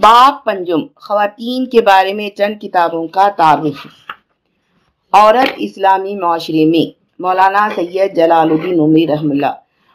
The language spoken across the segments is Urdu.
باپ پنجم، خواتین کے بارے میں چند کتابوں کا تعارف۔ عورت اسلامی معاشرے میں، مولانا سید جلال الدین عمری رحم اللہ۔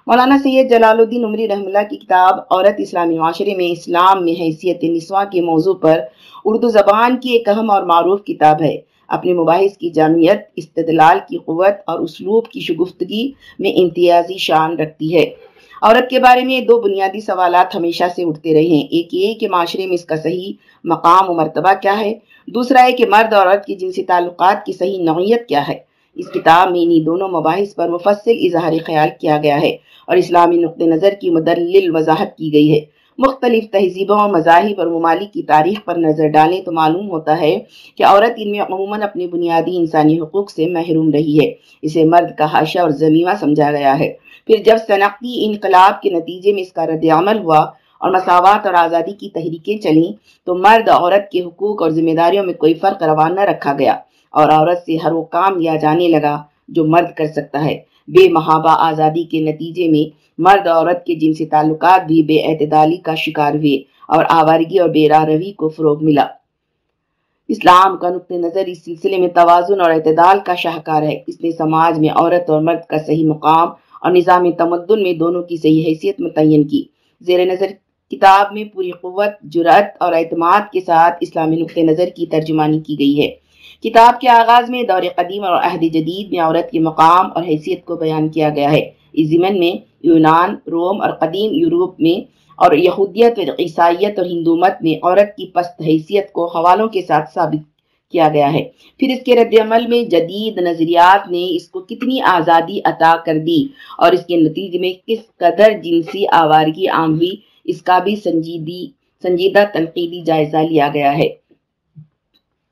مولانا سید جلال الدین عمری رحم اللہ کی کتاب عورت اسلامی معاشرے میں اسلام میں حیثیت نسواں کے موضوع پر اردو زبان کی ایک اہم اور معروف کتاب ہے۔ اپنے مباحث کی جامعت استدلال کی قوت اور اسلوب کی شگفتگی میں امتیازی شان رکھتی ہے۔ عورت کے بارے میں دو بنیادی سوالات ہمیشہ سے اٹھتے رہے ہیں۔ ایک یہ کہ معاشرے میں اس کا صحیح مقام و مرتبہ کیا ہے۔ دوسرا ہے کہ مرد اور عورت کی جنسی تعلقات کی صحیح نوعیت کیا ہے۔ اس کتاب میں انہی دونوں مباحث پر مفصل اظہار خیال کیا گیا ہے اور اسلامی نقطہ نظر کی مدلل وضاحت کی گئی ہے۔ مختلف تہذیبوں اور مذاہب اور ممالک کی تاریخ پر نظر ڈالیں تو معلوم ہوتا ہے کہ عورت ان میں عموماً اپنے بنیادی انسانی حقوق سے محروم رہی ہے۔ اسے مرد کا حاشا اور زمیمہ سمجھا گیا ہے۔ پھر جب صنعتی انقلاب کے نتیجے میں اس کا رد عمل ہوا اور مساوات اور آزادی کی تحریکیں چلیں، تو مرد، عورت کے حقوق اور ذمہ داریوں میں کوئی فرق روان نہ رکھا گیا اور عورت سے ہر وہ کام لیا جانے لگا جو مرد کر سکتا ہے۔ بے محابہ آزادی کے نتیجے میں مرد عورت کے جنسی تعلقات بھی بے اعتدالی کا شکار ہوئے اور آوارگی اور بے روی کو فروغ ملا۔ اسلام کا نقطہ نظر اس سلسلے میں توازن اور اعتدال کا شاہکار ہے۔ اس نے سماج میں عورت اور مرد کا صحیح مقام اور نظام تمدن میں دونوں کی صحیح حیثیت متعین کی۔ زیر نظر کتاب میں پوری قوت، جرأت اور اعتماد کے ساتھ اسلامی نقطہ نظر کی ترجمانی کی گئی ہے۔ کتاب کے آغاز میں دور قدیم اور عہد جدید میں عورت کے مقام اور حیثیت کو بیان کیا گیا ہے۔ اس زمن میں یونان، روم اور قدیم یوروپ میں اور یہودیت اور عیسائیت اور ہندو مت میں عورت کی پست حیثیت کو حوالوں کے ساتھ ثابت کیا گیا ہے۔ پھر اس کے رد عمل میں جدید نظریات نے اس کو کتنی آزادی عطا کر دی اور اس کے نتیجے میں کس قدر جنسی آوارگی عام ہوئی، اس کا بھی سنجیدی، سنجیدہ تنقیدی جائزہ لیا گیا ہے۔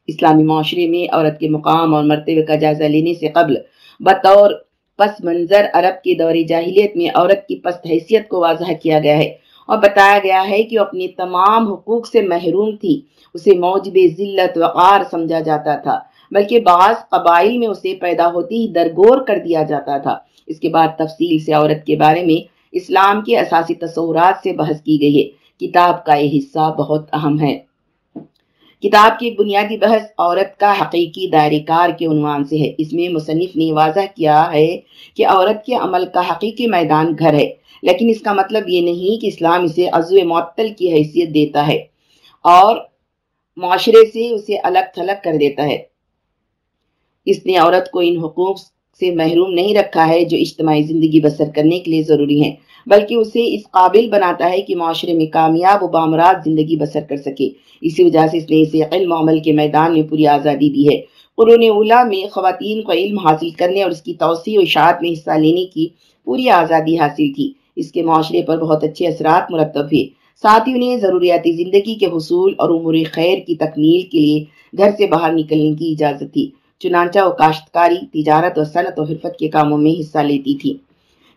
اسلامی معاشرے میں عورت کے مقام اور مرتبے کا جائزہ لینے سے قبل بطور پس منظر عرب کے دور جاہلیت میں عورت کی پست حیثیت کو واضح کیا گیا ہے۔ اور بتایا گیا ہے کہ وہ اپنے تمام حقوق سے محروم تھی۔ اسے موجب ذلت وقار سمجھا جاتا تھا، بلکہ بعض قبائل میں اسے پیدا ہوتی ہی درگور کر دیا جاتا تھا۔ اس کے بعد تفصیل سے عورت کے بارے میں اسلام کے اساسی تصورات سے بحث کی گئی ہے۔ کتاب کا یہ حصہ بہت اہم ہے۔ کتاب کی بنیادی بحث عورت کا حقیقی دائرہ کار کے عنوان سے ہے۔ اس میں مصنف نے واضح کیا ہے کہ عورت کے عمل کا حقیقی میدان گھر ہے۔ لیکن اس کا مطلب یہ نہیں کہ اسلام اسے عضو معطل کی حیثیت دیتا ہے اور معاشرے سے اسے الگ تھلگ کر دیتا ہے۔ اس نے عورت کو ان حقوق سے محروم نہیں رکھا ہے جو اجتماعی زندگی بسر کرنے کے لیے ضروری ہیں، بلکہ اسے اس قابل بناتا ہے کہ معاشرے میں کامیاب و بامراد زندگی بسر کر سکے۔ اسی وجہ سے اس نے اسے علم و عمل کے میدان میں پوری آزادی دی ہے۔ قرون اولا میں خواتین کو علم حاصل کرنے اور اس کی توسیع و اشاعت میں حصہ لینے کی پوری آزادی حاصل تھی اس کے معاشرے پر بہت اچھے اثرات مرتب ہوئے۔ ساتھ ہی انہیں ضروریاتی زندگی کے حصول اور امور خیر کی تکمیل کے لیے گھر سے باہر نکلنے کی اجازت تھی۔ چنانچہ وہ کاشتکاری، تجارت اور صنعت و حرفت کے کاموں میں حصہ لیتی تھی۔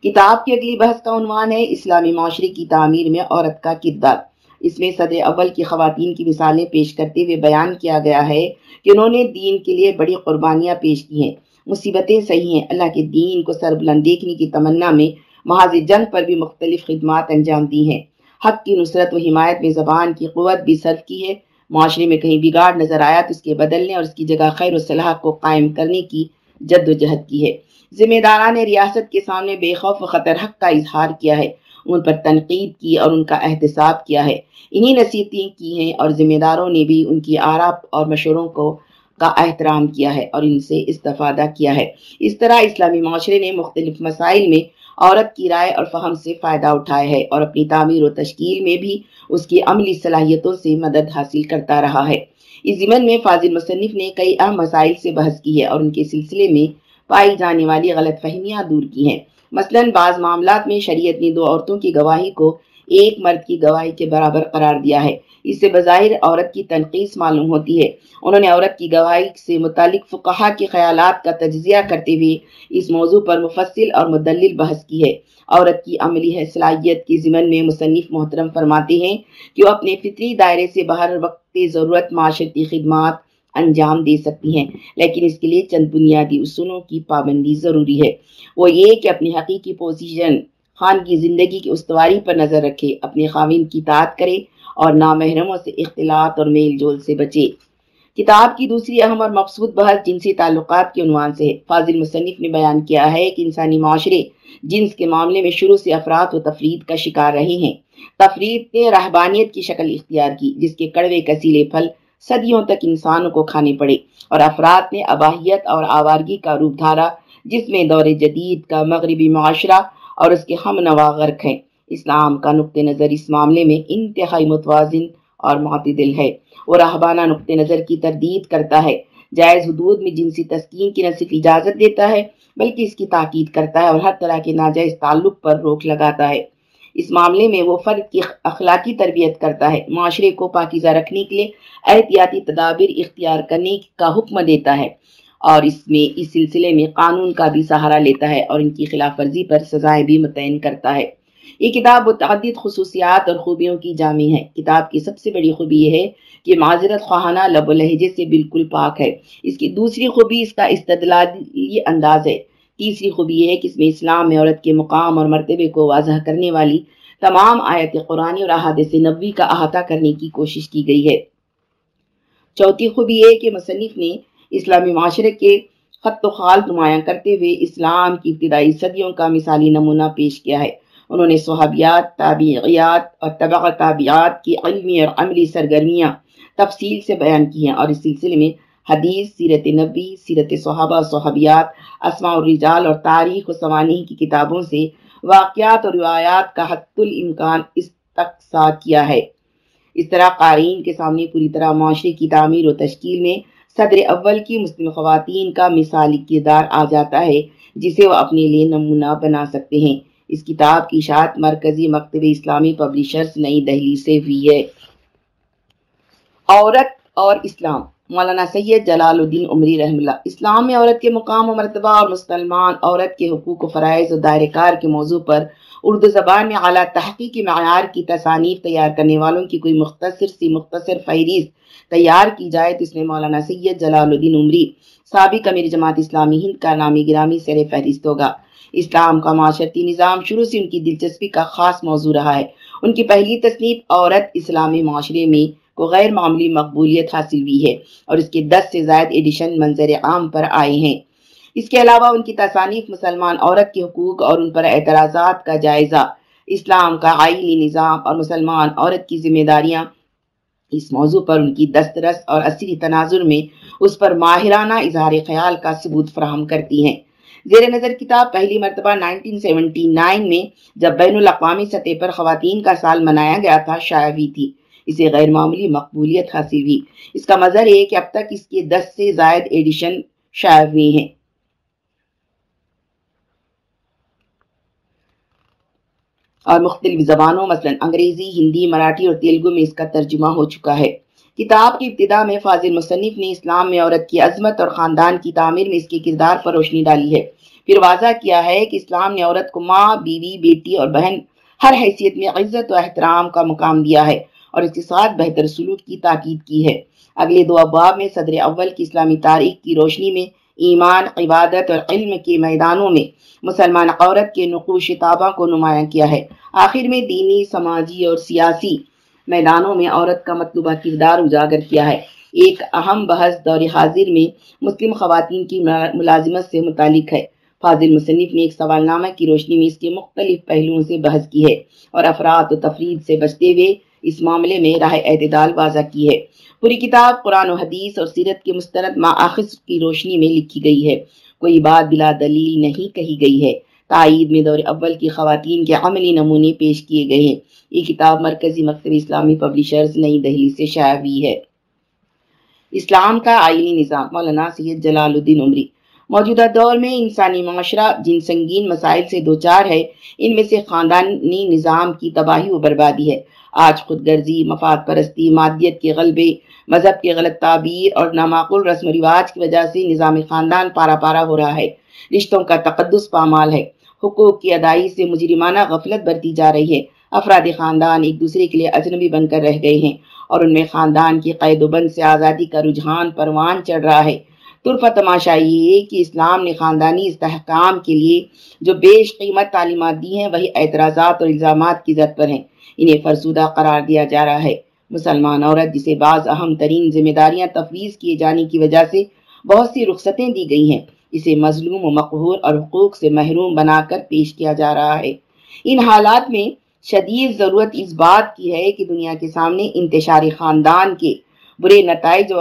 کتاب کی اگلی بحث کا عنوان ہے اسلامی معاشرے کی تعمیر میں عورت کا کردار۔ اس میں صدر اول کی خواتین کی مثالیں پیش کرتے ہوئے بیان کیا گیا ہے کہ انہوں نے دین کے لیے بڑی قربانیاں پیش کی ہیں۔ مصیبتیں صحیح ہیں، اللہ کے دین کو سربلند دیکھنے کی تمنا میں محاذ جنگ پر بھی مختلف خدمات انجام دی ہیں۔ حق کی نصرت و حمایت میں زبان کی قوت بھی صرف کی ہے۔ معاشرے میں کہیں بگاڑ نظر آیا تو اس کے بدلنے اور اس کی جگہ خیر و صلاح کو قائم کرنے کی جد و جہد کی ہے۔ ذمہ داران نے ریاست کے سامنے بے خوف و خطر حق کا اظہار کیا ہے۔ ان پر تنقید کی اور ان کا احتساب کیا ہے۔ انہی نصیحتیں کی ہیں اور ذمہ داروں نے بھی ان کی آرا اور مشوروں کو کا احترام کیا ہے اور ان سے استفادہ کیا ہے۔ اس طرح اسلامی معاشرے نے مختلف مسائل میں عورت کی رائے اور فہم سے فائدہ اٹھایا ہے اور اپنی تعمیر و تشکیل میں بھی اس کی عملی صلاحیتوں سے مدد حاصل کرتا رہا ہے۔ اس ضمن میں فاضل مصنف نے کئی اہم مسائل سے بحث کی ہے اور ان کے سلسلے میں پائی جانے والی غلط فہمیاں دور کی ہیں۔ مثلا بعض معاملات میں شریعت نے دو عورتوں کی گواہی کو ایک مرد کی گواہی کے برابر قرار دیا ہے۔ اس سے بظاہر عورت کی تنقید معلوم ہوتی ہے۔ انہوں نے عورت کی گواہی سے متعلق فقہا کے خیالات کا تجزیہ کرتے ہوئے اس موضوع پر مفصل اور مدلل بحث کی ہے۔ عورت کی عملی ہے صلاحیت کی ضمن میں مصنف محترم فرماتے ہیں کہ وہ اپنے فطری دائرے سے باہر وقت ضرورت معاشرتی خدمات انجام دے سکتی ہیں، لیکن اس کے لیے چند بنیادی اصولوں کی پابندی ضروری ہے۔ وہ یہ کہ اپنی حقیقی پوزیشن، خان کی زندگی کی استواری پر نظر رکھے، اپنے خاوین کی تعت کرے اور نامحرموں سے اختلاط اور میل جول سے بچے۔ کتاب کی دوسری اہم اور مقصود بحث جنسی تعلقات کے عنوان سے ہے۔ فاضل مصنف نے بیان کیا ہے کہ انسانی معاشرے جنس کے معاملے میں شروع سے افراد و تفرید کا شکار رہے ہیں۔ تفرید نے رہبانیت کی شکل اختیار کی، جس کے کڑوے کسیلے پھل صدیوں تک انسانوں کو کھانے پڑے۔ اور افراد نے اباہیت اور آوارگی کا روپ دھارا، جس میں دور جدید کا مغربی معاشرہ اور اس کے ہم نوا غرق ہیں۔ اسلام کا نقطہ نظر اس معاملے میں انتہائی متوازن اور معتدل ہے۔ وہ رہبانہ نقطہ نظر کی تردید کرتا ہے۔ جائز حدود میں جنسی تسکین کی نہ صرف اجازت دیتا ہے، بلکہ اس کی تاکید کرتا ہے اور ہر طرح کے ناجائز تعلق پر روک لگاتا ہے۔ اس معاملے میں وہ فرد کی اخلاقی تربیت کرتا ہے، معاشرے کو پاکیزہ رکھنے کے لیے احتیاطی تدابیر اختیار کرنے کا حکم دیتا ہے اور اس میں، اس سلسلے میں قانون کا بھی سہارا لیتا ہے اور ان کی خلاف ورزی پر سزائیں بھی متعین کرتا ہے۔ یہ کتاب متعدد خصوصیات اور خوبیوں کی جامع ہے۔ کتاب کی سب سے بڑی خوبی یہ ہے کہ معذرت خواہانہ لب و لہجے سے بالکل پاک ہے۔ اس کی دوسری خوبی اس کا استدلالی انداز ہے۔ تیسری خوبی یہ ہے کہ اس میں اسلام میں عورت کے مقام اور مرتبے کو واضح کرنے والی تمام آیت قرآن اور احادث نبوی کا احاطہ کرنے کی کوشش کی گئی ہے۔ چوتھی خوبی یہ ہے کہ مصنف نے اسلامی معاشرے کے خط و خال نمایاں کرتے ہوئے اسلام کی ابتدائی صدیوں کا مثالی نمونہ پیش کیا ہے۔ انہوں نے صحابیات، تابعیات اور طبع تابعات کی علمی اور عملی سرگرمیاں تفصیل سے بیان کی ہیں اور اس سلسلے میں حدیث، سیرت نبی سیرت صحابہ، صحابیات، اسماء الرجال اور تاریخ و سوانح کی کتابوں سے واقعات اور روایات کا حت الامکان استقصا کیا ہے۔ اس طرح قارئین کے سامنے پوری طرح معاشرے کی تعمیر و تشکیل میں صدر اول کی مسلم خواتین کا مثالی کردار آ جاتا ہے، جسے وہ اپنے لیے نمونہ بنا سکتے ہیں۔ اس کتاب کی اشاعت مرکزی مکتب اسلامی پبلیشرز نئی دہلی سے ہوئی ہے۔ عورت اور اسلام۔ مولانا سید جلال الدین عمری رحم اللہ۔ اسلام میں عورت کے مقام و مرتبہ اور مسلمان عورت کے حقوق و فرائض و دائرہ کار کے موضوع پر اردو زبان میں اعلیٰ تحقیقی معیار کی تصانیف تیار کرنے والوں کی کوئی مختصر سی مختصر فہرست تیار کی جائے تو اس میں مولانا سید جلال الدین عمری، سابق امیر جماعت اسلامی ہند کا نامی گرامی سر فہرست ہوگا۔ اسلام کا معاشرتی نظام شروع سے ان کی دلچسپی کا خاص موضوع رہا ہے۔ ان کی پہلی تصنیف عورت اسلامی معاشرے میں کو غیر معمولی مقبولیت حاصل ہوئی ہے اور اس کے دس سے زائد ایڈیشن منظر عام پر آئے ہیں۔ اس کے علاوہ ان کی تصانیف مسلمان عورت کے حقوق اور ان پر اعتراضات کا جائزہ۔ اسلام کا آئینی نظام اور مسلمان عورت کی ذمہ داریاں اس موضوع پر ان کی دسترس اور عصری تناظر میں اس پر ماہرانہ اظہار خیال کا ثبوت فراہم کرتی ہیں۔ زیر نظر کتاب پہلی مرتبہ 1979 میں جب بین الاقوامی سطح پر خواتین کا سال منایا گیا تھا شائع ہوئی تھی۔ اسے غیر معمولی مقبولیت حاصل ہوئی۔ اس کا مظہر ہے کہ اب تک اس کے دس سے زائد ایڈیشن شائع ہوئے ہیں۔ اور مختلف زبانوں، مثلا انگریزی، ہندی، مراٹھی اور تیلگو میں اس کا ترجمہ ہو چکا ہے۔ کتاب کی ابتدا میں فاضل مصنف نے اسلام میں عورت کی عظمت اور خاندان کی تعمیر میں اس کے کردار پر روشنی ڈالی ہے۔ پھر واضح کیا ہے کہ اسلام نے عورت کو ماں، بیوی، بیٹی اور بہن ہر حیثیت میں عزت و احترام کا مقام دیا ہے اور اس کے ساتھ بہتر سلوک کی تاکید کی ہے۔ اگلے دو ابواب میں صدر اول کی اسلامی تاریخ کی روشنی میں ایمان، عبادت اور علم کے میدانوں میں مسلمان عورت کے نقوش تابہ کو نمایاں کیا ہے۔ آخر میں دینی، سماجی اور سیاسی میدانوں میں عورت کا مطلوبہ کردار اجاگر کیا ہے۔ ایک اہم بحث دور حاضر میں مسلم خواتین کی ملازمت سے متعلق ہے۔ فاضل مصنف نے ایک سوال نامہ کی روشنی میں اس کے مختلف پہلوؤں سے بحث کی ہے اور افراد و تفرید سے بچتے ہوئے اس معاملے میں راہ اعتدال واضح کی ہے۔ پوری کتاب، قرآن و حدیث اور سیرت کے مستند ماخذ کی روشنی میں لکھی گئی ہے۔ کوئی بات بلا دلیل نہیں کہی گئی ہے۔ تائید میں دور اول کی خواتین کے عملی نمونے پیش کیے گئے ہیں۔ یہ کتاب مرکزی مکتب اسلامی پبلیشرز نئی دہلی سے شائع ہوئی ہے۔ اسلام کا آئینی نظام، مولانا سید جلال الدین عمری۔ موجودہ دور میں انسانی معاشرہ، جن سنگین مسائل سے دوچار ہے، ان میں سے خاندانی نظام کی تباہی و بربادی ہے۔ آج خود غرضی مفاد پرستی، مادیت کے غلبے، مذہب کے غلط تعبیر اور نامعقول رسم و رواج کی وجہ سے نظام خاندان پارا پارا ہو رہا ہے۔ رشتوں کا تقدس پامال ہے۔ حقوق کی ادائی سے مجرمانہ غفلت برتی جا رہی ہے۔ افراد خاندان ایک دوسرے کے لیے اجنبی بن کر رہ گئے ہیں اور ان میں خاندان کی قید و بند سے آزادی کا رجحان پروان چڑھ رہا ہے۔ طرفہ تماشا یہ ہے کہ اسلام نے خاندانی استحکام کے لیے جو بیش قیمت تعلیمات دی ہیں، وہی اعتراضات اور الزامات کی زد پر ہیں۔ انہیں فرسودہ قرار دیا جا رہا ہے۔ مسلمان عورت جسے بعض اہم ترین ذمہ داریاں تفویض کیے جانے کی وجہ سے بہت سی رخصتیں دی گئی ہیں۔ اسے مظلوم و مقہور اور حقوق سے محروم بنا کر پیش کیا جا رہا ہے۔ ان حالات میں شدید ضرورت اس بات کی ہے کہ دنیا کے سامنے انتشار خاندان کے برے نتائج و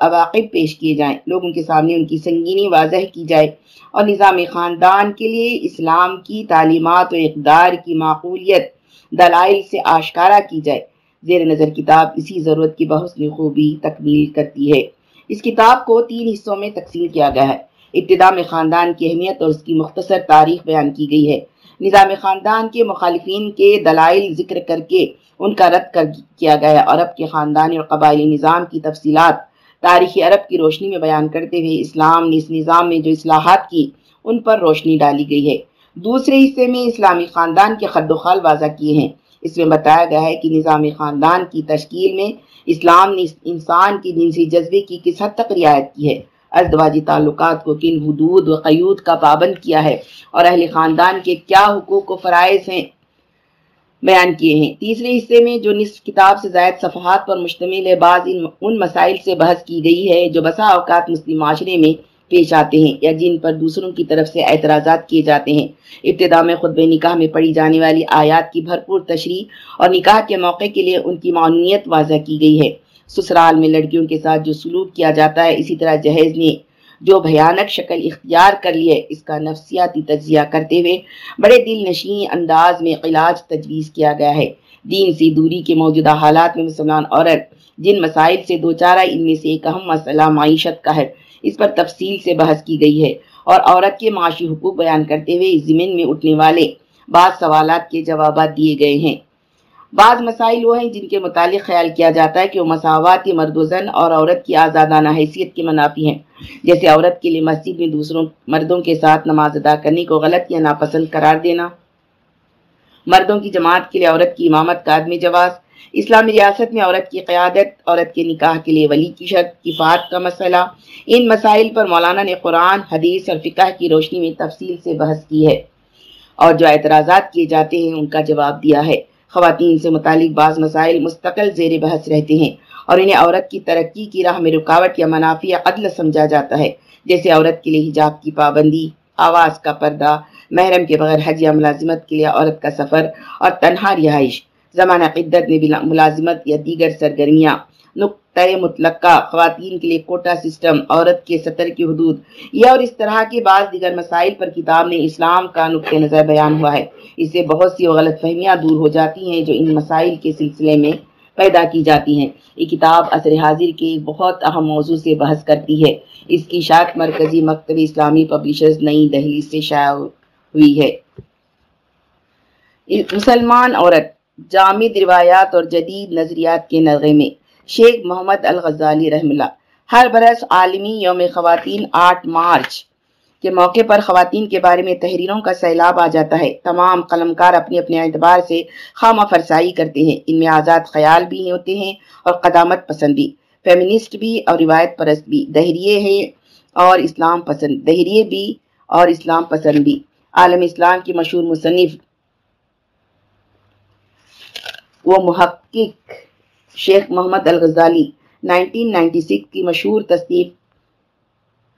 عواقب پیش کیے جائیں۔ لوگوں کے سامنے ان کی سنگینی واضح کی جائے اور نظام خاندان کے لیے اسلام کی تعلیمات و اقدار کی معقولیت دلائل سے آشکارا کی جائے۔ زیر نظر کتاب اسی ضرورت کی بحسن خوبی تکمیل کرتی ہے۔ اس کتاب کو تین حصوں میں تقسیم کیا گیا ہے۔ ابتدا میں خاندان کی اہمیت اور اس کی مختصر تاریخ بیان کی گئی ہے۔ نظام خاندان کے مخالفین کے دلائل ذکر کر کے ان کا رد کر کیا گیا۔ عرب کے خاندانی اور قبائلی نظام کی تفصیلات تاریخ عرب کی روشنی میں بیان کرتے ہوئے اسلام نے اس نظام میں جو اصلاحات کی ان پر روشنی ڈالی گئی ہے۔ دوسرے حصے میں اسلامی خاندان کے خد و خال واضح کیے ہیں۔ اس میں بتایا گیا ہے کہ نظام خاندان کی تشکیل میں اسلام نے انسان کی جنسی جذبے کی کس حد تک رعایت کی ہے۔ ازدواجی تعلقات کو کن حدود و قیود کا پابند کیا ہے اور اہل خاندان کے کیا حقوق و فرائض ہیں بیان کیے ہیں۔ تیسرے حصے میں جو نصف کتاب سے زائد صفحات پر مشتمل ہے، بعض ان مسائل سے بحث کی گئی ہے جو بسا اوقات مسلم معاشرے میں پیش آتے ہیں یا جن پر دوسروں کی طرف سے اعتراضات کیے جاتے ہیں۔ ابتدا میں خطب نکاح میں پڑھی جانے والی آیات کی بھرپور تشریح اور نکاح کے موقع کے لیے ان کی معنیت واضح کی گئی ہے۔ سسرال میں لڑکیوں کے ساتھ جو سلوک کیا جاتا ہے، اسی طرح جہیز نے جو بھیانک شکل اختیار کر لیے اس کا نفسیاتی تجزیہ کرتے ہوئے بڑے دل نشین انداز میں علاج تجویز کیا گیا ہے۔ دین سے دوری کے موجودہ حالات میں مسلمان عورت، جن مسائل سے دوچارہ، ان میں سے ایک اہم مسئلہ معیشت کا ہے۔ اس پر تفصیل سے بحث کی گئی ہے۔ اور عورت کے معاشی حقوق بیان کرتے ہوئے زمین میں اٹھنے والے بعض سوالات کے جوابات دیے گئے ہیں۔ بعض مسائل وہ ہیں جن کے متعلق خیال کیا جاتا ہے کہ وہ مساوات مرد و زن اور عورت کی آزادانہ حیثیت کے منافی ہیں۔ جیسے عورت کے لیے مسجد میں دوسروں مردوں کے ساتھ نماز ادا کرنے کو غلط یا ناپسند قرار دینا۔ مردوں کی جماعت کے لیے عورت کی امامت کا عدم جواز۔ اسلامی ریاست میں عورت کی قیادت، عورت کے نکاح کے لیے ولی کی شرط کفات کا مسئلہ۔ ان مسائل پر مولانا نے قرآن، حدیث اور فقہ کی روشنی میں تفصیل سے بحث کی ہے اور جو اعتراضات کیے جاتے ہیں ان کا جواب دیا ہے۔ خواتین سے متعلق بعض مسائل مستقل زیر بحث رہتے ہیں اور انہیں عورت کی ترقی کی راہ میں رکاوٹ یا منافع عدل سمجھا جاتا ہے۔ جیسے عورت کے لیے حجاب کی پابندی، آواز کا پردہ، محرم کے بغیر حج یا ملازمت کے لیے عورت کا سفر اور تنہا رہائش۔ زمانہ قدت میں ملازمت یا دیگر سرگرمیاں۔ نقطۂ مطلقہ، خواتین کے لیے کوٹا سسٹم، عورت کے سطر کی حدود یہ اور اس طرح کے بعض دیگر مسائل پر کتاب میں اسلام کا نقطۂ نظر بیان ہوا ہے۔ اس سے بہت سی غلط فہمیاں دور ہو جاتی ہیں جو ان مسائل کے سلسلے میں پیدا کی جاتی ہیں۔ یہ کتاب عصر حاضر کے بہت اہم موضوع سے بحث کرتی ہے۔ اس کی شاعت مرکزی مکتب اسلامی پبلیشرز نئی دہلی سے شائع ہوئی ہے۔ مسلمان عورت جامد روایات اور جدید نظریات کے نغے میں شیخ محمد الغزالی رحم اللہ۔ ہر برس عالمی یوم خواتین، آٹھ مارچ کے موقع پر خواتین کے بارے میں تحریروں کا سیلاب آ جاتا ہے۔ تمام قلمکار اپنے اپنے اعتبار سے خامہ فرسائی کرتے ہیں۔ ان میں آزاد خیال بھی ہوتے ہیں اور قدامت پسند بھی۔ فیمنسٹ بھی اور روایت پرست بھی۔ دہریے ہیں اور اسلام پسند۔ دہریے بھی اور اسلام پسند بھی۔ عالم اسلام کی مشہور مصنف وہ محقق شیخ محمد الغزالی۔ 1996 کی مشہور تصدیق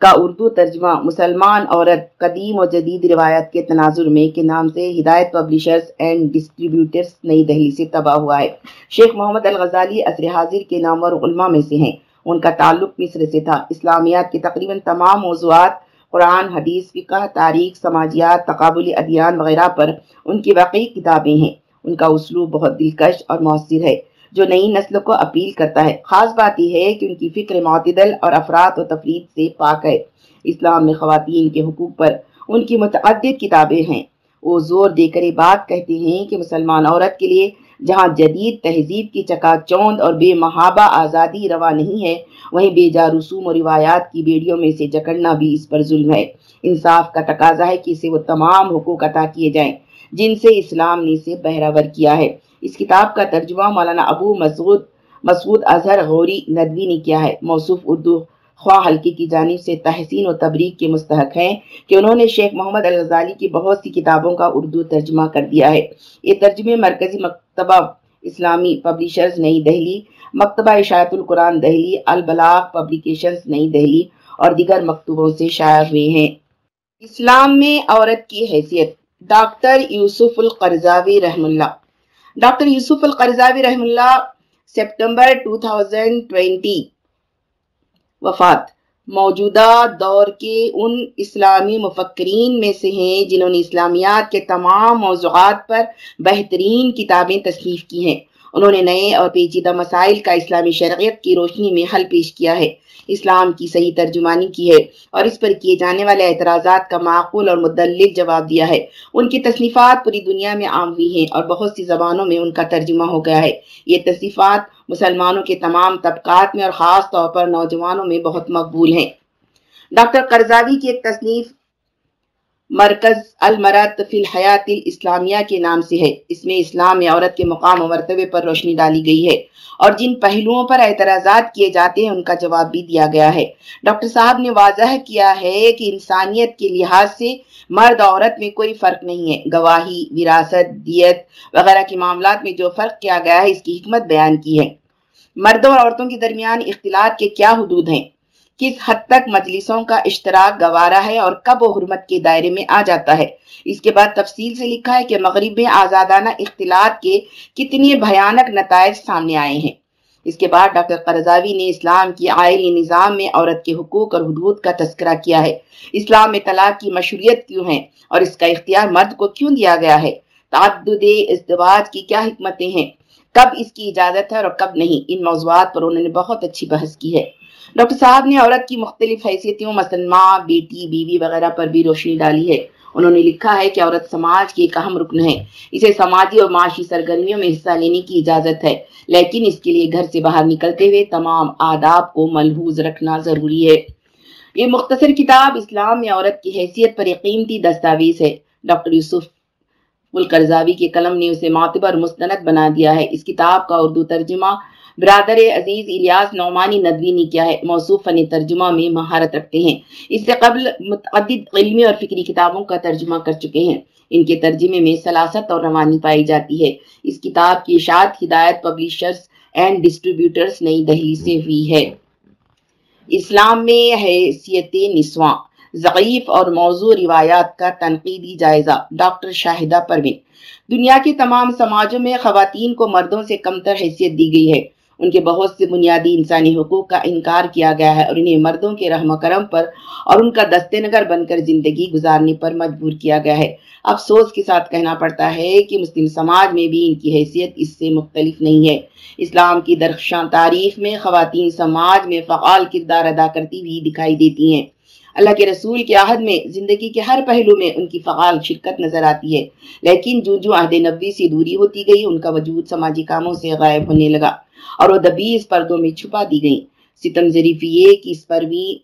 کا اردو ترجمہ مسلمان عورت قدیم و جدید روایت کے تناظر میں کے نام سے ہدایت publishers and distributors Nai Delhi سے تباہ ہوا ہے۔ شیخ محمد الغزالی عصر حاضر کے نامور علماء میں سے ہیں۔ ان کا تعلق مصر سے تھا۔ اسلامیات کے تقریباً تمام موضوعات، قرآن، حدیث، فقہ، تاریخ، سماجیات تقابلی ادیان وغیرہ پر ان کی واقعی کتابیں ہیں۔ ان کا اسلوب بہت دلکش اور مؤثر ہے۔ جو نئی نسل کو اپیل کرتا ہے۔ خاص بات یہ ہے کہ ان کی فکر معتدل اور افراد و تفرید سے پاک ہے۔ اسلام میں خواتین کے حقوق پر ان کی متعدد کتابیں ہیں۔ وہ زور دے کر یہ بات کہتے ہیں کہ مسلمان عورت کے لیے جہاں جدید تہذیب کی چکا چوند اور بے محابہ آزادی روا نہیں ہے، وہیں بے جا رسوم و روایات کی بیڑیوں میں سے جکڑنا بھی اس پر ظلم ہے۔ انصاف کا تقاضا ہے کہ اسے وہ تمام حقوق عطا کیے جائیں جن سے اسلام نے اسے بہراور کیا ہے۔ اس کتاب کا ترجمہ مولانا ابو مسعود مسعود اظہر غوری ندوی نے کیا ہے۔ موصوف اردو خواہ حلقے کی جانب سے تحسین و تبریک کے مستحق ہیں کہ انہوں نے شیخ محمد الغزالی کی بہت سی کتابوں کا اردو ترجمہ کر دیا ہے۔ یہ ترجمے مرکزی مکتبہ اسلامی پبلیشرز نئی دہلی، مکتبہ اشاعت القرآن دہلی، البلاغ پبلیکیشنز نئی دہلی اور دیگر مکتوبوں سے شائع ہوئے ہیں۔ اسلام میں عورت کی حیثیت۔ ڈاکٹر یوسف القرضاوی رحم اللہ۔ ڈاکٹر یوسف القرضاوی رحم اللہ، سپٹمبر 2020 وفات۔ موجودہ دور کے ان اسلامی مفکرین میں سے ہیں جنہوں نے اسلامیات کے تمام موضوعات پر بہترین کتابیں تصنیف کی ہیں۔ انہوں نے نئے اور پیچیدہ مسائل کا اسلامی شرعیت کی روشنی میں حل پیش کیا ہے۔ اسلام کی صحیح ترجمانی کی ہے اور اس پر کیے جانے والے اعتراضات کا معقول اور مدلل جواب دیا ہے۔ ان کی تصنیفات پوری دنیا میں عام ہوئی ہیں اور بہت سی زبانوں میں ان کا ترجمہ ہو گیا ہے۔ یہ تصنیفات مسلمانوں کے تمام طبقات میں اور خاص طور پر نوجوانوں میں بہت مقبول ہیں۔ ڈاکٹر قرضاوی کی ایک تصنیف مرکز المرات فی الحیات الاسلامیہ کے نام سے ہے۔ اس میں اسلام میں عورت کے مقام و مرتبے پر روشنی ڈالی گئی ہے اور جن پہلوؤں پر اعتراضات کیے جاتے ہیں، ان کا جواب بھی دیا گیا ہے۔ ڈاکٹر صاحب نے واضح کیا ہے کہ انسانیت کے لحاظ سے مرد عورت میں کوئی فرق نہیں ہے۔ گواہی، وراثت، دیت وغیرہ کے معاملات میں جو فرق کیا گیا ہے، اس کی حکمت بیان کی ہے۔ مردوں اور عورتوں کے درمیان اختلاط کے کیا حدود ہیں؟ کس حد تک مجلسوں کا اشتراک گوارا ہے اور کب و حرمت کے دائرے میں آ جاتا ہے؟ اس کے بعد تفصیل سے لکھا ہے کہ مغرب میں آزادانہ اختلاط کے کتنی بھیانک نتائج سامنے آئے ہیں۔ اس کے بعد ڈاکٹر قرضاوی نے اسلام کی آئلی نظام میں عورت کے حقوق اور حدود کا تذکرہ کیا ہے۔ اسلام میں طلاق کی مشروعیت کیوں ہے اور اس کا اختیار مرد کو کیوں دیا گیا ہے؟ تعدد ازدواج کی کیا حکمتیں ہیں؟ کب اس کی اجازت ہے اور کب نہیں؟ ان موضوعات پر انہوں نے بہت اچھی بحث کی ہے۔ ڈاکٹر صاحب نے عورت کی مختلف حیثیتوں، مثلا ماں، بیٹی، بیوی وغیرہ پر بھی روشنی ڈالی ہے۔ انہوں نے لکھا ہے کہ عورت سماج کی ایک اہم رکن ہے۔ اسے سماجی اور معاشی سرگرمیوں میں حصہ لینے کی اجازت ہے۔ لیکن اس کے لیے گھر سے باہر نکلتے ہوئے تمام آداب کو ملحوظ رکھنا ضروری ہے۔ یہ مختصر کتاب اسلام میں عورت کی حیثیت پر ایک قیمتی دستاویز ہے۔ ڈاکٹر یوسف القرضاوی کے قلم نے اسے معتبر مستند بنا دیا ہے۔ اس کتاب کا اردو ترجمہ برادر عزیز الیاس نعمانی ندوی نے کیا ہے موصوف فن ترجمہ میں مہارت رکھتے ہیں۔ اس سے قبل متعدد علمی اور فکری کتابوں کا ترجمہ کر چکے ہیں۔ ان کے ترجمے میں سلاست اور روانی پائی جاتی ہے۔ اس کتاب کی اشاعت ہدایت publishers and distributors Nai Delhi سے ہوئی ہے۔ اسلام میں حیثیت نسواں۔ ضعیف اور موضوع روایات کا تنقیدی جائزہ۔ ڈاکٹر شاہدہ پروین۔ دنیا کے تمام سماجوں میں خواتین کو مردوں سے کمتر حیثیت دی گئی ہے۔ ان کے بہت سے بنیادی انسانی حقوق کا انکار کیا گیا ہے اور انہیں مردوں کے رحم کرم پر اور ان کا دست نگر بن کر زندگی گزارنے پر مجبور کیا گیا ہے۔ افسوس کے ساتھ کہنا پڑتا ہے کہ مسلم سماج میں بھی ان کی حیثیت اس سے مختلف نہیں ہے۔ اسلام کی درخشاں تاریخ میں خواتین سماج میں فعال کردار ادا کرتی ہوئی دکھائی دیتی ہیں۔ اللہ کے رسول کے عہد میں زندگی کے ہر پہلو میں ان کی فعال شرکت نظر آتی ہے۔ لیکن جو جو عہد نبی سے دوری ہوتی گئی، ان کا وجود سماجی کاموں سے غائب ہونے لگا۔ اور وہ دبیز پردوں میں چھپا دی گئی ستم ظریف یہ اس پر بھی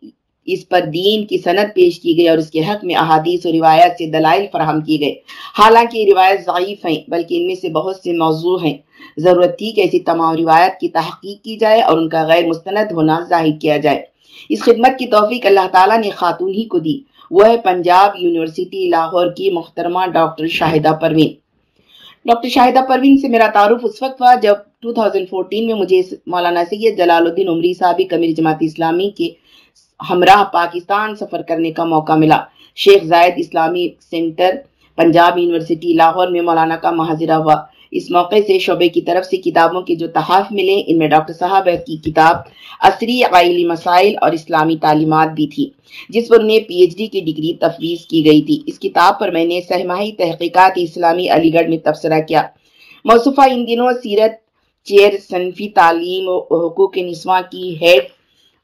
اس پر دین کی سند پیش کی گئی اور اس کے حق میں احادیث و روایت سے دلائل فراہم کی گئے۔ حالانکہ یہ روایت ضعیف ہیں، بلکہ ان میں سے بہت سے موضوع ہیں۔ ضرورت تھی کہ ایسی تمام روایت کی تحقیق کی جائے اور ان کا غیر مستند ہونا ظاہر کیا جائے۔ اس خدمت کی توفیق اللہ تعالیٰ نے خاتون ہی کو دی۔ وہ ہے پنجاب یونیورسٹی، لاہور کی محترمہ ڈاکٹر شاہدہ پروین۔ ڈاکٹر شاہدہ پروین سے میرا تعارف اس وقت ہوا جب 2014 میں مجھے مولانا سید جلال الدین عمری سابق امیر جماعت اسلامی کے ہمراہ پاکستان سفر کرنے کا موقع ملا۔ شیخ زائد اسلامی سینٹر، پنجاب یونیورسٹی، لاہور میں مولانا کا محاضرہ ہوا۔ اس موقع سے شعبے کی طرف سے کتابوں کے جو تحاف ملے، ان میں ڈاکٹر صاحب کی کتاب عصری عائلی مسائل اور اسلامی تعلیمات بھی تھی، جس پر انہیں پی ایچ ڈی کی ڈگری تفویض کی گئی تھی۔ اس کتاب پر میں نے سہماہی تحقیقات اسلامی علی گڑھ میں تبصرہ کیا۔ موصفہ ان دنوں سیرت چیئر صنفی تعلیم و حقوق نسواں کی ہیڈ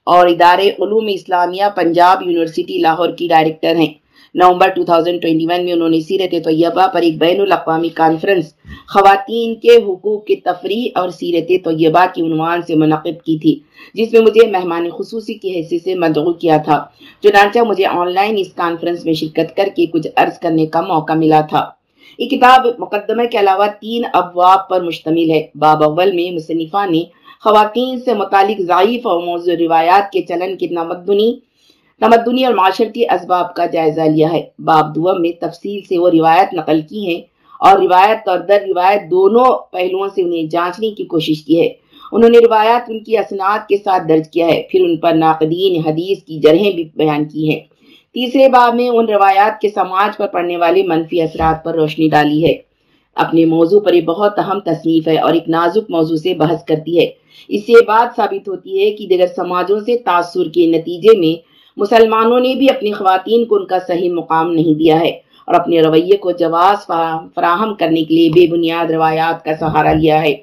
اور ادارے علوم اسلامیہ، پنجاب یونیورسٹی، لاہور کی ڈائریکٹر ہیں۔ نومبر 2021 میں انہوں نے سیرت طیبہ پر ایک بین الاقوامی کانفرنس، خواتین کے حقوق کی تفریح اور سیرت طیبہ کی عنوان سے منعقد کی تھی، جس میں مجھے مہمان خصوصی کی حیثیت سے مدعو کیا تھا۔ چنانچہ مجھے آن لائن اس کانفرنس میں شرکت کر کے کچھ عرض کرنے کا موقع ملا تھا۔ یہ کتاب مقدمہ کے علاوہ تین ابواب پر مشتمل ہے۔ باب اول میں مصنفہ نے خواتین سے متعلق ضعیف اور موضوع روایات کے چلن کے نمدنی تمدنی اور معاشرتی اسباب کا جائزہ لیا ہے۔ باب دوم میں تفصیل سے وہ روایت نقل کی ہیں اور روایت اور در روایت دونوں پہلوؤں سے انہیں جانچنے کی کوشش کی ہے۔ انہوں نے روایات ان کی اسناد کے ساتھ درج کیا ہے۔ پھر ان پر ناقدین حدیث کی جرہیں بھی بیان کی ہیں۔ تیسرے باب میں ان روایات کے سماج پر پڑنے والے منفی اثرات پر روشنی ڈالی ہے۔ اپنے موضوع پر یہ بہت اہم تصنیف ہے اور ایک نازک موضوع سے بحث کرتی ہے۔ اس سے بات ثابت ہوتی ہے کہ دیگر سماجوں سے تاثر کے نتیجے میں مسلمانوں نے بھی اپنی خواتین کو ان کا صحیح مقام نہیں دیا ہے اور اپنے رویے کو جواز فراہم کرنے کے لیے بے بنیاد روایات کا سہارا لیا ہے۔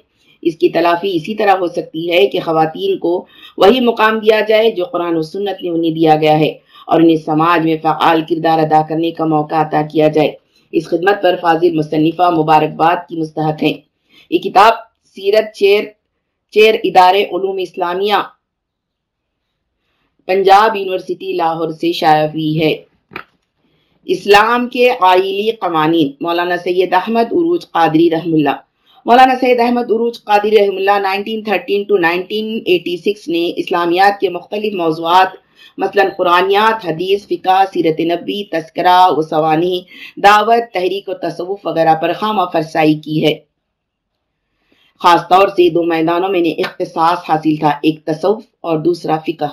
اس کی تلافی اسی طرح ہو سکتی ہے کہ خواتین کو وہی مقام دیا جائے جو قرآن و سنت نے انہیں دیا گیا ہے۔ اور انہیں سماج میں فعال کردار ادا کرنے کا موقع عطا کیا جائے۔ اس خدمت پر فاضل مصنفہ مبارکباد کی مستحق ہیں۔ یہ کتاب سیرت چیر چیر ادارے علوم اسلامیہ، پنجاب یونیورسٹی، لاہور سے شائع ہوئی ہے۔ اسلام کے آئلی قوانین، مولانا سید احمد عروج قادری رحم اللہ۔ مولانا سید احمد عروج قادری رحم اللہ 1913 to 1986 نے اسلامیات کے مختلف موضوعات مثلا قرآنیات، حدیث، فقہ، سیرت نبی تذکرہ و سوانی دعوت، تحریک و تصوف وغیرہ پر خامہ فرسائی کی ہے۔ خاص طور سے دو میدانوں میں نے اختصاص حاصل تھا، ایک تصوف اور دوسرا فقہ۔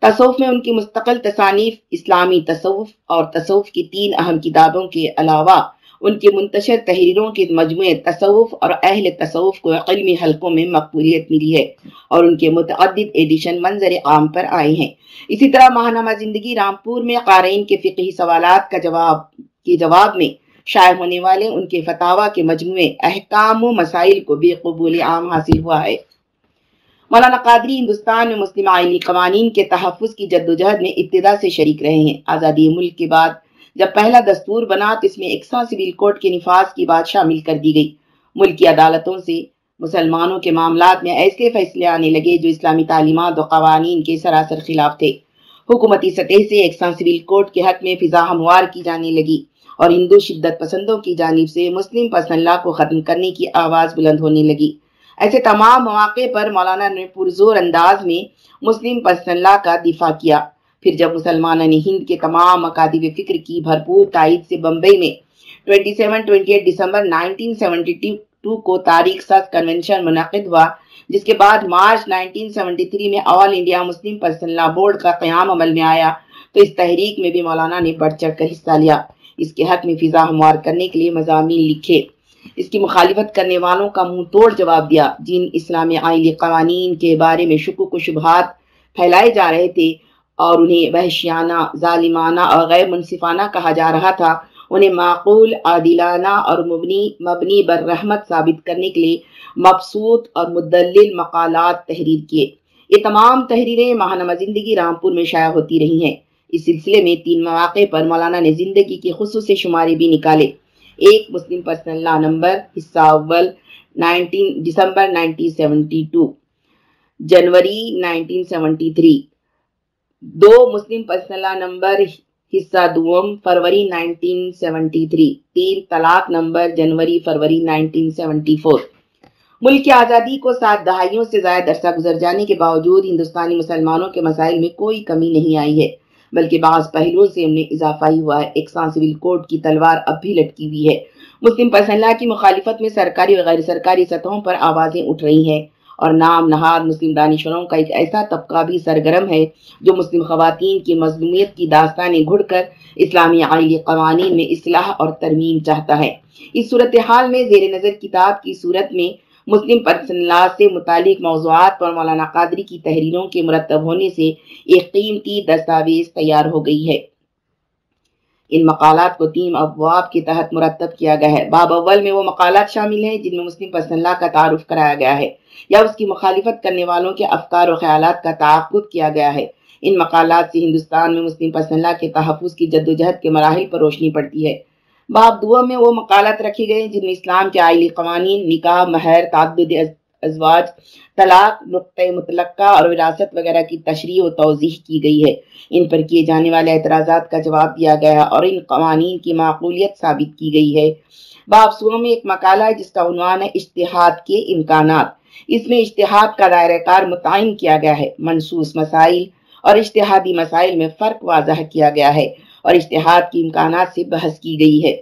تصوف میں ان کی مستقل تصانیف، اسلامی تصوف اور تصوف کی تین اہم کتابوں کے علاوہ ان کی منتشر تحریروں کے مجموعے تصوف اور اہل تصوف کو علمی حلقوں میں مقبولیت ملی ہے اور ان کے متعدد ایڈیشن منظر عام پر آئے ہیں۔ اسی طرح ماہنامہ زندگی رامپور میں قارئین کے فقہی سوالات کا جواب کے جواب میں شائع ہونے والے ان کے فتاوہ کے مجموعے احکام و مسائل کو بے قبول عام حاصل ہوا ہے۔ مولانا قادری ہندوستان میں مسلم آئینی قوانین کے تحفظ کی جد و جہد میں ابتدا سے شریک رہے ہیں۔ آزادی ملک کے بعد جب پہلا دستور بنا تو اس میں اکساں سویل کوڈ کے نفاذ کی بات شامل کر دی گئی۔ ملک کی عدالتوں سے مسلمانوں کے معاملات میں ایسے فیصلے آنے لگے جو اسلامی تعلیمات و قوانین کے سراسر خلاف تھے۔ حکومتی سطح سے اکساں سویل کوڈ کے حق میں فضا ہموار کی جانے لگی اور ہندو شدت پسندوں کی جانب سے مسلم پسند کو ختم کرنے کی آواز بلند ہونے لگی۔ ایسے تمام مواقع پر مولانا نے پرزور انداز میں مسلم پسند کا دفاع کیا۔ پھر جب مسلمان نے ہند کے تمام اکادب فکر کی، بھرپور تائید سے بمبئی میں 27-28 دسمبر 1972 کو تاریخ سات کنونشن منعقد ہوا، جس کے بعد مارچ 1973 میں all India Muslim personal board کا قیام عمل میں آیا۔ تو اس تحریک میں بھی مولانا نے بڑھ چڑھ کر حصہ لیا۔ اس کے حق میں فضا ہموار کرنے کے لیے مضامین لکھے۔ اس کی مخالفت کرنے والوں کا منہ توڑ جواب دیا۔ جن اسلامی آئلی قوانین کے بارے میں شکوک و شبہات پھیلائے جا رہے تھے اور انہیں وحشیانہ، ظالمانہ اور غیر منصفانہ کہا جا رہا تھا۔ انہیں معقول، عادلانہ اور مبنی مبنی بر رحمت ثابت کرنے کے لیے مبسوط اور مدلل مقالات تحریر کیے۔ یہ تمام تحریریں ماہنامہ زندگی رامپور میں شائع ہوتی رہی ہیں۔ اس سلسلے میں تین مواقع پر مولانا نے زندگی کے خصوصی شمارے بھی نکالے۔ ایک، مسلم پرسنل لا نمبر، حصہ اول، nineteen, December nineteen seventy two, جنوری نائنٹین سیونٹی تھری۔ دو مسلم پرسنل نمبر حصہ دوم فروری نائنٹین سیونٹی تھری تین طلاق نمبر جنوری فروری نائنٹین سیونٹی فور ملک کی آزادی کو سات دہائیوں سے زائد عرصہ گزر جانے کے باوجود ہندوستانی مسلمانوں کے مسائل میں کوئی کمی نہیں آئی ہے، بلکہ بعض پہلوؤں سے انہیں اضافہ ہی ہوا ہے۔ ایک سانسویل کوڈ کی تلوار اب بھی لٹکی ہوئی ہے۔ مسلم پسندہ کی مخالفت میں سرکاری و غیر سرکاری سطحوں پر آوازیں اٹھ رہی ہیں۔ اور نام نہاد مسلم دانشوروں کا ایک ایسا طبقہ بھی سرگرم ہے جو مسلم خواتین کی مظلومیت کی داستانیں گھڑ کر اسلامی عائلی قوانین میں اصلاح اور ترمیم چاہتا ہے۔ اس صورتحال میں زیر نظر کتاب کی صورت میں مسلم پرسنلات سے متعلق موضوعات پر مولانا قادری کی تحریروں کے مرتب ہونے سے ایک قیمتی دستاویز تیار ہو گئی ہے۔ ان مقالات کو تین ابواب کے تحت مرتب کیا گیا ہے۔ باب اول میں وہ مقالات شامل ہیں جن میں مسلم پرسنلہ کا تعارف کرایا گیا ہے یا اس کی مخالفت کرنے والوں کے افکار و خیالات کا تعاقب کیا گیا ہے۔ ان مقالات سے ہندوستان میں مسلم پسندلہ کے تحفظ کی جد و جہد کے مراحل پر روشنی پڑتی ہے۔ باب دعا میں وہ مقالات رکھے گئے جن میں اسلام کے آئلی قوانین، نکاح، مہر، تعدد ازواج، طلاق، نقطۂ متلقہ اور وراثت وغیرہ کی تشریح و توضیح کی گئی ہے۔ ان پر کیے جانے والے اعتراضات کا جواب دیا گیا اور ان قوانین کی معقولیت ثابت کی گئی ہے۔ باب میں ایک مقالہ ہے جس کا عنوان ہے اشتہاد کے امکانات۔ اس میں اشتہاد کا دائرہ کار متعین کیا گیا ہے۔ منصوص مسائل اور اشتہادی مسائل میں فرق واضح کیا گیا ہے اور اشتہاد کی امکانات سے بحث کی گئی ہے۔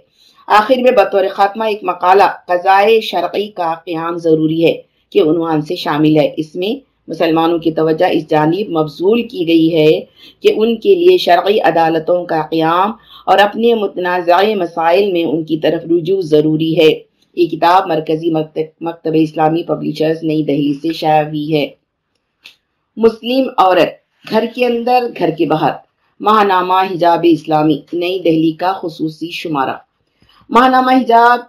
آخر میں بطور خاتمہ ایک مقالہ قضائے شرعی کا قیام ضروری ہے۔ کہ عنوان سے شامل ہے۔ اس میں مسلمانوں کی توجہ اس جانب مبزول کی گئی ہے کہ ان کے لیے شرعی عدالتوں کا قیام اور اپنے متنازع مسائل میں ان کی طرف رجوع ضروری ہے۔ یہ کتاب مرکزی مکتب اسلامی پبلیشرز نئی دہلی سے شائع ہوئی ہے۔ مسلم عورت گھر کے اندر، گھر کے باہر۔ ماہنامہ حجاب اسلامی، نئی دہلی کا خصوصی شمارہ۔ ماہنامہ حجاب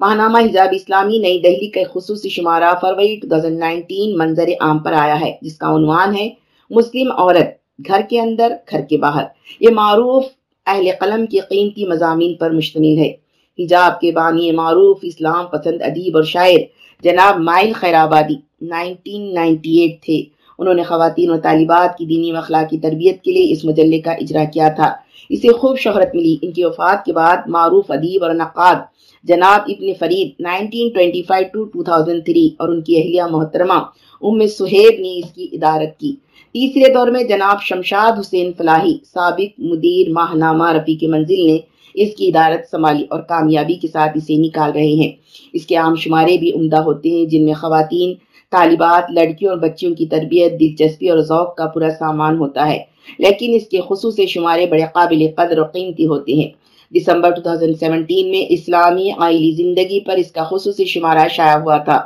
ماہنامہ حجاب اسلامی نئی دہلی کا خصوصی شمارہ فروری 2019 منظر عام پر آیا ہے، جس کا عنوان ہے، مسلم عورت گھر کے اندر، گھر کے باہر۔ یہ معروف اہل قلم کے قیمتی مضامین پر مشتمل ہے۔ حجاب کے بانی معروف اسلام پسند ادیب اور شاعر جناب مائل خیر آبادی 1998 تھے۔ انہوں نے خواتین و طالبات کی دینی و اخلاقی تربیت کے لیے اس مجلے کا اجرا کیا تھا۔ اسے خوب شہرت ملی۔ ان کی وفات کے بعد معروف ادیب اور نقاد جناب ابن فرید 1925 2003 اور ان کی اہلیہ محترمہ ام سہیب نے اس کی ادارت کی۔ تیسرے دور میں جناب شمشاد حسین فلاحی، سابق مدیر ماہنامہ رفیع کے منزل نے اس کی ادارت سنبھالی اور کامیابی کے ساتھ اسے نکال رہے ہیں۔ اس کے عام شمارے بھی عمدہ ہوتے ہیں، جن میں خواتین، طالبات، لڑکیوں اور بچیوں کی تربیت، دلچسپی اور ذوق کا پورا سامان ہوتا ہے۔ لیکن اس کے خصوصی شمارے بڑے قابل قدر و قیمتی ہوتے ہیں۔ دسمبر 2017 میں اسلامی آئلی زندگی پر اس کا خصوصی شمارہ شائع ہوا تھا،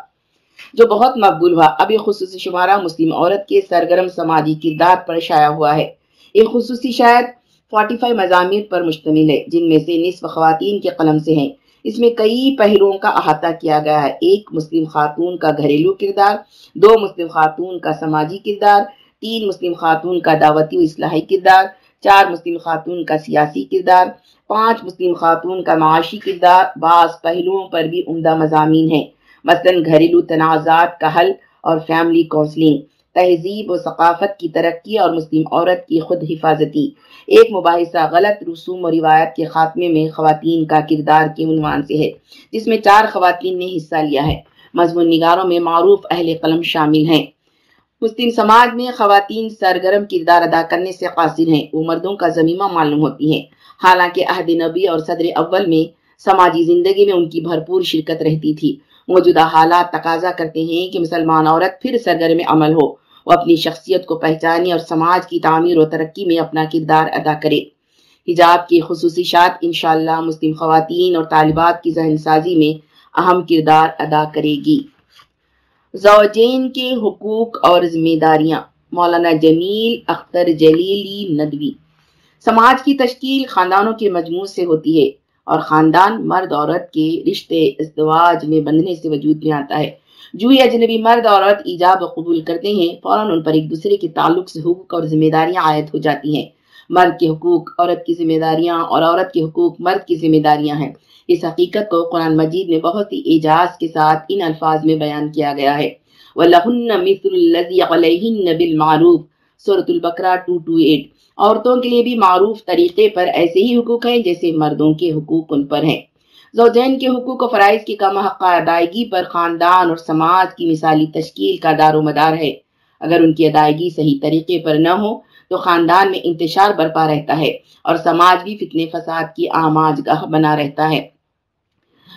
جو بہت مقبول ہوا۔ اب یہ خصوصی شمارہ مسلم عورت کے سرگرم سماجی کردار پر شائع ہوا ہے۔ یہ خصوصی شاید 45 مضامین پر مشتمل ہے، جن میں سے نصف خواتین کے قلم سے ہیں۔ اس میں کئی پہلوؤں کا احاطہ کیا گیا ہے۔ ایک مسلم خاتون کا گھریلو کردار، دو مسلم خاتون کا سماجی کردار، تین مسلم خاتون کا دعوتی و اصلاحی کردار، چار مسلم خاتون کا سیاسی کردار پانچ مسلم خاتون کا معاشی کردار بعض پہلوؤں پر بھی عمدہ مضامین ہیں۔ مثلا گھریلو تنازعات کا حل اور فیملی کونسلنگ تہذیب و ثقافت کی ترقی اور مسلم عورت کی خود حفاظتی۔ ایک مباحثہ غلط رسوم و روایت کے خاتمے میں خواتین کا کردار کے عنوان سے ہے، جس میں چار خواتین نے حصہ لیا ہے۔ مضمون نگاروں میں معروف اہل قلم شامل ہیں۔ مسلم سماج میں خواتین سرگرم کردار ادا کرنے سے قاصر ہیں۔ وہ مردوں کا زمیمہ معلوم ہوتی ہیں۔ حالانکہ عہد نبی اور صدر اول میں سماجی زندگی میں ان کی بھرپور شرکت رہتی تھی۔ موجودہ حالات تقاضا کرتے ہیں کہ مسلمان عورت پھر سرگرم عمل ہو وہ اپنی شخصیت کو پہچانے اور سماج کی تعمیر و ترقی میں اپنا کردار ادا کرے۔ حجاب کی خصوصیات انشاءاللہ مسلم خواتین اور طالبات کی ذہن سازی میں اہم کردار ادا کرے گی۔ زوجین کے حقوق اور ذمہ داریاں۔ مولانا جمیل اختر جلیلی ندوی۔ سماج کی تشکیل خاندانوں کے مجموع سے ہوتی ہے اور خاندان مرد عورت کے رشتے ازدواج میں بندھنے سے وجود میں آتا ہے۔ جو ہی اجنبی مرد عورت ایجاب و قبول کرتے ہیں، فوراً ان پر ایک دوسرے کے تعلق سے حقوق اور ذمہ داریاں عائد ہو جاتی ہیں۔ مرد کے حقوق، عورت کی ذمہ داریاں اور عورت کے حقوق مرد کی ذمہ داریاں ہیں۔ اس حقیقت کو قرآن مجید میں بہت ہی اعجاز کے ساتھ ان الفاظ میں بیان کیا گیا ہے۔ وَلَهُنَّ مِثُلُ الَّذِي عَلَيْهِنَّ بِالْمَعْرُوفِ۔ سورة البقرہ 228 عورتوں کے لیے بھی معروف طریقے پر ایسے ہی حقوق ہیں جیسے مردوں کے حقوق ان پر ہیں۔ زوجین کے حقوق و فرائض کی کم حق ادائیگی پر خاندان اور سماج کی مثالی تشکیل کا دار و مدار ہے۔ اگر ان کی ادائیگی صحیح طریقے پر نہ ہو تو خاندان میں انتشار برپا رہتا ہے اور سماج بھی فتنے فساد کی آماج گاہ بنا رہتا ہے۔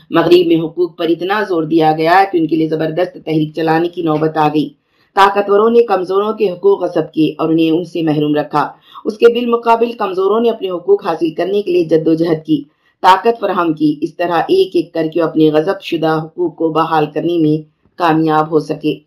مغرب میں حقوق پر اتنا زور دیا گیا کہ ان کے لیے زبردست تحریک چلانے کی نوبت آ گئی۔ طاقتوروں نے کمزوروں کے حقوق غصب کیے اور انہیں ان سے محروم رکھا۔ اس کے بالمقابل کمزوروں نے اپنے حقوق حاصل کرنے کے لیے جد و جہد کی، طاقت فراہم کی، اس طرح ایک ایک کر کے اپنے غضب شدہ حقوق کو بحال کرنے میں کامیاب ہو سکے۔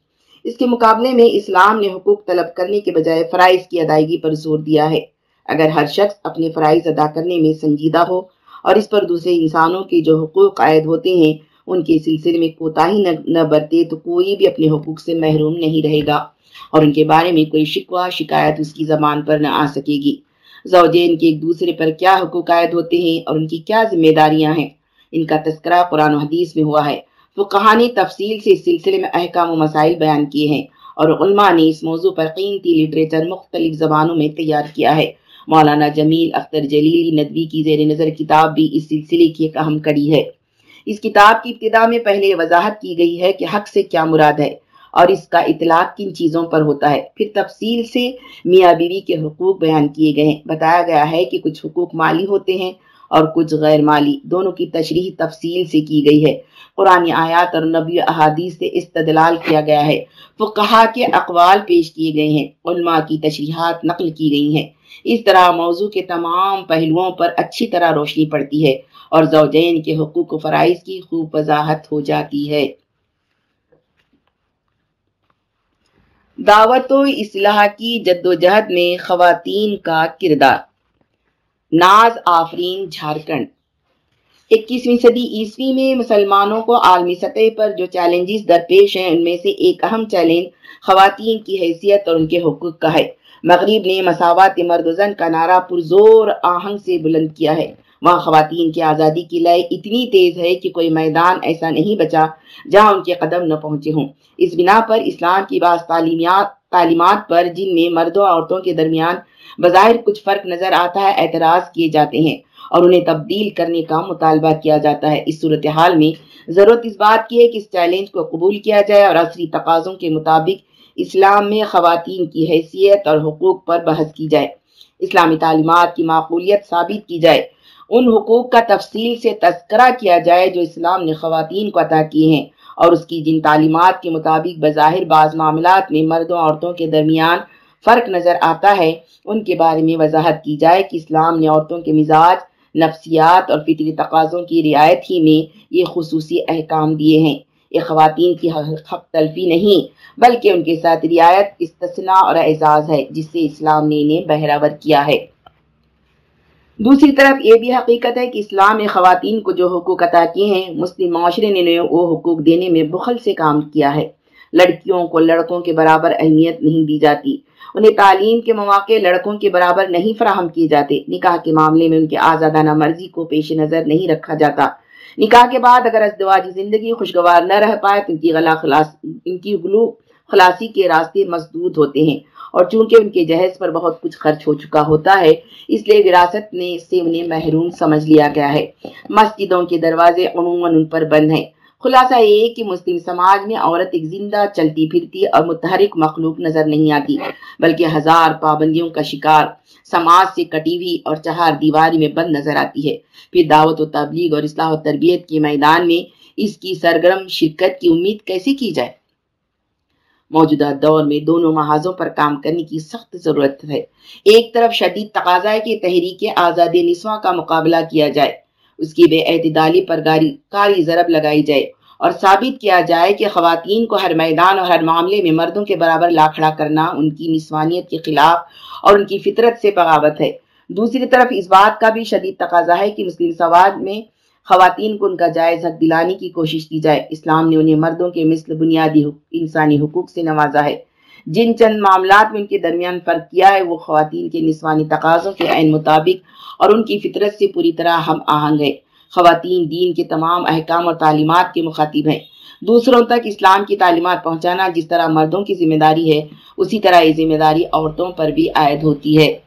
اس کے مقابلے میں اسلام نے حقوق طلب کرنے کے بجائے فرائض کی ادائیگی پر زور دیا ہے۔ اگر ہر شخص اپنے فرائض ادا کرنے میں سنجیدہ ہو اور اس پر دوسرے انسانوں کے جو حقوق عائد ہوتے ہیں، ان کے سلسلے میں کوتاہی نہ برتے تو کوئی بھی اپنے حقوق سے محروم نہیں رہے گا۔ اور ان کے بارے میں کوئی شکوہ، شکایت اس کی زبان پر نہ آ سکے گی۔ زوجین کے ایک دوسرے پر کیا حقوق عائد ہوتے ہیں اور ان کی کیا ذمہ داریاں ہیں؟ ان کا تذکرہ قرآن و حدیث میں ہوا ہے۔ فقہ نے تفصیل سے اس سلسلے میں احکام و مسائل بیان کیے ہیں اور علماء نے اس موضوع پر قیمتی لٹریچر مختلف زبانوں میں تیار کیا ہے۔ مولانا جمیل اختر جلیلی ندوی کی زیر نظر کتاب بھی اس سلسلے کی ایک اہم کڑی ہے۔ اس کتاب کی ابتدا میں پہلے وضاحت کی گئی ہے کہ حق سے کیا مراد ہے۔ اور اس کا اطلاق کن چیزوں پر ہوتا ہے؟ پھر تفصیل سے میاں بیوی کے حقوق بیان کیے گئے۔ ہیں بتایا گیا ہے کہ کچھ حقوق مالی ہوتے ہیں اور کچھ غیر مالی۔ دونوں کی تشریح تفصیل سے کی گئی ہے۔ قرآن آیات اور نبی احادیث سے استدلال کیا گیا ہے۔ فقہا کے اقوال پیش کیے گئے ہیں۔ علماء کی تشریحات نقل کی گئی ہیں۔ اس طرح موضوع کے تمام پہلوؤں پر اچھی طرح روشنی پڑتی ہے اور زوجین کے حقوق و فرائض کی خوب وضاحت ہو جاتی ہے۔ دعوت و اصلاح کی جد و جہد میں خواتین کا کردار۔ ناز آفرین جھارکھنڈ۔ اکیسویں صدی عیسوی میں مسلمانوں کو عالمی سطح پر جو چیلنجز درپیش ہیں، ان میں سے ایک اہم چیلنج خواتین کی حیثیت اور ان کے حقوق کا ہے۔ مغرب نے مساوات مرد و زن کا نعرہ پرزور آہنگ سے بلند کیا ہے۔ وہاں خواتین کی آزادی کی لیے اتنی تیز ہے کہ کوئی میدان ایسا نہیں بچا جہاں ان کے قدم نہ پہنچے ہوں۔ اس بنا پر اسلام کی بعض تعلیمات پر جن میں مردوں عورتوں کے درمیان بظاہر کچھ فرق نظر آتا ہے، اعتراض کیے جاتے ہیں اور انہیں تبدیل کرنے کا مطالبہ کیا جاتا ہے۔ اس صورتحال میں ضرورت اس بات کی ہے کہ اس چیلنج کو قبول کیا جائے اور عصری تقاضوں کے مطابق اسلام میں خواتین کی حیثیت اور حقوق پر بحث کی جائے۔ اسلامی تعلیمات کی معقولیت ثابت کی جائے۔ ان حقوق کا تفصیل سے تذکرہ کیا جائے جو اسلام نے خواتین کو عطا کیے ہیں اور اس کی جن تعلیمات کے مطابق بظاہر بعض معاملات میں مردوں عورتوں کے درمیان فرق نظر آتا ہے، ان کے بارے میں وضاحت کی جائے کہ اسلام نے عورتوں کے مزاج، نفسیات اور فطری تقاضوں کی رعایت ہی میں یہ خصوصی احکام دیے ہیں۔ یہ خواتین کی حق تلفی نہیں، بلکہ ان کے ساتھ رعایت، استثناء اور اعزاز ہے، جس سے اسلام نے انہیں بہراور کیا ہے۔ دوسری طرف یہ بھی حقیقت ہے کہ اسلام نے خواتین کو جو حقوق عطا کیے ہیں، مسلم معاشرے نے وہ حقوق دینے میں بخل سے کام کیا ہے۔ لڑکیوں کو لڑکوں کے برابر اہمیت نہیں دی جاتی۔ انہیں تعلیم کے مواقع لڑکوں کے برابر نہیں فراہم کیے جاتے۔ نکاح کے معاملے میں ان کے آزادانہ مرضی کو پیش نظر نہیں رکھا جاتا۔ نکاح کے بعد اگر ازدواجی زندگی خوشگوار نہ رہ پائے تو ان کی غلا خلاص، ان کی غلو خلاصی کے راستے مسدود ہوتے ہیں۔ اور چونکہ ان کے جہیز پر بہت کچھ خرچ ہو چکا ہوتا ہے، اس لیے وراثت نے سے انہیں محروم سمجھ لیا گیا ہے۔ مسجدوں کے دروازے عموماً ان پر بند ہیں۔ خلاصہ یہ کہ مسلم سماج میں عورت ایک زندہ چلتی پھرتی اور متحرک مخلوق نظر نہیں آتی، بلکہ ہزار پابندیوں کا شکار، سماج سے کٹی ہوئی اور چہار دیواری میں بند نظر آتی ہے۔ پھر دعوت و تبلیغ اور اصلاح و تربیت کے میدان میں اس کی سرگرم، شرکت کی امید کیسے کی جائے؟ موجودہ دور میں دونوں محاذوں پر کام کرنے کی سخت ضرورت ہے۔ ایک طرف شدید تقاضا ہے کہ تحریک آزاد نسواں کا مقابلہ کیا جائے، اس کی بے اعتدالی پر گاری، کاری ضرب لگائی جائے اور ثابت کیا جائے کہ خواتین کو ہر میدان اور ہر معاملے میں مردوں کے برابر لاکھڑا کرنا ان کی نسوانیت کے خلاف اور ان کی فطرت سے بغاوت ہے۔ دوسری طرف اس بات کا بھی شدید تقاضا ہے کہ مسلم سواد میں خواتین کو ان کا جائز حق دلانے کی کوشش کی جائے۔ اسلام نے انہیں مردوں کے مثل بنیادی انسانی حقوق سے نوازا ہے۔ جن چند معاملات میں ان کے درمیان فرق کیا ہے، وہ خواتین کے نسوانی تقاضوں کے عین مطابق اور ان کی فطرت سے پوری طرح ہم آہنگ ہے خواتین دین کے تمام احکام اور تعلیمات کے مخاطب ہیں۔ دوسروں تک اسلام کی تعلیمات پہنچانا جس طرح مردوں کی ذمہ داری ہے، اسی طرح یہ ذمہ داری عورتوں پر بھی عائد ہوتی ہے۔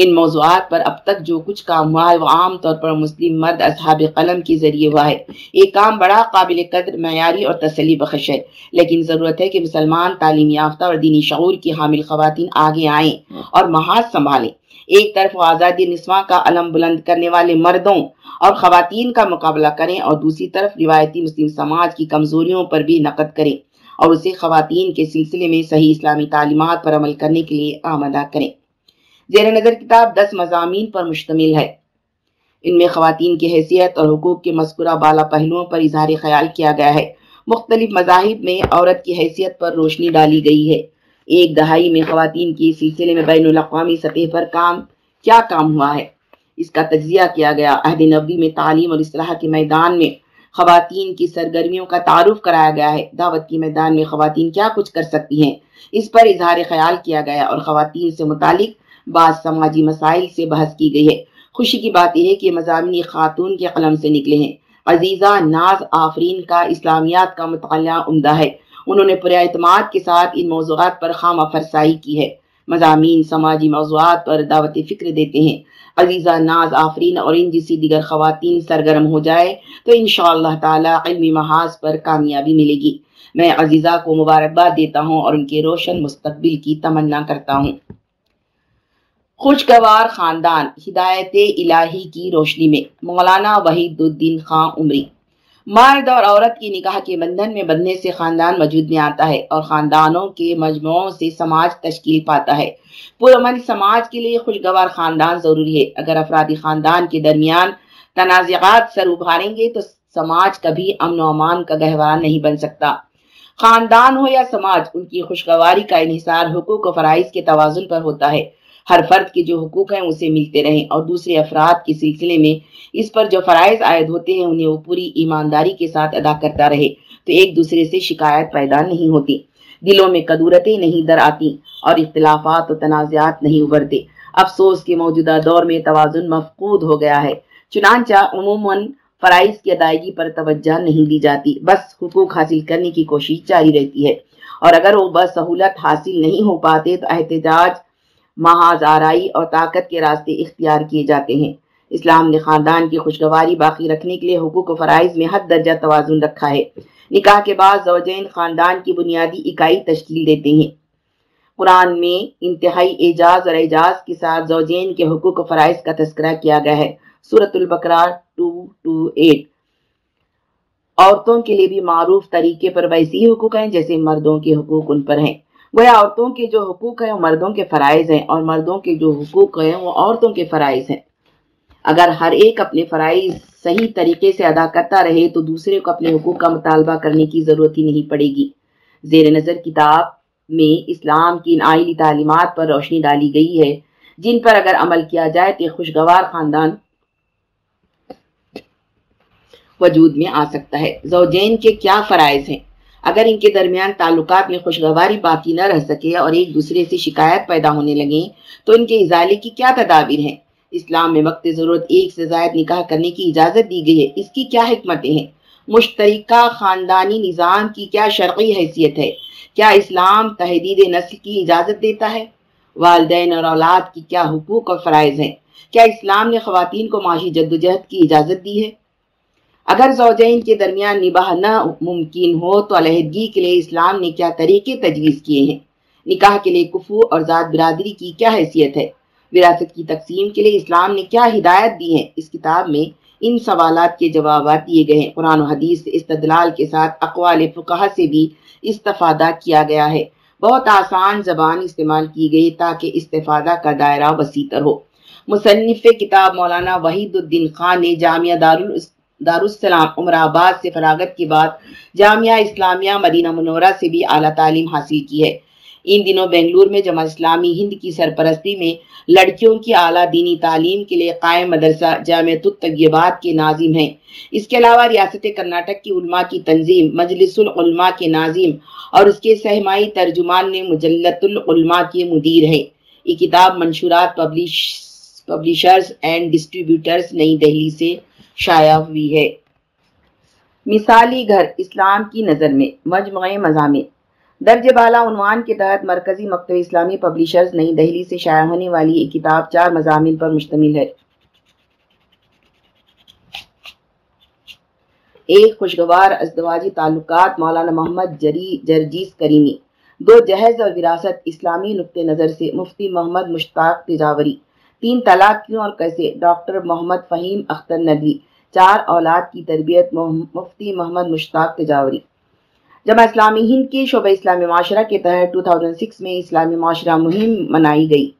ان موضوعات پر اب تک جو کچھ کام ہوا ہے وہ عام طور پر مسلم مرد اصحاب قلم کے ذریعے ہوا ہے۔ یہ کام بڑا قابل قدر، معیاری اور تسلی بخش ہے۔ لیکن ضرورت ہے کہ مسلمان تعلیم یافتہ اور دینی شعور کی حامل خواتین آگے آئیں اور محاذ سنبھالیں۔ ایک طرف آزادی نسواں کا علم بلند کرنے والے مردوں اور خواتین کا مقابلہ کریں اور دوسری طرف روایتی مسلم سماج کی کمزوریوں پر بھی نقد کریں اور اسے خواتین کے سلسلے میں صحیح اسلامی تعلیمات پر عمل کرنے کے لیے آمدہ کریں۔ زیر نظر کتاب دس مضامین پر مشتمل ہے۔ ان میں خواتین کی حیثیت اور حقوق کے مذکورہ بالا پہلوؤں پر اظہار خیال کیا گیا ہے۔ مختلف مذاہب میں عورت کی حیثیت پر روشنی ڈالی گئی ہے۔ ایک دہائی میں خواتین کی سلسلے میں بین الاقوامی سطح پر کام، کیا کام ہوا ہے؟ اس کا تجزیہ کیا گیا۔ عہد نبی میں تعلیم اور اصلاح کے میدان میں خواتین کی سرگرمیوں کا تعارف کرایا گیا ہے۔ دعوت کی میدان میں خواتین کیا کچھ کر سکتی ہیں؟ اس پر اظہار خیال کیا گیا اور خواتین سے متعلق بعض سماجی مسائل سے بحث کی گئی ہے۔ خوشی کی بات یہ ہے کہ مضامین خاتون کے قلم سے نکلے ہیں۔ عزیزہ ناز آفرین کا اسلامیات کا مطالعہ عمدہ ہے۔ انہوں نے پورے اعتماد کے ساتھ ان موضوعات پر خام فرسائی کی ہے۔ مضامین سماجی موضوعات پر دعوت فکر دیتے ہیں۔ عزیزہ ناز آفرین اور ان جیسی دیگر خواتین سرگرم ہو جائے تو انشاءاللہ تعالی علمی محاذ پر کامیابی ملے گی۔ میں عزیزہ کو مبارکباد دیتا ہوں اور ان کے روشن مستقبل کی تمنا کرتا ہوں۔ خوشگوار خاندان، ہدایت الہی کی روشنی میں۔ مولانا وحید الدین خان عمری۔ مرد اور عورت کی نکاح کے بندھن میں بندھنے سے خاندان موجود میں آتا ہے اور خاندانوں کے مجموعوں سے سماج تشکیل پاتا ہے۔ پرامن سماج کے لیے خوشگوار خاندان ضروری ہے۔ اگر افرادی خاندان کے درمیان تنازعات سر ابھاریں گے تو سماج کبھی امن و امان کا گہوارہ نہیں بن سکتا۔ خاندان ہو یا سماج، ان کی خوشگواری کا انحصار حقوق و فرائض کے توازن پر ہوتا ہے۔ ہر فرد کے جو حقوق ہیں اسے ملتے رہیں اور دوسرے افراد کے سلسلے میں اس پر جو فرائض عائد ہوتے ہیں انہیں وہ پوری ایمانداری کے ساتھ ادا کرتا رہے تو ایک دوسرے سے شکایت پیدا نہیں ہوتی۔ دلوں میں قدورتیں نہیں در آتی اور اختلافات و تنازعات نہیں ابھرتے۔ افسوس کے موجودہ دور میں توازن مفقود ہو گیا ہے۔ چنانچہ عموماً فرائض کی ادائیگی پر توجہ نہیں دی جاتی، بس حقوق حاصل کرنے کی کوشش جاری رہتی ہے۔ اور اگر وہ بس سہولت حاصل نہیں ہو پاتے تو احتجاج محاذ آرائی اور طاقت کے راستے اختیار کیے جاتے ہیں۔ اسلام نے خاندان کی خوشگواری باقی رکھنے کے لیے حقوق و فرائض میں حد درجہ توازن رکھا ہے۔ نکاح کے بعد زوجین خاندان کی بنیادی اکائی تشکیل دیتے ہیں۔ قرآن میں انتہائی اعجاز اور اعجاز کے ساتھ زوجین کے حقوق و فرائض کا تذکرہ کیا گیا ہے۔ صورت البقرہ ٹو ٹو ایٹ عورتوں کے لیے بھی معروف طریقے پر ویسی حقوق ہیں جیسے مردوں کے حقوق ان پر ہیں۔ گویا عورتوں کے جو حقوق ہیں، وہ مردوں کے فرائض ہیں اور مردوں کے جو حقوق ہیں، وہ عورتوں کے فرائض ہیں۔ اگر ہر ایک اپنے فرائض صحیح طریقے سے ادا کرتا رہے، تو دوسرے کو اپنے حقوق کا مطالبہ کرنے کی ضرورت ہی نہیں پڑے گی۔ زیر نظر کتاب میں اسلام کی ان آئلی تعلیمات پر روشنی ڈالی گئی ہے۔ جن پر اگر عمل کیا جائے تو خوشگوار خاندان وجود میں آ سکتا ہے۔ زوجین کے کیا فرائض ہیں؟ اگر ان کے درمیان تعلقات میں خوشگواری باقی نہ رہ سکے اور ایک دوسرے سے شکایت پیدا ہونے لگیں، تو ان کے ازالے کی کیا تدابیر ہیں؟ اسلام میں وقت ضرورت ایک سے زائد نکاح کرنے کی اجازت دی گئی ہے۔ اس کی کیا حکمتیں ہیں؟ مشترکہ خاندانی نظام کی کیا شرعی حیثیت ہے؟ کیا اسلام تحدید نسل کی اجازت دیتا ہے؟ والدین اور اولاد کی کیا حقوق اور فرائض ہیں؟ کیا اسلام نے خواتین کو معاشی جدوجہد کی اجازت دی ہے؟ اگر زوجین کے درمیان نباہ نہ ممکن ہو تو علیحدگی کے لیے اسلام نے کیا طریقے تجویز کیے ہیں؟ نکاح کے لیے کفو اور ذات برادری کی کیا حیثیت ہے؟ وراثت کی تقسیم کے لیے اسلام نے کیا ہدایت دی ہے؟ اس کتاب میں ان سوالات کے جوابات دیے گئے ہیں۔ قرآن و حدیث استدلال کے ساتھ اقوال فقہ سے بھی استفادہ کیا گیا ہے۔ بہت آسان زبان استعمال کی گئی تاکہ استفادہ کا دائرہ وسیع تر ہو۔ مصنف کتاب مولانا وحید الدین خان نے جامعہ دار دارالسلام عمر آباد سے فراغت کے بعد جامعہ اسلامیہ مدینہ منورہ سے بھی اعلیٰ تعلیم حاصل کی ہے۔ ان دنوں بنگلور میں جمع اسلامی ہند کی سرپرستی میں لڑکیوں کی اعلیٰ دینی تعلیم کے لیے قائم مدرسہ جامع الطیبات کے ناظم ہیں۔ اس کے علاوہ ریاست کرناٹک کی علماء کی تنظیم، مجلس العلماء کے ناظم اور اس کے سہمائی ترجمان نے مجلت العلماء کے مدیر ہیں۔ یہ کتاب Manshurat publish publishers and distributors Nai Delhi سے شائع ہوئی ہے۔ مثالی گھر اسلام کی نظر میں، مجموعہ مضامین۔ درج بالا عنوان کے تحت مرکزی مکتب اسلامی پبلیشرز نئی دہلی سے شائع ہونے والی ایک کتاب چار مضامین پر مشتمل ہے۔ ایک خوشگوار ازدواجی تعلقات مولانا محمد جری جرجیز کریمی۔ دو جہیز اور وراثت اسلامی نقطہ نظر سے مفتی محمد مشتاق تجاوری۔ تین طلاق کیوں اور کیسے؟ ڈاکٹر محمد فہیم اختر ندوی۔ چار اولاد کی تربیت مفتی محمد مشتاق تجاوری۔ جمع اسلامی ہند کے شعبہ اسلامی معاشرہ کے تحت 2006 میں اسلامی معاشرہ مہم منائی گئی۔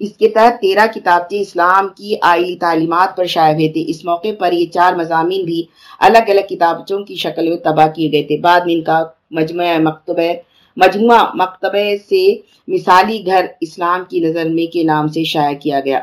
اس کے تحت تیرہ کتابچے اسلام کی آئلی تعلیمات پر شائع ہوئے تھے۔ اس موقع پر یہ چار مضامین بھی الگ الگ کتابچوں کی شکل میں تباہ کیے گئے تھے۔ بعد میں ان کا مجموعہ مکتبہ مجموعہ مکتبہ سے مثالی گھر اسلام کی نظر میں کے نام سے شائع کیا گیا۔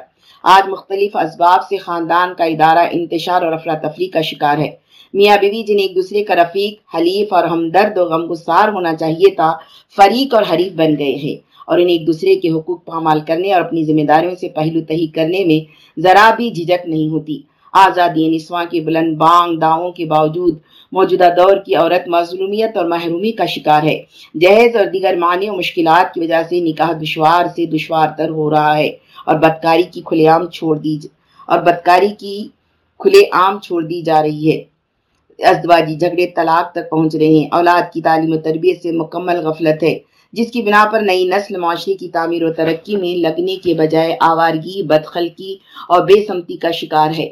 آج مختلف اسباب سے خاندان کا ادارہ انتشار اور افراتفری کا شکار ہے۔ میاں بیوی جنہیں ایک دوسرے کا رفیق، حلیف اور ہمدرد و غم گسار ہونا چاہیے تھا، فریق اور حریف بن گئے ہیں اور انہیں ایک دوسرے کے حقوق پامال کرنے اور اپنی ذمہ داریوں سے پہلو تہی کرنے میں ذرا بھی جھجک نہیں ہوتی۔ آزادی یعنی نسواں کے بلند بانگ دعووں کے باوجود موجودہ دور کی عورت مظلومیت اور محرومی کا شکار ہے۔ جہیز اور دیگر معنی و مشکلات کی وجہ سے نکاح دشوار سے دشوار تر ہو رہا ہے۔ اور بدکاری کی کھلے عام چھوڑ دی اور بدکاری کی کھلے عام چھوڑ دی جا رہی ہے۔ ازدواجی جھگڑے طلاق تک پہنچ رہے ہیں۔ اولاد کی تعلیم و تربیت سے مکمل غفلت ہے، جس کی بنا پر نئی نسل معاشرے کی تعمیر و ترقی میں لگنے کے بجائے آوارگی، بدخلقی اور بے سمتی کا شکار ہے۔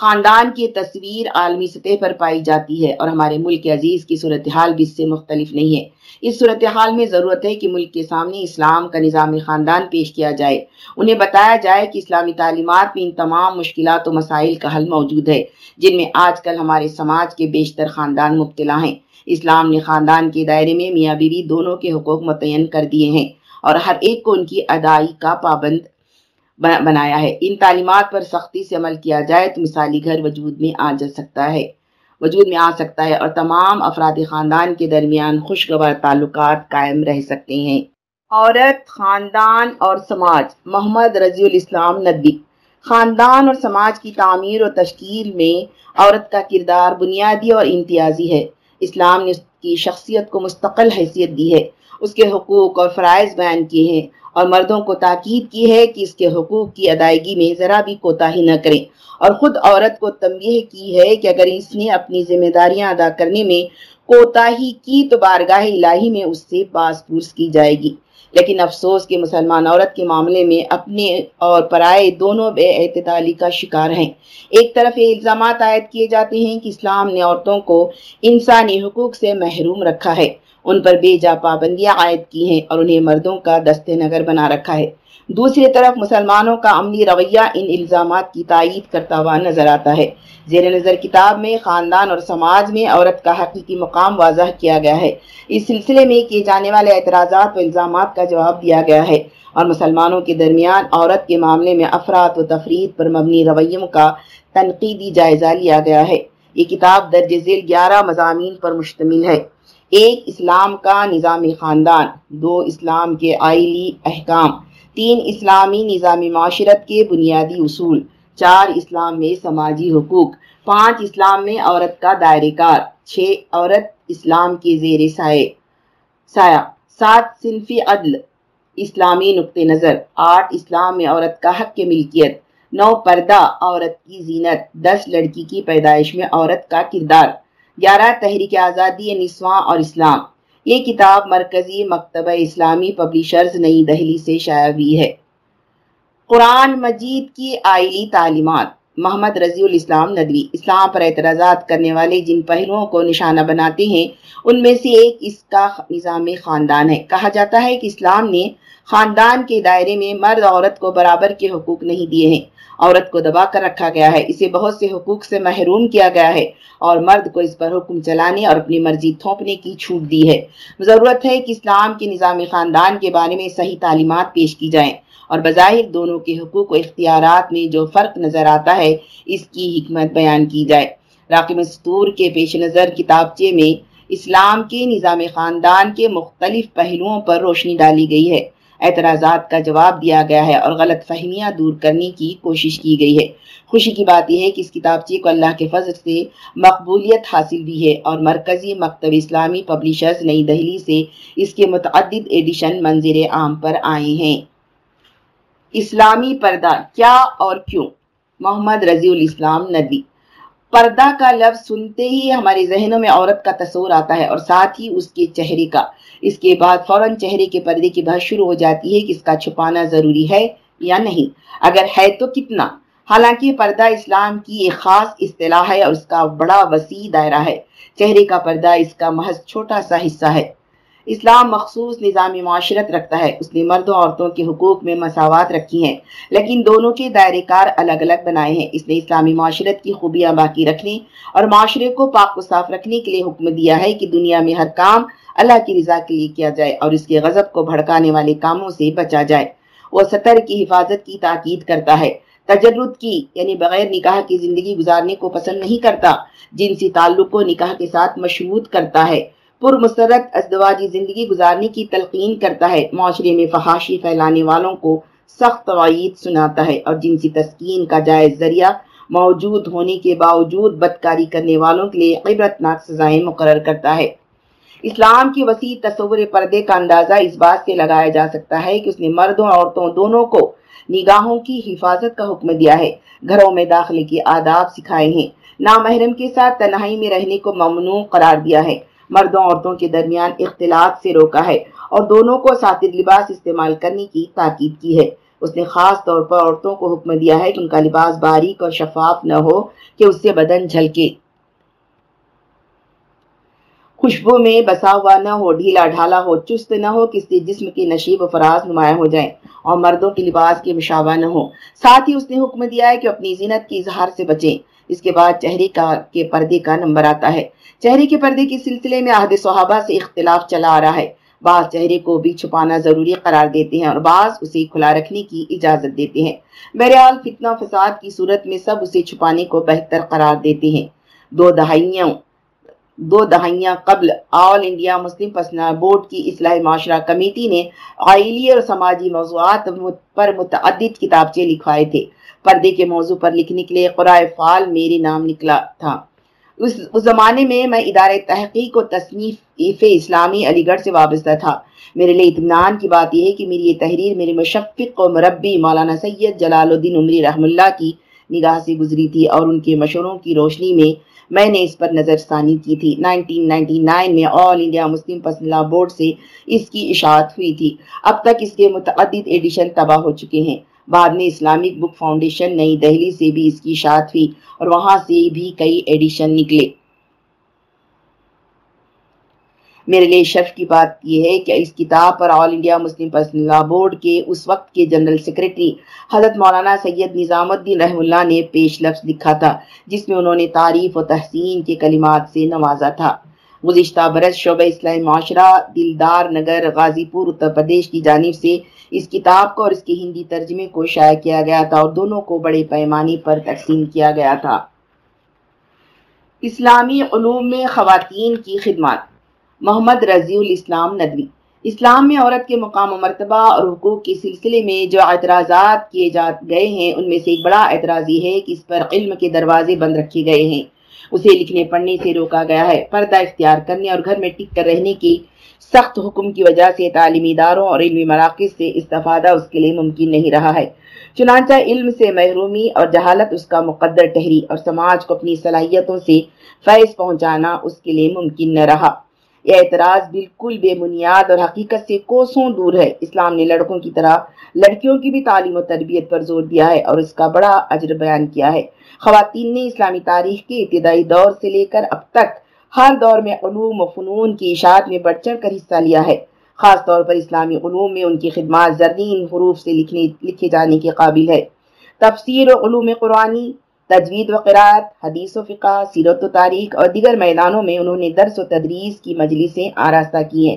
خاندان کی تصویر عالمی سطح پر پائی جاتی ہے اور ہمارے ملک عزیز کی صورتحال بھی اس سے مختلف نہیں ہے۔ اس صورتحال میں ضرورت ہے کہ ملک کے سامنے اسلام کا نظام خاندان پیش کیا جائے۔ انہیں بتایا جائے کہ اسلامی تعلیمات میں ان تمام مشکلات و مسائل کا حل موجود ہے، جن میں آج کل ہمارے سماج کے بیشتر خاندان مبتلا ہیں۔ اسلام نے خاندان کے دائرے میں میاں بیوی دونوں کے حقوق متعین کر دیے ہیں اور ہر ایک کو ان کی ادائی کا پابند بنایا ہے۔ ان تعلیمات پر سختی سے عمل کیا جائے تو مثالی گھر وجود میں آ جا سکتا ہے۔ وجود میں آ سکتا ہے اور تمام افراد خاندان کے درمیان خوشگوار تعلقات قائم رہ سکتے ہیں۔ عورت، خاندان اور سماج۔ محمد رضی الاسلام ندی خاندان اور سماج کی تعمیر و تشکیل میں عورت کا کردار بنیادی اور امتیازی ہے۔ اسلام نے اس کی شخصیت کو مستقل حیثیت دی ہے۔ اس کے حقوق اور فرائض بیان کیے ہیں۔ اور مردوں کو تاکید کی ہے کہ اس کے حقوق کی ادائیگی میں ذرا بھی کوتاہی نہ کریں۔ اور خود عورت کو تنبیہ کی ہے کہ اگر اس نے اپنی ذمہ داریاں ادا کرنے میں کوتاہی کی تو بارگاہ الہی میں اس سے پاس پوس کی جائے گی۔ لیکن افسوس کہ مسلمان عورت کے معاملے میں اپنے اور پرائے دونوں بے اعتدالی کا شکار ہیں۔ ایک طرف یہ الزامات عائد کیے جاتے ہیں کہ اسلام نے عورتوں کو انسانی حقوق سے محروم رکھا ہے۔ ان پر بے جا پابندیاں عائد کی ہیں اور انہیں مردوں کا دست نگر بنا رکھا ہے۔ دوسری طرف مسلمانوں کا عملی رویہ ان الزامات کی تائید کرتا ہوا نظر آتا ہے۔ زیر نظر کتاب میں خاندان اور سماج میں عورت کا حقیقی مقام واضح کیا گیا ہے۔ اس سلسلے میں کیے جانے والے اعتراضات و الزامات کا جواب دیا گیا ہے اور مسلمانوں کے درمیان عورت کے معاملے میں افراد و تفرید پر مبنی رویوں کا تنقیدی جائزہ لیا گیا ہے۔ یہ کتاب درج ذیل گیارہ مضامین پر مشتمل ہے۔ ایک اسلام کا نظامی خاندان، دو اسلام کے آئلی احکام، تین اسلامی نظامی معاشرت کے بنیادی اصول، چار اسلام میں سماجی حقوق، پانچ اسلام میں عورت کا دائرہ کار، چھ عورت اسلام کے زیر سائے، سایہ، سات صنفی عدل، اسلامی نقطہ نظر، آٹھ اسلام میں عورت کا حق کے ملکیت، نو پردہ عورت کی زینت، دس لڑکی کی پیدائش میں عورت کا کردار۔ گیارہ تحریک آزادی نسواں اور اسلام۔ یہ کتاب مرکزی مکتبہ اسلامی پبلیشرز نئی دہلی سے شائع ہوئی ہے۔ قرآن مجید کی آئلی تعلیمات۔ محمد رضی الاسلام ندوی۔ اسلام پر اعتراضات کرنے والے جن پہلوؤں کو نشانہ بناتے ہیں، ان میں سے ایک اس کا نظام خاندان ہے۔ کہا جاتا ہے کہ اسلام نے خاندان کے دائرے میں مرد عورت کو برابر کے حقوق نہیں دیے ہیں۔ عورت کو دبا کر رکھا گیا ہے۔ اسے بہت سے حقوق سے محروم کیا گیا ہے اور مرد کو اس پر حکم چلانے اور اپنی مرضی تھوپنے کی چھوٹ دی ہے۔ ضرورت ہے کہ اسلام کے نظام خاندان کے بارے میں صحیح تعلیمات پیش کی جائیں اور بظاہر دونوں کے حقوق و اختیارات میں جو فرق نظر آتا ہے، اس کی حکمت بیان کی جائے۔ راقم ستور کے پیش نظر کتابچے میں اسلام کے نظام خاندان کے مختلف پہلوؤں پر روشنی ڈالی گئی ہے۔ اعتراضات کا جواب دیا گیا ہے اور غلط فہمیاں دور کرنے کی کوشش کی گئی ہے۔ خوشی کی بات یہ ہے کہ اس کتابچے کو اللہ کے فضل سے مقبولیت حاصل بھی ہے اور مرکزی مکتب اسلامی پبلیشرز نئی دہلی سے اس کے متعدد ایڈیشن منظر عام پر آئے ہیں۔ اسلامی پردہ کیا اور کیوں؟ محمد رضی الاسلام ندی پردہ کا لفظ سنتے ہی ہمارے ذہنوں میں عورت کا تصور آتا ہے اور ساتھ ہی اس کے چہرے کا۔ اس کے بعد فوراً چہرے کے پردے کی بحث شروع ہو جاتی ہے کہ اس کا چھپانا ضروری ہے یا نہیں۔ اگر ہے تو کتنا۔ حالانکہ پردہ اسلام کی ایک خاص اصطلاح ہے اور اس کا بڑا وسیع دائرہ ہے۔ چہرے کا پردہ اس کا محض چھوٹا سا حصہ ہے۔ اسلام مخصوص نظامی معاشرت رکھتا ہے۔ اس نے مردوں، عورتوں کے حقوق میں مساوات رکھی ہیں، لیکن دونوں کے دائرے کار الگ الگ بنائے ہیں۔ اس نے اسلامی معاشرت کی خوبیاں باقی رکھنے اور معاشرے کو پاک و صاف رکھنے کے لیے حکم دیا ہے کہ دنیا میں ہر کام اللہ کی رضا کے لیے کیا جائے اور اس کے غضب کو بھڑکانے والے کاموں سے بچا جائے۔ وہ سطر کی حفاظت کی تاکید کرتا ہے۔ تجرد کی یعنی بغیر نکاح کی زندگی گزارنے کو پسند نہیں کرتا جنسی تعلق کو نکاح کے ساتھ مشروط کرتا ہے۔ پر مسرت ازدواجی زندگی گزارنے کی تلقین کرتا ہے۔ معاشرے میں فحاشی پھیلانے والوں کو سخت وعید سناتا ہے اور جنسی تسکین کا جائز ذریعہ موجود ہونے کے باوجود بدکاری کرنے والوں کے لیے عبرتناک سزائیں مقرر کرتا ہے۔ اسلام کی وسیع تصور پردے کا اندازہ اس بات سے لگایا جا سکتا ہے کہ اس نے مردوں اور عورتوں دونوں کو نگاہوں کی حفاظت کا حکم دیا ہے۔ گھروں میں داخلے کی آداب سکھائے ہیں۔ نامحرم کے ساتھ تنہائی میں رہنے کو ممنوع قرار دیا ہے۔ مردوں عورتوں کے درمیان اختلاط سے روکا ہے اور دونوں کو ساتر لباس استعمال کرنے کی تاکید کی ہے۔ اس نے خاص طور پر عورتوں کو حکم دیا ہے کہ ان کا لباس باریک اور شفاف نہ ہو کہ اس سے بدن جھلکے۔ خوشبو میں بسا ہوا نہ ہو، ڈھیلا ڈھالا ہو، چست نہ ہو، کسی جسم کی نشیب و فراز نمایاں ہو جائیں اور مردوں کے لباس کے مشابہ نہ ہو ساتھ ہی اس نے حکم دیا ہے کہ اپنی زینت کی اظہار سے بچیں۔ اس کے بعد چہرے کا، کے پردے کا نمبر آتا ہے۔ چہرے کے پردے کے سلسلے میں عہد صحابہ سے اختلاف چلا آ رہا ہے۔ بعض چہرے کو بھی چھپانا ضروری قرار دیتے ہیں اور بعض اسے کھلا رکھنے کی اجازت دیتے ہیں۔ بہرحال فتنہ فساد کی صورت میں سب اسے چھپانے کو بہتر قرار دیتے ہیں۔ دو دہائیوں دو دہائیاں قبل آل انڈیا مسلم پسنا بورڈ کی اصلاح معاشرہ کمیٹی نے آئلی اور سماجی موضوعات پر متعدد کتابچے لکھوائے تھے۔ پردے کے موضوع پر لکھنے کے لیے قرآن فال میرے نام نکلا تھا۔ اس زمانے میں میں ادارے تحقیق و تصنیف اسلامی علی گڑھ سے وابستہ تھا۔ میرے لیے اطمینان کی بات یہ ہے کہ میری یہ تحریر میرے مشفق و مربی مولانا سید جلال الدین عمری رحم اللہ کی نگاہ سے گزری تھی اور ان کے مشوروں کی روشنی میں میں نے اس پر نظر ثانی کی تھی۔ 1999 میں آل انڈیا مسلم پسندہ بورڈ سے اس کی اشاعت ہوئی تھی۔ اب تک اس کے متعدد ایڈیشن تباہ ہو چکے ہیں۔ بعد میں اسلامک بک فاؤنڈیشن نئی دہلی سے بھی اس کی اشاعت ہوئی اور وہاں سے بھی کئی ایڈیشن نکلے۔ میرے لیے شرف کی بات یہ ہے کہ اس کتاب پر all India Muslim personal law board کے اس وقت کے جنرل سیکرٹری حضرت مولانا سید نظام الدین رحم اللہ نے پیش لفظ لکھا تھا، جس میں انہوں نے تعریف و تحسین کے کلمات سے نوازا تھا۔ گزشتہ برس شعبہ اسلامی معاشرہ دلدار نگر غازی پور، اتر پردیش کی جانب سے اس کتاب کو اور اس کے ہندی ترجمے کو شائع کیا گیا تھا اور دونوں کو بڑے پیمانے پر تقسیم کیا گیا تھا۔ اسلامی علوم میں خواتین کی خدمات محمد رضی الاسلام ندوی۔ اسلام میں عورت کے مقام و مرتبہ اور حقوق کے سلسلے میں جو اعتراضات کیے جا گئے ہیں، ان میں سے ایک بڑا اعتراض یہ ہے کہ اس پر علم کے دروازے بند رکھے گئے ہیں۔ اسے لکھنے پڑھنے سے روکا گیا ہے۔ پردہ اختیار کرنے اور گھر میں ٹک کر رہنے کی سخت حکم کی وجہ سے تعلیمی اداروں اور علمی مراکز سے استفادہ اس کے لیے ممکن نہیں رہا ہے۔ چنانچہ علم سے محرومی اور جہالت اس کا مقدر ٹہری اور سماج کو اپنی صلاحیتوں سے فیض پہنچانا اس کے لیے ممکن نہ رہا۔ یہ اعتراض بالکل بے بنیاد اور حقیقت سے کوسوں دور ہے۔ اسلام نے لڑکوں کی طرح لڑکیوں کی بھی تعلیم و تربیت پر زور دیا ہے اور اس کا بڑا اجر بیان کیا ہے۔ خواتین نے اسلامی تاریخ کے ابتدائی دور سے لے کر اب تک ہر دور میں علوم و فنون کی اشاعت میں بڑھ چڑھ کر حصہ لیا ہے۔ خاص طور پر اسلامی علوم میں ان کی خدمات زرین حروف سے لکھنے، لکھے جانے کے قابل ہے۔ تفسیر و علوم قرآنی تجوید و قرآت حدیث و فقہ، سیرت و تاریخ اور دیگر میدانوں میں انہوں نے درس و تدریس کی مجلسیں آراستہ کی ہیں۔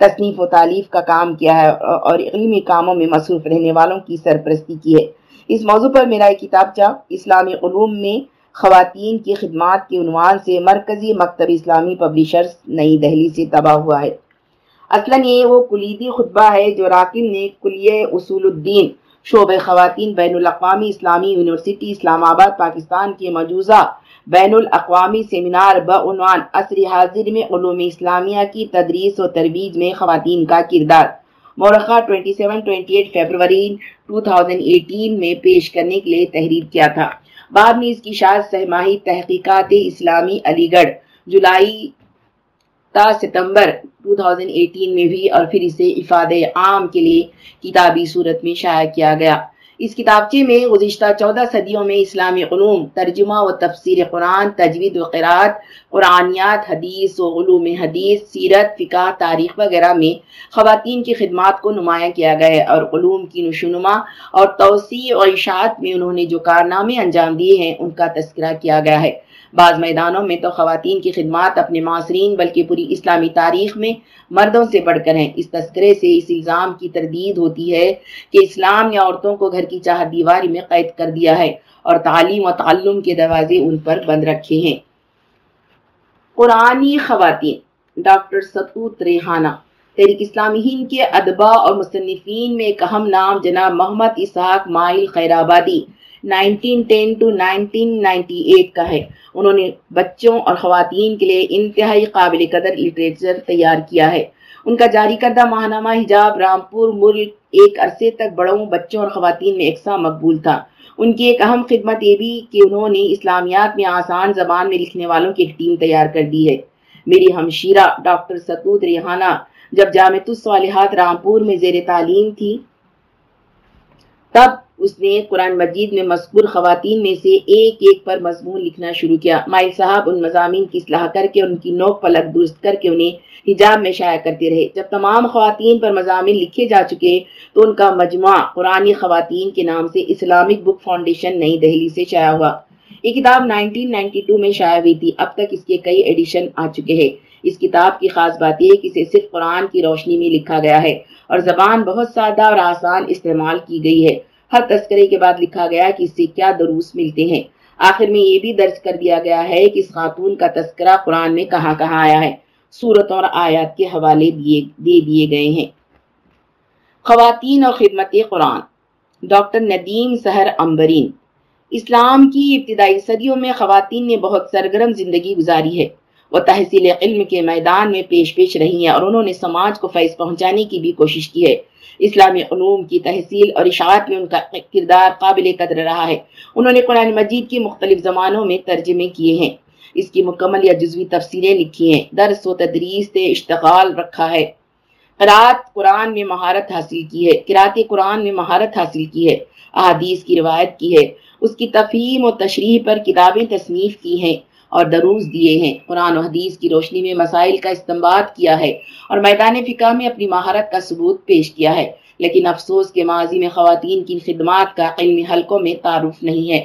تصنیف و تعلیف کا کام کیا ہے اور علمی کاموں میں مصروف رہنے والوں کی سرپرستی کی ہے۔ اس موضوع پر میرا ایک کتابچہ اسلامی علوم میں خواتین کی خدمات کے عنوان سے مرکزی مکتب اسلامی پبلیشرز نئی دہلی سے تباہ ہوا ہے۔ اصلاً یہ وہ کلیدی خطبہ ہے جو راکم نے کلیہ اصول الدین شعبہ خواتین بین الاقوامی اسلامی یونیورسٹی اسلام آباد پاکستان کے مجوزہ بین الاقوامی سیمینار بعنوان عصر حاضر میں علوم اسلامیہ کی تدریس و ترویج میں خواتین کا کردار۔ مورخہ 27-28 فیبروری 2018 میں پیش کرنے کے لیے تحریر کیا تھا۔ بعد میں اس کی شاید سہماہی تحقیقات اسلامی علی گڑھ جولائی تا ستمبر 2018 میں بھی اور پھر اسے افاد عام کے لیے کتابی صورت میں شائع کیا گیا۔ اس کتابچے میں گزشتہ چودہ صدیوں میں اسلامی علوم، ترجمہ و تفسیر قرآن، تجوید و قرآت قرآنیات، حدیث و علوم حدیث، سیرت، فقہ، تاریخ وغیرہ میں خواتین کی خدمات کو نمایاں کیا گیا ہے اور علوم کی نشونما اور توسیع و اشاعت میں انہوں نے جو کارنامے انجام دیے ہیں، ان کا تذکرہ کیا گیا ہے۔ بعض میدانوں میں تو خواتین کی خدمات اپنے معاصرین بلکہ پوری اسلامی تاریخ میں مردوں سے بڑھ کر ہیں۔ اس تذکرے سے اس الزام کی تردید ہوتی ہے کہ اسلام نے عورتوں کو گھر کی چاہ دیواری میں قید کر دیا ہے اور تعلیم و تعلم کے دروازے ان پر بند رکھے ہیں۔ قرآنی خواتین، ڈاکٹر ستوت ریحانہ، تحریک اسلامی ہند کے ادبا اور مصنفین میں ایک اہم نام جناب محمد اسحاق مائل خیر آبادی 1910 ٹو 1998 کا ہے۔ انہوں نے بچوں اور خواتین کے لیے انتہائی قابل قدر لٹریچر تیار کیا ہے۔ ان کا جاری کردہ ماہنامہ حجاب رامپور ملک ایک عرصے تک بڑوں، بچوں اور خواتین میں یکساں مقبول تھا۔ ان کی ایک اہم خدمت یہ بھی کہ انہوں نے اسلامیات میں آسان زبان میں لکھنے والوں کی ایک ٹیم تیار کر دی ہے۔ میری ہمشیرہ ڈاکٹر ستود ریحانہ، جب جامع الصالحات رامپور میں زیر تعلیم تھی، تب اس نے قرآن مجید میں مذکور خواتین میں سے ایک ایک پر مضمون لکھنا شروع کیا۔ مائل صاحب ان مضامین کی اصلاح کر کے، ان کی نوک پلک درست کر کے انہیں حجاب میں شائع کرتے رہے۔ جب تمام خواتین پر مضامین لکھے جا چکے تو ان کا مجموعہ قرآن خواتین کے نام سے اسلامک بک فاؤنڈیشن نئی دہلی سے شائع ہوا۔ یہ کتاب 1992 میں شائع ہوئی تھی۔ اب تک اس کے کئی ایڈیشن آ چکے ہیں۔ اس کتاب کی خاص بات یہ کہ اسے صرف قرآن کی روشنی میں لکھا گیا ہے اور زبان بہت سادہ اور آسان استعمال کی گئی ہے۔ ہر تذکرے کے بعد لکھا گیا کہ اس سے کیا دروس ملتے ہیں۔ آخر میں یہ بھی درج کر دیا گیا ہے کہ اس خاتون کا تذکرہ قرآن میں کہاں کہاں آیا ہے۔ صورت اور آیات کے حوالے دیے دے دیے گئے ہیں۔ خواتین اور خدمت قرآن۔ ڈاکٹر ندیم سہر امبرین۔ اسلام کی ابتدائی صدیوں میں خواتین نے بہت سرگرم زندگی گزاری ہے۔ وہ تحصیل علم کے میدان میں پیش پیش رہی ہیں اور انہوں نے سماج کو فیض پہنچانے کی بھی کوشش کی ہے۔ اسلامی علوم کی تحصیل اور اشاعت میں ان کا کردار قابل قدر رہا ہے۔ انہوں نے قرآن مجید کی مختلف زمانوں میں ترجمے کیے ہیں۔ اس کی مکمل یا جزوی تفسیریں لکھی ہیں۔ درس و تدریس سے اشتغال رکھا ہے۔ قرآت قرآن میں مہارت حاصل کی ہے۔ قرآت قرآن میں مہارت حاصل کی ہے۔ احادیث کی روایت کی ہے۔ اس کی تفہیم و تشریح پر کتابیں تصنیف کی ہیں۔ اور دروس دیے ہیں۔ قرآن و حدیث کی روشنی میں مسائل کا استعمال کیا ہے اور میدان فقہ میں اپنی مہارت کا ثبوت پیش کیا ہے۔ لیکن افسوس کے ماضی میں خواتین کی خدمات کا علمی حلقوں میں تعارف نہیں ہے۔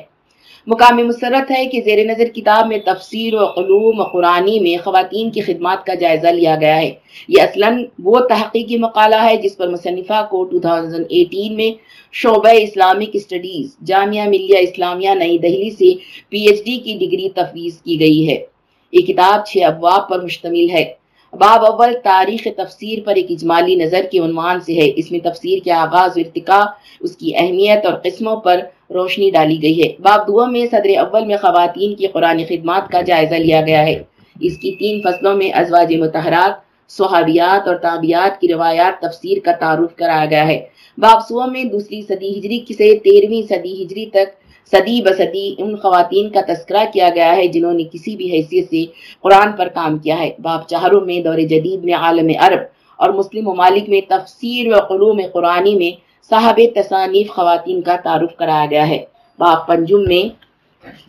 مقام مسرت ہے کہ زیر نظر کتاب میں تفسیر و علوم و قرآنی میں خواتین کی خدمات کا جائزہ لیا گیا ہے۔ یہ اصلاً وہ تحقیقی مقالہ ہے جس پر مصنفہ کو 2018 میں شعبہ اسلامک اسٹڈیز، جامعہ ملیہ اسلامیہ، نئی دہلی سے پی ایچ ڈی کی ڈگری تفویض کی گئی ہے۔ یہ کتاب چھ ابواب پر مشتمل ہے۔ باب اول، تاریخ تفسیر پر ایک اجمالی نظر کے عنوان سے ہے۔ اس میں تفسیر کے آغاز و ارتقاء، اس کی اہمیت اور قسموں پر روشنی ڈالی گئی ہے۔ باب دو میں صدر اول میں خواتین کی قرآن خدمات کا جائزہ لیا گیا ہے۔ اس کی تین فصلوں میں ازواج متحرات صحابیات اور تابعات کی روایات تفسیر کا تعارف کرایا گیا ہے۔ باب سو میں دوسری صدی ہجری سے تیرہویں صدی ہجری تک صدی بصدی ان خواتین کا تذکرہ کیا گیا ہے جنہوں نے کسی بھی حیثیت سے قرآن پر کام کیا ہے۔ باب چہروں میں دور جدید میں عالم عرب اور مسلم ممالک میں تفسیر و قلوم قرآنی میں صاحب تصانیف خواتین کا تعارف کرایا گیا ہے۔ باب پنجم میں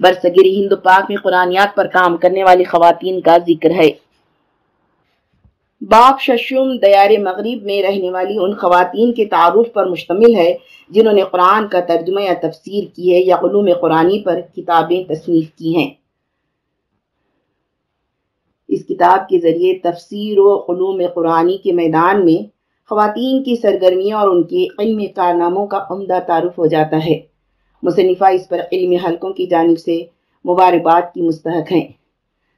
برصغیر ہند پاک میں قرآنیات پر کام کرنے والی خواتین کا ذکر ہے۔ باب ششم دیار مغرب میں رہنے والی ان خواتین کے تعارف پر مشتمل ہے، جنہوں نے قرآن کا ترجمہ یا تفسیر کی ہے یا علوم قرآنی پر کتابیں تصنیف کی ہیں۔ اس کتاب کے ذریعے تفسیر و علوم قرآنی کے میدان میں خواتین کی سرگرمیوں اور ان کے علم کارناموں کا عمدہ تعارف ہو جاتا ہے۔ مصنفہ اس پر علم حلقوں کی جانب سے مبارکباد کی مستحق ہیں۔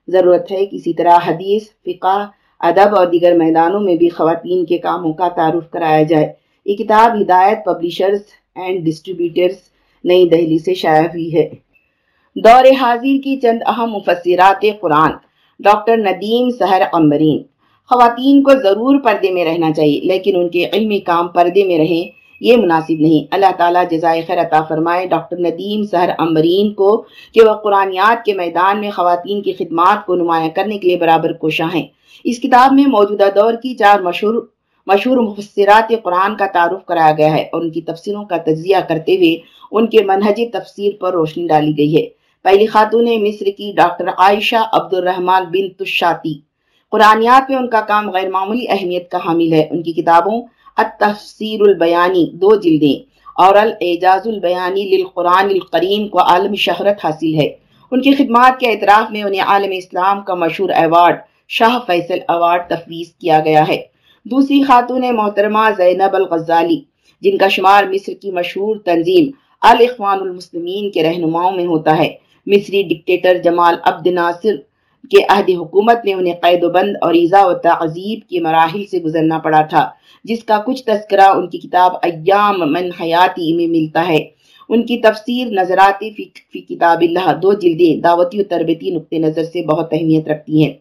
ضرورت ہے کسی طرح حدیث، فقہ ادب اور دیگر میدانوں میں بھی خواتین کے کاموں کا تعارف کرایا جائے۔ یہ کتاب ہدایت، publishers and distributors Nai Delhi سے شائع ہوئی ہے۔ دور حاضر کی چند اہم مفسرات قرآن۔ ڈاکٹر ندیم سہر امبرین خواتین کو ضرور پردے میں رہنا چاہیے، لیکن ان کے علمی کام پردے میں رہیں یہ مناسب نہیں۔ اللہ تعالیٰ جزائے خیر عطا فرمائے، ڈاکٹر ندیم سہر امبرین کو کہ وہ قرآنیات کے میدان میں خواتین کی خدمات کو نمایاں کرنے کے لیے برابر کوشاں ہیں۔ اس کتاب میں موجودہ دور کی چار مشہور مشہور مفسرات قرآن کا تعارف کرایا گیا ہے۔ اور ان کی تفسیروں کا تجزیہ کرتے ہوئے ان کے منہجی تفسیر پر روشنی ڈالی گئی ہے۔ پہلی خاتون مصر کی ڈاکٹر عائشہ عبد الرحمن بن تشاتی قرآنیات میں ان کا کام غیر معمولی اہمیت کا حامل ہے۔ ان کی کتابوں التفسیر البیانی دو جلدیں اور الاعجاز البیانی للقرآن القریم کو عالم شہرت حاصل ہے۔ ان کی خدمات کے اعتراف میں انہیں عالم اسلام کا مشہور ایوارڈ شاہ فیصل ایوارڈ تفویض کیا گیا ہے۔ دوسری خاتون محترمہ زینب الغزالی، جن کا شمار مصر کی مشہور تنظیم الاخوان المسلمین کے رہنماؤں میں ہوتا ہے۔ مصری ڈکٹیٹر جمال عبد ناصر کے عہد حکومت میں انہیں قید و بند اور ایزا و تعذیب کے مراحل سے گزرنا پڑا تھا، جس کا کچھ تذکرہ ان کی کتاب ایام من حیاتی میں ملتا ہے۔ ان کی تفسیر نظرات فی کتاب اللہ دو جلدیں دعوتی و تربیتی نقطہ نظر سے بہت اہمیت رکھتی ہیں۔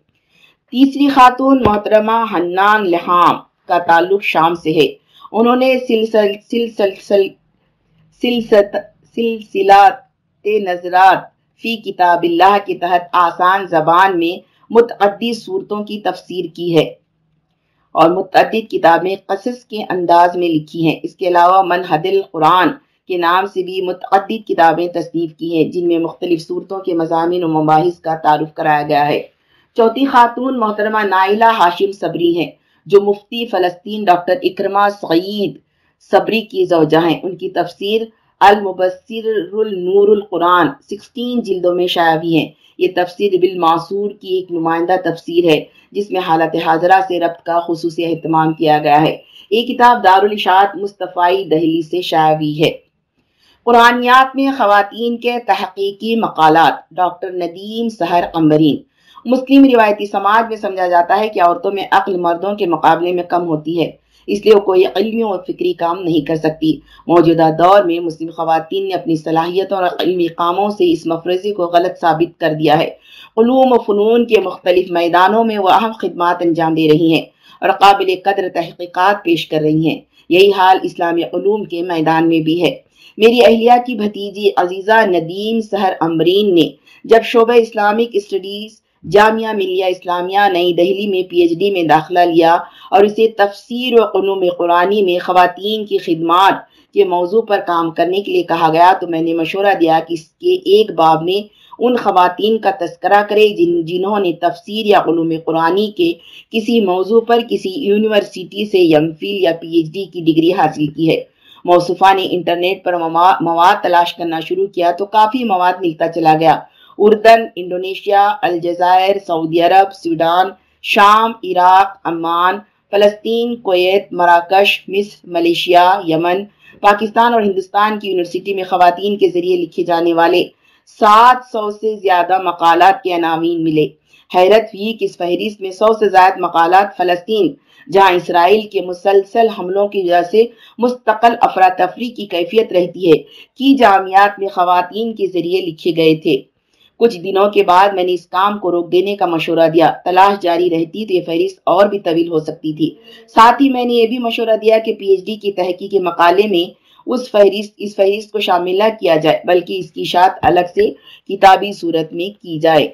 تیسری خاتون محترمہ حنان لحام کا تعلق شام سے ہے۔ انہوں نے سلسل سلسل سلسلات نظرات فی کتاب اللہ کے تحت آسان زبان میں متعدد صورتوں کی تفسیر کی ہے اور متعدد کتابیں قصص کے انداز میں لکھی ہیں۔ اس کے علاوہ منحد القرآن کے نام سے بھی متعدد کتابیں تصنیف کی ہیں، جن میں مختلف صورتوں کے مضامین و مباحث کا تعارف کرایا گیا ہے۔ چوتھی خاتون محترمہ نائلہ ہاشم صبری ہیں، جو مفتی فلسطین ڈاکٹر اکرما سعید صبری کی زوجہ ہیں۔ ان کی تفسیر المبصر النور القرآن سکسٹین جلدوں میں شائع بھی ہیں یہ تفسیر بالمعصور کی ایک نمائندہ تفسیر ہے، جس میں حالت حاضرہ سے ربط کا خصوصی اہتمام کیا گیا ہے۔ یہ کتاب دارالشاعت مصطفی دہلی سے شائع ہوئی ہے۔ قرآنیات میں خواتین کے تحقیقی مقالات، ڈاکٹر ندیم سہر قمبرین مسلم روایتی سماج میں سمجھا جاتا ہے کہ عورتوں میں عقل مردوں کے مقابلے میں کم ہوتی ہے، اس لیے وہ کوئی علمی اور فکری کام نہیں کر سکتی۔ موجودہ دور میں مسلم خواتین نے اپنی صلاحیتوں اور علمی کاموں سے اس مفرضی کو غلط ثابت کر دیا ہے۔ علوم و فنون کے مختلف میدانوں میں وہ اہم خدمات انجام دے رہی ہیں اور قابل قدر تحقیقات پیش کر رہی ہیں۔ یہی حال اسلامی علوم کے میدان میں بھی ہے۔ میری اہلیہ کی بھتیجی عزیزہ ندیم سہر امرین نے جب شعبہ اسلامک اسٹڈیز جامعہ ملیہ اسلامیہ، نئی دہلی میں پی ایچ ڈی میں داخلہ لیا اور اسے تفسیر و قنوم قرآنی میں خواتین کی خدمات کے موضوع پر کام کرنے کے لیے کہا گیا۔ تو میں نے مشورہ دیا کہ اس کے ایک باب میں ان خواتین کا تذکرہ کرے جن جنہوں نے تفسیر یا علوم قرآنی کے کسی موضوع پر کسی یونیورسٹی سے یم فیل یا پی ایچ ڈی کی ڈگری حاصل کی ہے۔ موصفہ نے انٹرنیٹ پر مواد تلاش کرنا شروع کیا تو کافی مواد ملتا چلا گیا۔ اردن، انڈونیشیا، الجزائر، سعودی عرب سوڈان شام، عراق امان فلسطین، کویت، مراکش، مصر، ملیشیا، یمن، پاکستان اور ہندوستان کی یونیورسٹی میں خواتین کے ذریعے لکھے جانے والے سات سو سے زیادہ مقالات کے عناوین ملے۔ حیرت ہوئی کہ اس فہرست میں سو سے زائد مقالات فلسطین، جہاں اسرائیل کے مسلسل حملوں کی وجہ سے مستقل افراتفری کی کیفیت رہتی ہے، کی جامعات میں خواتین کے ذریعے لکھے گئے تھے۔ کچھ دنوں کے بعد میں نے اس کام کو روک دینے کا مشورہ دیا۔ تلاش جاری رہتی تو یہ فہرست اور بھی طویل ہو سکتی تھی۔ ساتھ ہی میں نے یہ بھی مشورہ دیا کہ پی ایچ ڈی کی تحقیق مقالے میں اس فہرست اس فہرست کو شامل نہ کیا جائے، بلکہ اس کی اشاعت الگ سے کتابی صورت میں کی جائے۔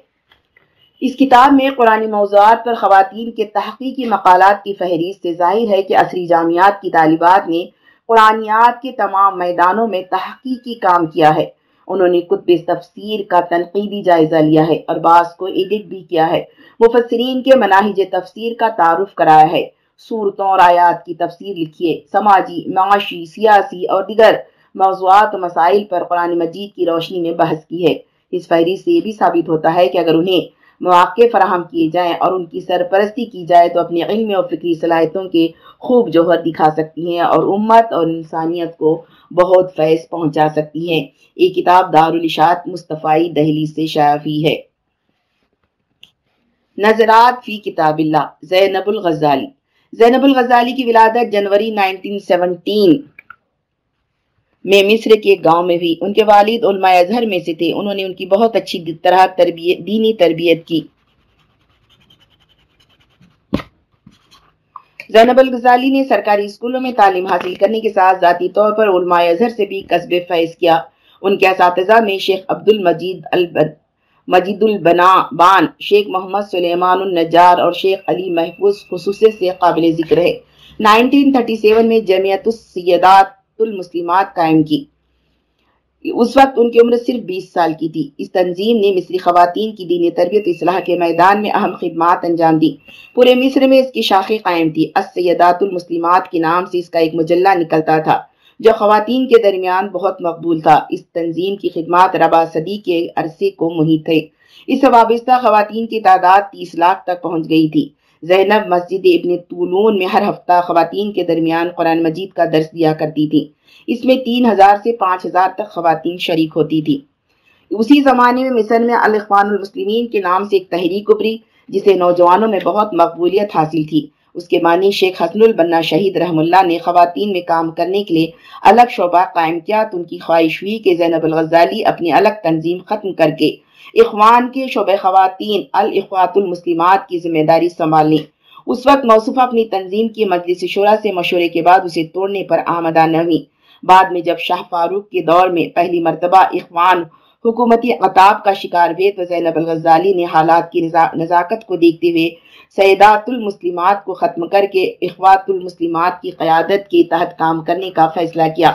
اس کتاب میں قرآن موضوعات پر خواتین کے تحقیقی مقالات کی فہرست سے ظاہر ہے کہ عصری جامعات کی طالبات نے قرآنیات کے تمام میدانوں میں تحقیقی کام کیا ہے۔ انہوں نے کتب تفسیر کا تنقیدی جائزہ لیا ہے اور بعض کو ایڈٹ بھی کیا ہے۔ مفسرین کے مناہج تفسیر کا تعارف کرایا ہے۔ صورتوں اور آیات کی تفسیر لکھیے۔ سماجی، معاشی، سیاسی اور دیگر موضوعات و مسائل پر قرآن مجید کی روشنی میں بحث کی ہے۔ اس فہرست سے یہ بھی ثابت ہوتا ہے کہ اگر انہیں مواقع فراہم کیے جائیں اور ان کی سرپرستی کی جائے تو اپنی علم اور فکری صلاحیتوں کے خوب جوہر دکھا سکتی ہیں اور امت اور انسانیت کو بہت فیض پہنچا سکتی ہیں۔ یہ کتاب دارالشاعت مصطفی دہلی سے شائع ہوئی ہے۔ نظرات فی کتاب اللہ، زینب الغزالی۔ زینب الغزالی کی ولادت جنوری 1917 میں مصر کے گاؤں میں بھی ان کے والد علماء اظہر میں سے تھے۔ انہوں نے ان کی بہت اچھی طرح تربیت، دینی تربیت کی۔ زینب الغزالی نے سرکاری اسکولوں میں تعلیم حاصل کرنے کے ساتھ ذاتی طور پر علماء اظہر سے بھی قصب فیض کیا۔ ان کے اساتذہ میں شیخ عبد المجید البن مجید البنا بان شیخ محمد سلیمان النجار اور شیخ علی محفوظ خصوصی سے قابل ذکر ہے 1937 میں جمعیت السیدات المسلمات قائم کی۔ اس وقت ان کی عمر صرف بیس سال کی تھی۔ اس تنظیم نے مصری خواتین کی دینی تربیت اصلاح کے میدان میں اہم خدمات انجام دی۔ پورے مصر میں اس کی شاخیں قائم تھی۔ السیدات المسلمات کے نام سے اس کا ایک مجلہ نکلتا تھا، جو خواتین کے درمیان بہت مقبول تھا۔ اس تنظیم کی خدمات ربا صدی کے عرصے کو محیط تھے۔ اس سے وابستہ خواتین کی تعداد تیس لاکھ تک پہنچ گئی تھی۔ زینب مسجد ابن طولون میں ہر ہفتہ خواتین کے درمیان قرآن مجید کا درس دیا کرتی تھی اس میں تین ہزار سے پانچ ہزار تک خواتین شریک ہوتی تھی اسی زمانے میں مصر میں الاخوان المسلمین کے نام سے ایک تحریک ابری جسے نوجوانوں میں بہت مقبولیت حاصل تھی۔ اس کے معنی شیخ حسن البنا شہید رحم اللہ نے خواتین میں کام کرنے کے لیے الگ شعبہ قائم کیا، تو ان کی خواہش ہوئی کہ زینب الغزالی اپنی الگ تنظیم ختم کر کے اخوان کے شعبہ خواتین الاخوات المسلمات کی ذمہ داری سنبھال لیں۔ اس وقت موصوفہ اپنی تنظیم کی مجلس شورا سے مشورے کے بعد اسے توڑنے پر آمدہ نہ ہوئی۔ بعد میں جب شاہ فاروق کے دور میں پہلی مرتبہ اخوان حکومتی عطاب کا شکار ہوئے تو زینب الغزالی نے حالات کی نزاکت کو دیکھتے ہوئے سیدات المسلمات کو ختم کر کے اخوات المسلمات کی قیادت کے تحت کام کرنے کا فیصلہ کیا۔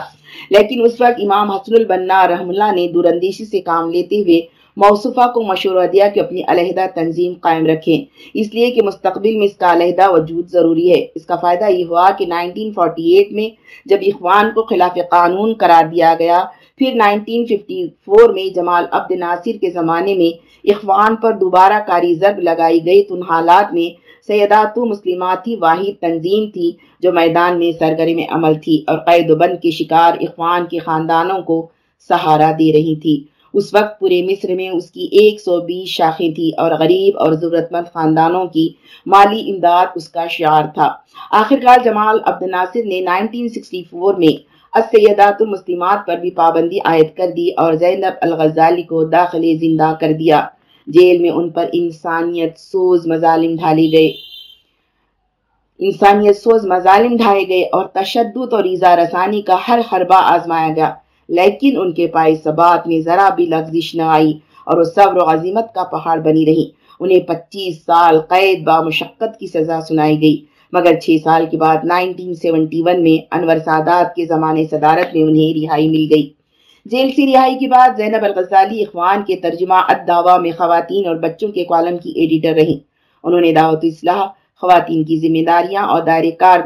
لیکن اس وقت امام حسن البنا رحم اللہ نے دوراندیشی سے کام لیتے ہوئے موصفہ کو مشورہ دیا کہ اپنی علیحدہ تنظیم قائم رکھیں۔ اس لیے کہ مستقبل میں اس کا علیحدہ وجود ضروری ہے۔ اس کا فائدہ یہ ہوا کہ 1948 میں جب اخوان کو خلاف قانون قرار دیا گیا، پھر 1954 میں جمال عبد ناصر کے زمانے میں اخوان پر دوبارہ کاری ضرب لگائی گئی۔ تو ان حالات میں سیدات مسلمات ہی واحد تنظیم تھی جو میدان میں سرگرم عمل تھی اور قید و بند کے شکار اخوان کے خاندانوں کو سہارا دے رہی تھی۔ اس وقت پورے مصر میں اس کی ایک سو بیس شاخیں تھی اور غریب اور ضرورت مند خاندانوں کی مالی امداد اس کا شعار تھا۔ آخرکار جمال عبد ناصر نے 1964 میں السیدات المسلمات پر بھی پابندی عائد کر دی اور زینب الغزالی کو داخل زندہ کر دیا۔ جیل میں ان پر انسانیت سوز مظالم ڈھالی گئے۔ انسانیت سوز مظالم ڈھائے گئے اور تشدد اور ایزا رسانی کا ہر حربہ آزمایا گیا۔ لیکن ان کے پائے ثبات میں ذرا بھی لغزش نہ آئی اور وہ صبر و عظیمت کا پہاڑ بنی رہی۔ انہیں پچیس سال قید با مشقت کی سزا سنائی گئی، مگر چھ سال کے بعد 1971 میں انور سادات کے زمانے صدارت میں انہیں رہائی مل گئی۔ جیل سے رہائی کے بعد زینب الغزالی اخوان کے ترجمہ الدعوہ میں خواتین اور بچوں کے کالم کی ایڈیٹر رہیں۔ انہوں نے دعوت اصلاح، خواتین کی ذمہ داریاں اور دائرے کار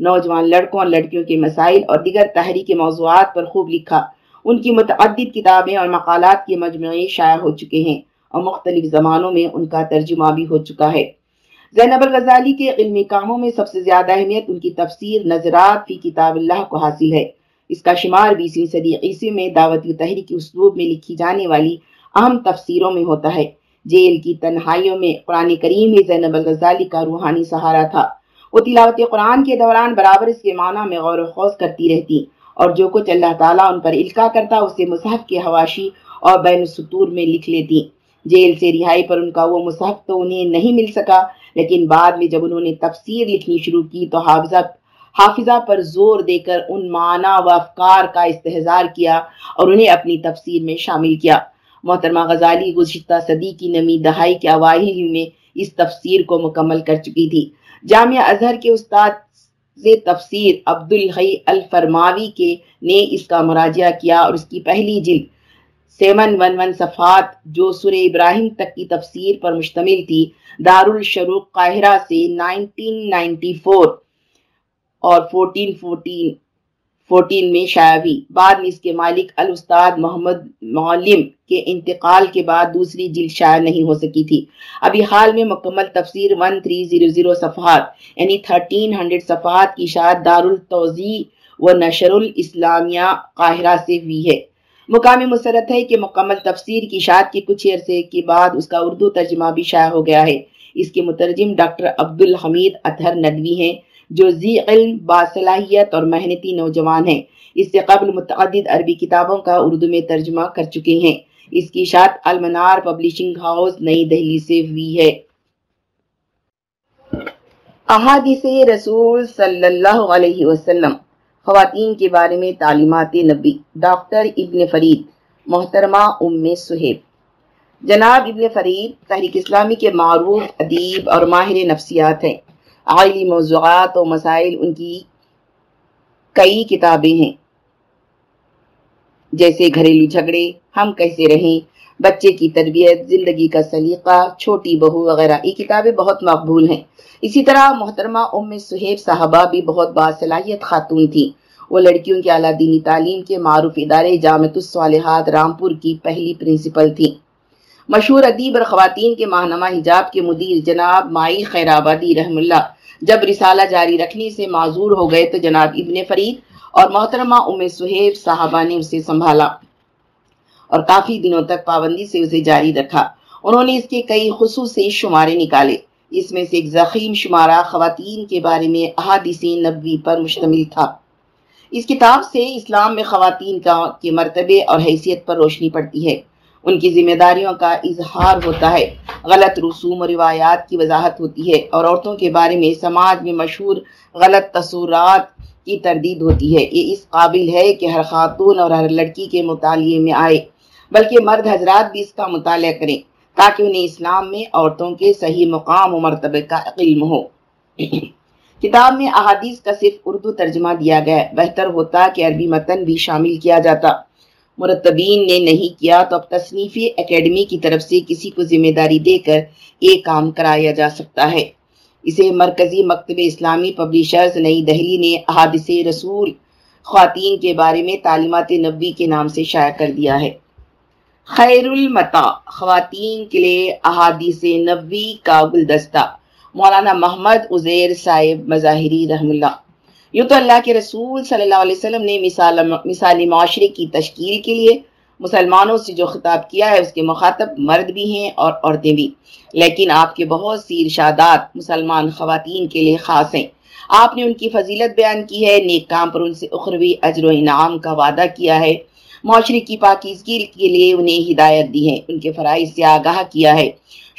نوجوان لڑکوں اور لڑکیوں کے مسائل اور دیگر تحریک موضوعات پر خوب لکھا۔ ان کی متعدد کتابیں اور مقالات کے مجموعے شائع ہو چکے ہیں اور مختلف زمانوں میں ان کا ترجمہ بھی ہو چکا ہے۔ زینب الغزالی کے علمی کاموں میں سب سے زیادہ اہمیت ان کی تفسیر نظرات فی کتاب اللہ کو حاصل ہے۔ اس کا شمار بیسویں صدی عیسوی میں دعوتی تحریک اسلوب میں لکھی جانے والی اہم تفسیروں میں ہوتا ہے۔ جیل کی تنہائیوں میں قرآن کریم ہی زینب الغزالی کا روحانی سہارا تھا۔ وہ تلاوت قرآن کے دوران برابر اس کے معنی میں غور و خوض کرتی رہتی اور جو کچھ اللہ تعالیٰ ان پر القا کرتا اسے مصحف کے حواشی اور بین سطور میں لکھ لیتی۔ جیل سے رہائی پر ان کا وہ مصحف تو انہیں نہیں مل سکا، لیکن بعد میں جب انہوں نے تفسیر لکھنی شروع کی تو حافظہ حافظہ پر زور دے کر ان معنی و افکار کا استحضار کیا اور انہیں اپنی تفسیر میں شامل کیا۔ محترمہ غزالی گزشتہ صدی کی نمی دہائی کے اوائل میں اس تفسیر کو مکمل کر چکی تھی۔ جامعہ اظہر کے استاد تفسیر عبدالحی الفرماوی کے نے اس کا مراجعہ کیا اور اس کی پہلی جلد سیون ون ون صفحات جو سر ابراہیم تک کی تفسیر پر مشتمل تھی دار الشروق قاہرہ سے نائنٹین نائنٹی فور اور فورٹین فورٹین فورٹین میں شائع ہوئی بعد میں اس کے مالک الاستاد محمد معلم کے انتقال کے بعد دوسری جلد شائع نہیں ہو سکی تھی۔ ابھی حال میں مکمل تفسیر 1300 صفحات یعنی 1300 صفحات کی شاعت دار التوزیع و نشر الاسلامیہ قاہرہ سے ہوئی ہے۔ مقامی مسرت ہے کہ مکمل تفسیر کی شاعت کے کچھ عرصے کے بعد اس کا اردو ترجمہ بھی شائع ہو گیا ہے۔ اس کے مترجم ڈاکٹر عبد الحمید اطہر ندوی ہیں۔ جو ذی علم باصلاحیت اور محنتی نوجوان ہیں۔ اس سے قبل متعدد عربی کتابوں کا اردو میں ترجمہ کر چکے ہیں۔ اس کی شاعت المنار پبلشنگ ہاؤس نئی دہلی سے ہوئی ہے۔ احادیث رسول صلی اللہ علیہ وسلم، خواتین کے بارے میں تعلیمات نبی ڈاکٹر ابن فرید، محترمہ ام سہیب۔ جناب ابن فرید تحریک اسلامی کے معروف ادیب اور ماہر نفسیات ہیں۔ عائلی موضوعات و مسائل، ان کی کئی کتابیں ہیں۔ جیسے گھریلو جھگڑے، ہم کیسے رہیں؟ بچے کی تربیت، زندگی کا سلیقہ، چھوٹی بہو وغیرہ، یہ کتابیں بہت مقبول ہیں۔ اسی طرح محترمہ ام سہیب صاحبہ بھی بہت باصلاحیت خاتون تھی وہ لڑکیوں کی اعلیٰ دینی تعلیم کے معروف ادارے جامع الصالحات رامپور کی پہلی پرنسپل تھی مشہور ادیب اور خواتین کے ماہنامہ حجاب کے مدیر جناب مائی خیر آبادی رحم اللہ۔ جب رسالہ جاری رکھنے سے معذور ہو گئے تو جناب ابن فرید اور محترمہ ام سہیب صاحبہ نے اسے سنبھالا اور کافی دنوں تک پابندی سے اسے جاری رکھا۔ انہوں نے اس کے کئی خصوصی شمارے نکالے، اس میں سے ایک زخیم شمارہ خواتین کے بارے میں احادیث نبوی پر مشتمل تھا۔ اس کتاب سے اسلام میں خواتین کا کے مرتبے اور حیثیت پر روشنی پڑتی ہے۔ ان کی ذمہ داریوں کا اظہار ہوتا ہے۔ غلط رسوم و روایات کی وضاحت ہوتی ہے اور عورتوں کے بارے میں سماج میں مشہور غلط تصورات کی تردید ہوتی ہے۔ یہ اس قابل ہے کہ ہر خاتون اور ہر لڑکی کے مطالعے میں آئے، بلکہ مرد حضرات بھی اس کا مطالعہ کریں تاکہ انہیں اسلام میں عورتوں کے صحیح مقام و مرتبہ کا علم ہو۔ کتاب میں احادیث کا صرف اردو ترجمہ دیا گیا، بہتر ہوتا کہ عربی متن بھی شامل کیا جاتا۔ مرتبین نے نہیں کیا تو اب تصنیفی اکیڈمی کی طرف سے کسی کو ذمہ داری دے کر یہ کام کرایا جا سکتا ہے۔ اسے مرکزی مکتب اسلامی پبلیشرز نئی دہلی نے احادث رسول خواتین کے بارے میں تعلیمات نبی کے نام سے شائع کر دیا ہے۔ خیر المتا خواتین کے لیے احادیث نبی کا گلدستہ۔ مولانا محمد عزیر صاحب مظاہری رحم اللہ۔ یوں تو اللہ کے رسول صلی اللہ علیہ وسلم نے مثال مثالی معاشرے کی تشکیل کے لیے مسلمانوں سے جو خطاب کیا ہے، اس کے مخاطب مرد بھی ہیں اور عورتیں بھی۔ لیکن آپ کے بہت سی ارشادات مسلمان خواتین کے لیے خاص ہیں۔ آپ نے ان کی فضیلت بیان کی ہے، نیک کام پر ان سے اخروی، اجر و انعام کا وعدہ کیا ہے۔ معاشرے کی پاکیزگی کے لیے انہیں ہدایت دی ہے۔ ان کے فرائض سے آگاہ کیا ہے۔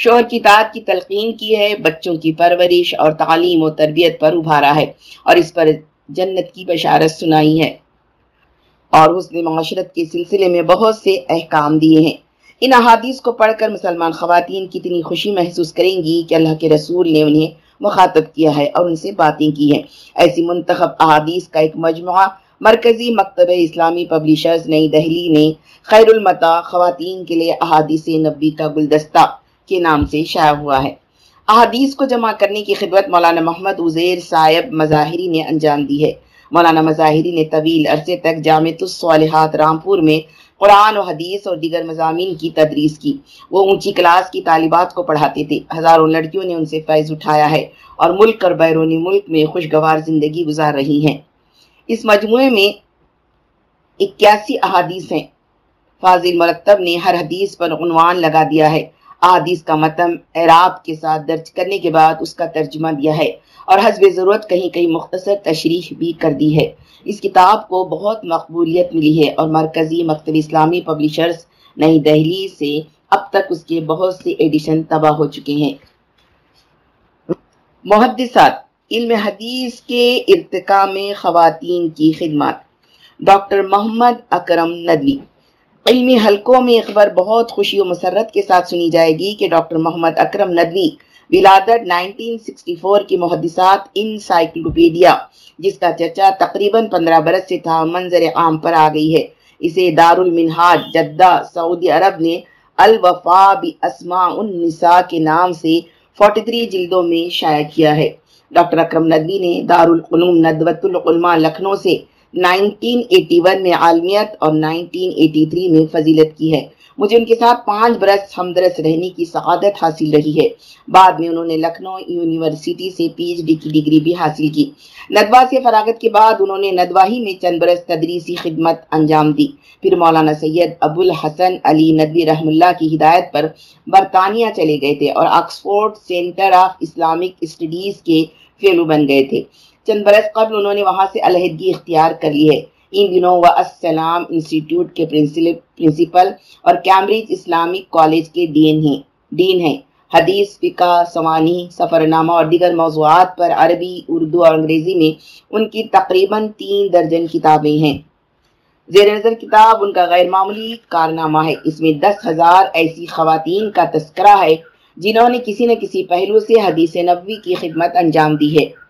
شوہر کی تعداد کی تلقین کی ہے، بچوں کی پرورش اور تعلیم و تربیت پر ابھارا ہے اور اس پر جنت کی بشارت سنائی ہے۔ اور اس نے معاشرت کے سلسلے میں بہت سے احکام دیے ہیں۔ ان احادیث کو پڑھ کر مسلمان خواتین کتنی خوشی محسوس کریں گی کہ اللہ کے رسول نے انہیں مخاطب کیا ہے اور ان سے باتیں کی ہیں۔ ایسی منتخب احادیث کا ایک مجموعہ مرکزی مکتب اسلامی پبلیشرز نئی دہلی نے خیر المتا خواتین کے لیے احادیث نبی کا گلدستہ کے نام سے شائع ہوا ہے۔ احادیث کو جمع کرنے کی خدمت مولانا محمد عزیر صاحب مظاہری نے انجام دی ہے۔ مولانا مظاہری نے طویل عرصے تک جامع الصالحات رامپور میں قرآن و حدیث اور دیگر مضامین کی تدریس کی۔ وہ اونچی کلاس کی طالبات کو پڑھاتے تھے۔ ہزاروں لڑکیوں نے ان سے فیض اٹھایا ہے اور ملک اور بیرونی ملک میں خوشگوار زندگی گزار رہی ہیں۔ اس مجموعے میں اکیاسی احادیث ہیں۔ فاضل مرتب نے ہر حدیث پر عنوان لگا دیا ہے۔ احادیث کا متن اعراب کے ساتھ درج کرنے کے بعد اس کا ترجمہ دیا ہے اور حسب ضرورت کہیں کہیں مختصر تشریح بھی کر دی ہے۔ اس کتاب کو بہت مقبولیت ملی ہے اور مرکزی مکتب اسلامی پبلیشرز نئی دہلی سے اب تک اس کے بہت سے ایڈیشن تباہ ہو چکے ہیں۔ محدثات، علم حدیث کے ارتقاء میں خواتین کی خدمات۔ ڈاکٹر محمد اکرم ندوی علمی حلقوں میں خبر بہت خوشی و مسرت کے ساتھ سنی جائے گی کہ ڈاکٹر محمد اکرم ندوی، ولادت 1964 کی محدثات انسائکلوپیڈیا، جس کا چرچا تقریباً پندرہ برس سے تھا، منظر عام پر آ گئی ہے۔ اسے دار المنہاج جدہ، سعودی عرب نے الوفا بی اسماء النساء کے نام سے 43 جلدوں میں شائع کیا ہے۔ ڈاکٹر اکرم ندوی نے دار القلوم ندوت العلماء لکھنؤ سے 1981 میں عالمیت اور 1983 میں فضیلت کی ہے۔ مجھے ان کے ساتھ پانچ برس ہمدرس رہنے کی سعادت حاصل رہی ہے۔ بعد میں انہوں نے لکھنؤ یونیورسٹی سے پی ایچ ڈی کی ڈگری بھی حاصل کی۔ ندوہ سے فراغت کے بعد انہوں نے ندواہی میں چند برس تدریسی خدمت انجام دی۔ پھر مولانا سید ابو الحسن علی ندوی رحم اللہ کی ہدایت پر برطانیہ چلے گئے تھے اور Oxford centre of Islamic studies کے فیلو بن گئے تھے۔ چند برس قبل انہوں نے وہاں سے علیحدگی اختیار کر لی ہے۔ ان دنوں وہ السلام انسٹیٹیوٹ کے پرنسپل اور کیمبرج اسلامک کالج کے دین ہیں دین ہیں۔ حدیث، فقہ سوانی سفر نامہ اور دیگر موضوعات پر عربی، اردو اور انگریزی میں ان کی تقریباً تین درجن کتابیں ہیں۔ زیر نظر کتاب، ان کا غیر معمولی کارنامہ ہے۔ اس میں دس ہزار ایسی خواتین کا تذکرہ ہے، جنہوں نے کسی نہ کسی پہلو سے حدیث نبوی کی خدمت انجام دی ہے۔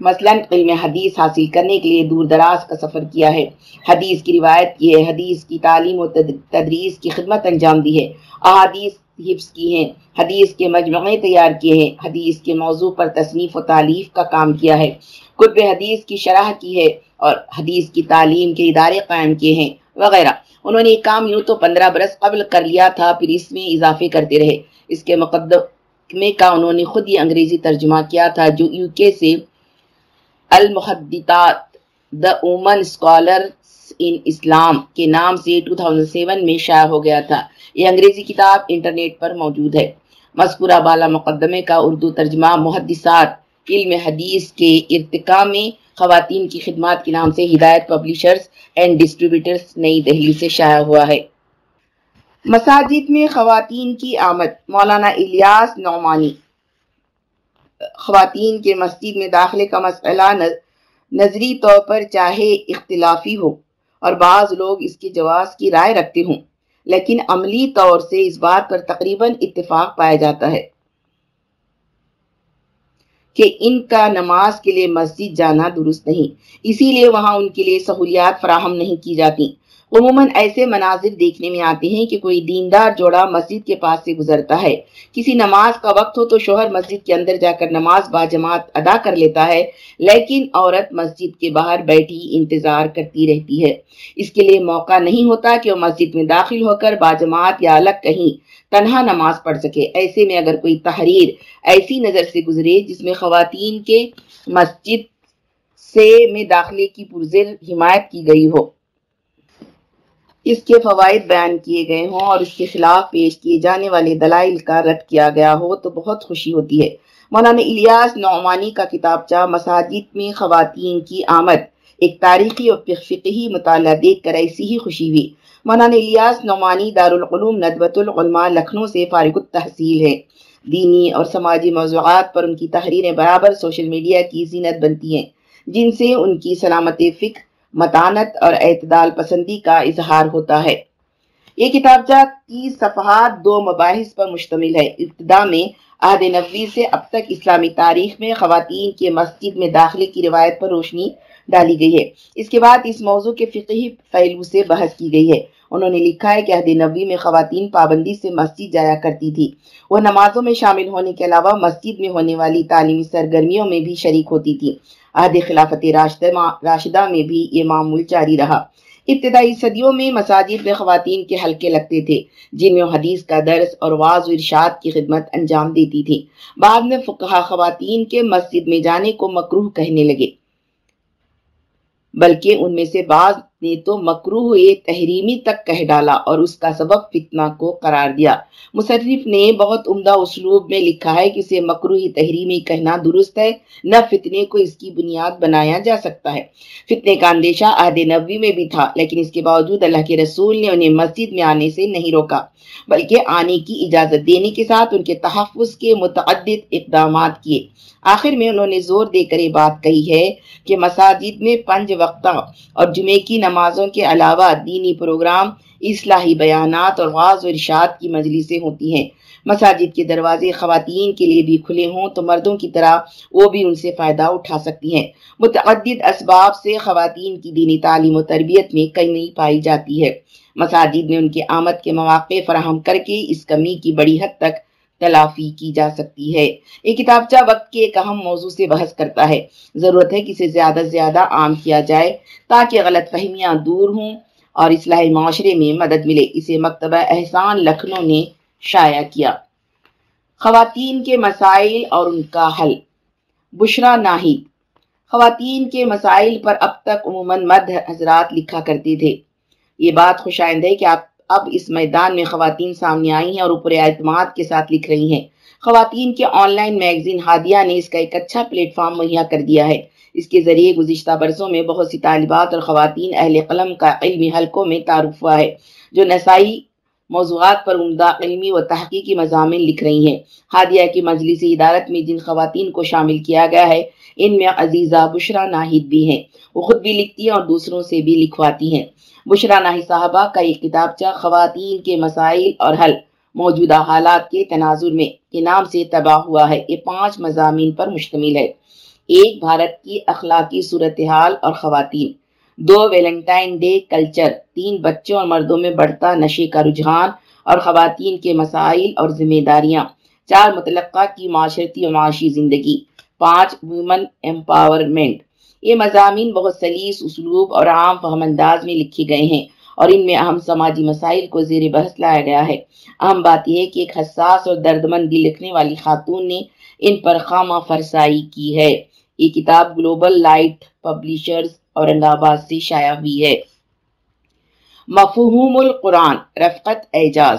مثلا علم حدیث حاصل کرنے کے لیے دور دراز کا سفر کیا ہے۔ حدیث کی روایت کی ہے، حدیث کی تعلیم و تدریس کی خدمت انجام دی ہے۔ احادیث حفظ کی ہیں۔ حدیث کے مجموعے تیار کیے ہیں۔ حدیث کے موضوع پر تصنیف و تعلیف کا کام کیا ہے۔ قطب حدیث کی شرح کی ہے اور حدیث کی تعلیم کے ادارے قائم کیے ہیں وغیرہ۔ انہوں نے ایک کام یوں تو پندرہ برس قبل کر لیا تھا، پھر اس میں اضافے کرتے رہے۔ اس کے مقدمے کا انہوں نے خود ہی انگریزی ترجمہ کیا تھا، جو یو کے سے المحدتات دا اومن اسکالر ان اسلام کے نام سے 2007 میں شائع ہو گیا تھا۔ یہ انگریزی کتاب انٹرنیٹ پر موجود ہے۔ مذکورہ بالا مقدمے کا اردو ترجمہ محدثات، علم حدیث کے ارتقاء میں خواتین کی خدمات کے نام سے ہدایت publishers and distributors Nai Delhi سے شائع ہوا ہے۔ مساجد میں خواتین کی آمد، مولانا الیاس نعمانی۔ خواتین کے مسجد میں داخلے کا مسئلہ نظری طور پر چاہے اختلافی ہو اور بعض لوگ اس کے جواز کی رائے رکھتے ہوں، لیکن عملی طور سے اس بات پر تقریباً اتفاق پایا جاتا ہے کہ ان کا نماز کے لیے مسجد جانا درست نہیں، اسی لیے وہاں ان کے لیے سہولیات فراہم نہیں کی جاتی۔ عموماً ایسے مناظر دیکھنے میں آتے ہیں کہ کوئی دیندار جوڑا مسجد کے پاس سے گزرتا ہے۔ کسی نماز کا وقت ہو تو شوہر مسجد کے اندر جا کر نماز با جماعت ادا کر لیتا ہے، لیکن عورت مسجد کے باہر بیٹھی انتظار کرتی رہتی ہے۔ اس کے لیے موقع نہیں ہوتا کہ وہ مسجد میں داخل ہو کر با جماعت یا الگ کہیں تنہا نماز پڑھ سکے۔ ایسے میں اگر کوئی تحریر ایسی نظر سے گزرے جس میں خواتین کے مسجد سے میں داخلے کی پرزر حمایت کی گئی ہو۔ اس کے فوائد بیان کیے گئے ہوں اور اس کے خلاف پیش کیے جانے والے دلائل کا رد کیا گیا ہو تو بہت خوشی ہوتی ہے۔ مولانا الیاس نعمانی کا کتابچہ مساجد میں خواتین کی آمد، ایک تاریخی اور فقہی مطالعہ دیکھ کر ایسی ہی خوشی ہوئی۔ مولانا الیاس نعمانی دارالعلوم ندوۃ العلماء لکھنؤ سے فارغ التحصیل ہے دینی اور سماجی موضوعات پر ان کی تحریریں برابر سوشل میڈیا کی زینت بنتی ہیں، جن سے ان کی سلامت فکر متانت اور اعتدال پسندی کا اظہار ہوتا ہے۔ یہ کتابچہ کی صفحات دو مباحث پر مشتمل ہے۔ ابتدا میں عہد نبوی سے اب تک اسلامی تاریخ میں خواتین کے مسجد میں داخلے کی روایت پر روشنی ڈالی گئی ہے۔ اس کے بعد اس موضوع کے فقہی پہلو سے بحث کی گئی ہے۔ انہوں نے لکھا ہے کہ عہد نبوی میں خواتین پابندی سے مسجد جایا کرتی تھی۔ وہ نمازوں میں شامل ہونے کے علاوہ مسجد میں ہونے والی تعلیمی سرگرمیوں میں بھی شریک ہوتی تھی عہد خلافت راشدہ میں بھی یہ معمول جاری رہا۔ ابتدائی صدیوں میں مساجد میں خواتین کے حلقے لگتے تھے، جن میں حدیث کا درس اور واض و ارشاد کی خدمت انجام دیتی تھی۔ بعد میں فقہ خواتین کے مسجد میں جانے کو مکروح کہنے لگے۔ بلکہ ان میں سے بعض نے تو مکروح تحریمی تک کہہ ڈالا اور اس کا سبب فتنہ کو قرار دیا۔ مصرف نے بہت عمدہ اسلوب میں لکھا ہے کہ اسے مکروح تحریمی کہنا درست ہے، نہ فتنے کو اس کی بنیاد بنایا جا سکتا ہے۔ فتنے کا اندیشہ عہد نبوی میں بھی تھا، لیکن اس کے باوجود اللہ کے رسول نے انہیں مسجد میں آنے سے نہیں روکا۔ بلکہ آنے کی اجازت دینے کے ساتھ ان کے تحفظ کے متعدد اقدامات کیے۔ آخر میں انہوں نے زور دے کر یہ بات کہی ہے کہ مساجد میں پنج وقتہ اور جمعے کی نمازوں کے علاوہ دینی پروگرام، اصلاحی بیانات اور غاز و ارشاد کی مجلسیں ہوتی ہیں۔ مساجد کے دروازے خواتین کے لیے بھی کھلے ہوں تو مردوں کی طرح وہ بھی ان سے فائدہ اٹھا سکتی ہیں۔ متعدد اسباب سے خواتین کی دینی تعلیم و تربیت میں کمی پائی جاتی ہے۔ مساجد میں ان کے آمد کے مواقع فراہم کر کے اس کمی کی بڑی حد تک تلافی کی جا سکتی ہے۔ یہ کتابچہ وقت کے ایک اہم موضوع سے بحث کرتا ہے۔ ضرورت ہے کہ اسے زیادہ سے زیادہ عام کیا جائے تاکہ غلط فہمیاں دور ہوں اور اصلاح معاشرے میں مدد ملے۔ اسے مکتبہ احسان لکھنؤ نے شائع کیا۔ خواتین کے مسائل اور ان کا حل۔ بشرا ناہید خواتین کے مسائل پر اب تک عموماً مرد حضرات لکھا کرتے تھے۔ یہ بات خوش آئند ہے کہ آپ اب اس میدان میں خواتین سامنے آئی ہیں اور اوپر اعتماد کے ساتھ لکھ رہی ہیں۔ خواتین کے آن لائن میگزین ہادیہ نے اس کا ایک اچھا پلیٹ فارم مہیا کر دیا ہے۔ اس کے ذریعے گزشتہ برسوں میں بہت سی طالبات اور خواتین اہل قلم کا علمی حلقوں میں تعارف ہوا ہے، جو نسائی موضوعات پر عمدہ علمی و تحقیقی مضامین لکھ رہی ہیں۔ ہادیہ کی مجلس ادارت میں جن خواتین کو شامل کیا گیا ہے، ان میں عزیزہ بشرا ناہید بھی ہیں۔ وہ خود بھی لکھتی ہیں اور دوسروں سے بھی لکھواتی ہیں۔ بشرا ناہی صاحبہ کا یہ کتابچہ خواتین کے مسائل اور حل موجودہ حالات کے تناظر میں کے نام سے تباہ ہوا ہے۔ یہ پانچ مضامین پر مشتمل ہے۔ ایک، بھارت کی اخلاقی صورتحال اور خواتین۔ دو، ویلنٹائن ڈے کلچر۔ تین، بچوں اور مردوں میں بڑھتا نشے کا رجحان اور خواتین کے مسائل اور ذمہ داریاں۔ چار، متلقہ کی معاشرتی اور معاشی زندگی۔ پانچ ویمن امپاورمنٹ۔ یہ مضامین بہت سلیس اسلوب اور عام فہم انداز میں لکھے گئے ہیں اور ان میں اہم سماجی مسائل کو زیر بحث لایا گیا ہے۔ اہم بات یہ ہے کہ ایک حساس اور درد مندی لکھنے والی خاتون نے ان پر خامہ فرسائی کی ہے۔ یہ کتاب گلوبل لائٹ پبلیشرز اورنگ آباد سے شائع ہوئی ہے۔ مفہوم القرآن، رفقت اعجاز۔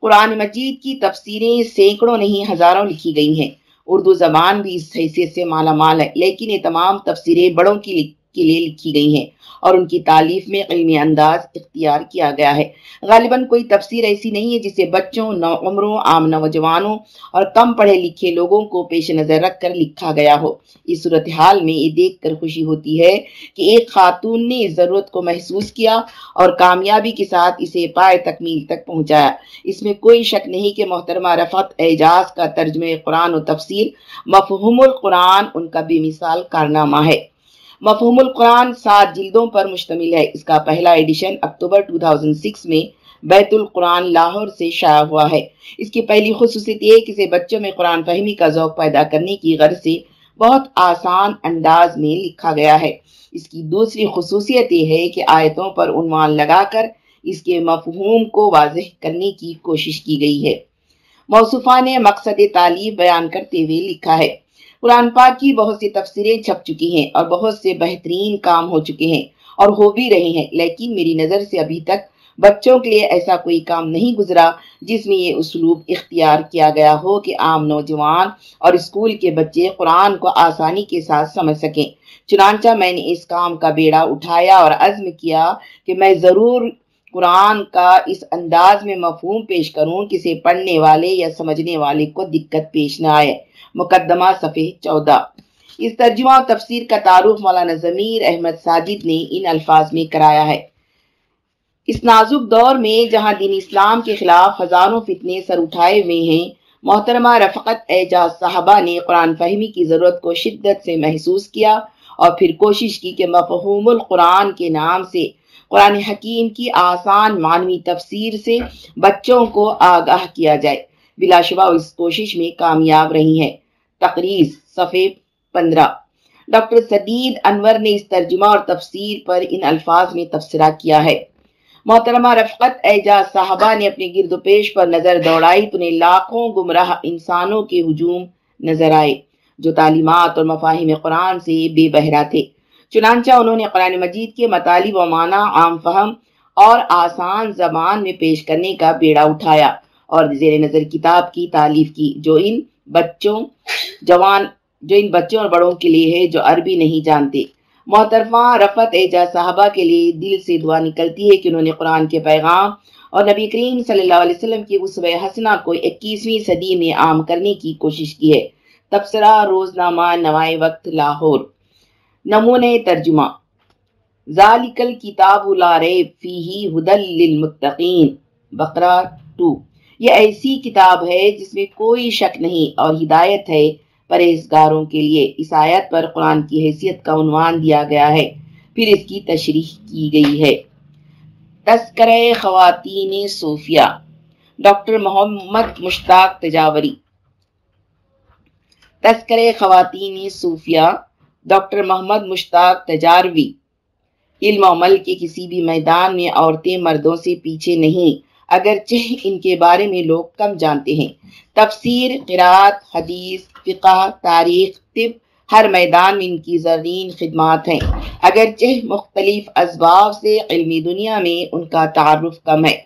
قرآن مجید کی تفسیریں سینکڑوں نہیں ہزاروں لکھی گئی ہیں۔ اردو زبان بھی اس حیثیت سے مالا مال ہے۔ لیکن یہ تمام تفسیریں بڑوں کی کے لیے لکھی گئی ہیں اور ان کی تعلیف میں علمی انداز اختیار کیا گیا ہے۔ غالباً کوئی تفسیر ایسی نہیں ہے جسے بچوں نو عمروں عام نوجوانوں اور کم پڑھے لکھے لوگوں کو پیش نظر رکھ کر لکھا گیا ہو۔ اس صورتحال میں یہ دیکھ کر خوشی ہوتی ہے کہ ایک خاتون نے اس ضرورت کو محسوس کیا اور کامیابی کے ساتھ اسے پائے تکمیل تک پہنچایا۔ اس میں کوئی شک نہیں کہ محترمہ رفت اعجاز کا ترجمہ قرآن و تفسیر مفہوم القرآن ان کا بے مثال کارنامہ ہے۔ مفہوم القرآن سات جلدوں پر مشتمل ہے۔ اس کا پہلا ایڈیشن اکتوبر 2006 میں بیت القرآن لاہور سے شائع ہوا ہے۔ اس کی پہلی خصوصیت یہ کہ اسے بچوں میں قرآن فہمی کا ذوق پیدا کرنے کی غرض سے بہت آسان انداز میں لکھا گیا ہے۔ اس کی دوسری خصوصیت یہ ہے کہ آیتوں پر عنوان لگا کر اس کے مفہوم کو واضح کرنے کی کوشش کی گئی ہے۔ موصوفہ نے مقصد تعلیف بیان کرتے ہوئے لکھا ہے۔ قرآن پاک کی بہت سی تفسیریں چھپ چکی ہیں اور بہت سے بہترین کام ہو چکے ہیں اور ہو بھی رہے ہیں، لیکن میری نظر سے ابھی تک بچوں کے لیے ایسا کوئی کام نہیں گزرا جس میں یہ اسلوب اختیار کیا گیا ہو کہ عام نوجوان اور اسکول کے بچے قرآن کو آسانی کے ساتھ سمجھ سکیں۔ چنانچہ میں نے اس کام کا بیڑا اٹھایا اور عزم کیا کہ میں ضرور قرآن کا اس انداز میں مفہوم پیش کروں کسی پڑھنے والے یا سمجھنے والے کو دقت پیش نہ آئے۔ مقدمہ صفحہ چودہ۔ اس ترجمہ و تفسیر کا تعارف مولانا ضمیر احمد ساجد نے ان الفاظ میں کرایا ہے۔ اس نازک دور میں جہاں دین اسلام کے خلاف ہزاروں فتنے سر اٹھائے ہوئے ہیں، محترمہ رفقت اعجاز صاحبہ نے قرآن فہمی کی ضرورت کو شدت سے محسوس کیا اور پھر کوشش کی کہ مفہوم القرآن کے نام سے قرآن حکیم کی آسان معنوی تفسیر سے بچوں کو آگاہ کیا جائے۔ بلا شبہ اس کوشش میں کامیاب رہی ہیں۔ تقریز صفحے پندرہ۔ ڈاکٹر سدید انور نے اس ترجمہ اور تفسیر پر ان الفاظ میں تفسرہ کیا ہے۔ محترمہ رفقت اعجاز صاحبہ نے اپنے گرد و پیش پر نظر دوڑائی تو انہیں لاکھوں گمراہ انسانوں کے ہجوم نظر آئے جو تعلیمات اور مفاہم قرآن سے بے بہرا تھے۔ چنانچہ انہوں نے قرآن مجید کے مطالب و معنی، عام فہم اور آسان زبان میں پیش کرنے کا بیڑا اٹھایا اور زیر نظر کتاب کی تعلیف کی جو ان بچوں، جوان جو ان بچوں اور بڑوں کے لیے ہے، جو عربی نہیں جانتے۔ محترمہ رفت اعجاز صاحبہ کے لیے دل سے دعا نکلتی ہے کہ انہوں نے قرآن کے پیغام اور نبی کریم صلی اللہ علیہ وسلم کی اس حسنہ کو اکیسویں صدی میں عام کرنے کی کوشش کی ہے۔ تبصرہ، روزنامہ، نوائے وقت، لاہور۔ نمونہ ترجمہ۔ ذالک الکتاب لا ریب فیہی ہدل للمتقین۔ بقرہ ٹو یہ ایسی کتاب ہے جس میں کوئی شک نہیں اور ہدایت ہے پرہیزگاروں کے لیے۔ اس آیت پر قرآن کی حیثیت کا عنوان دیا گیا ہے۔ پھر اس کی تشریح کی گئی ہے۔ تذکرہ خواتین صوفیہ۔ ڈاکٹر محمد مشتاق تجاوری۔ تذکرہ خواتین صوفیہ۔ ڈاکٹر محمد مشتاق تجاروی۔ علم و عمل کے کسی بھی میدان میں عورتیں مردوں سے پیچھے نہیں۔ اگرچہ ان کے بارے میں لوگ کم جانتے ہیں۔ تفسیر قرآت حدیث، فقہ، تاریخ، طب، ہر میدان میں ان کی زرین خدمات ہیں۔ اگرچہ مختلف اسباب سے علمی دنیا میں ان کا تعارف کم ہے۔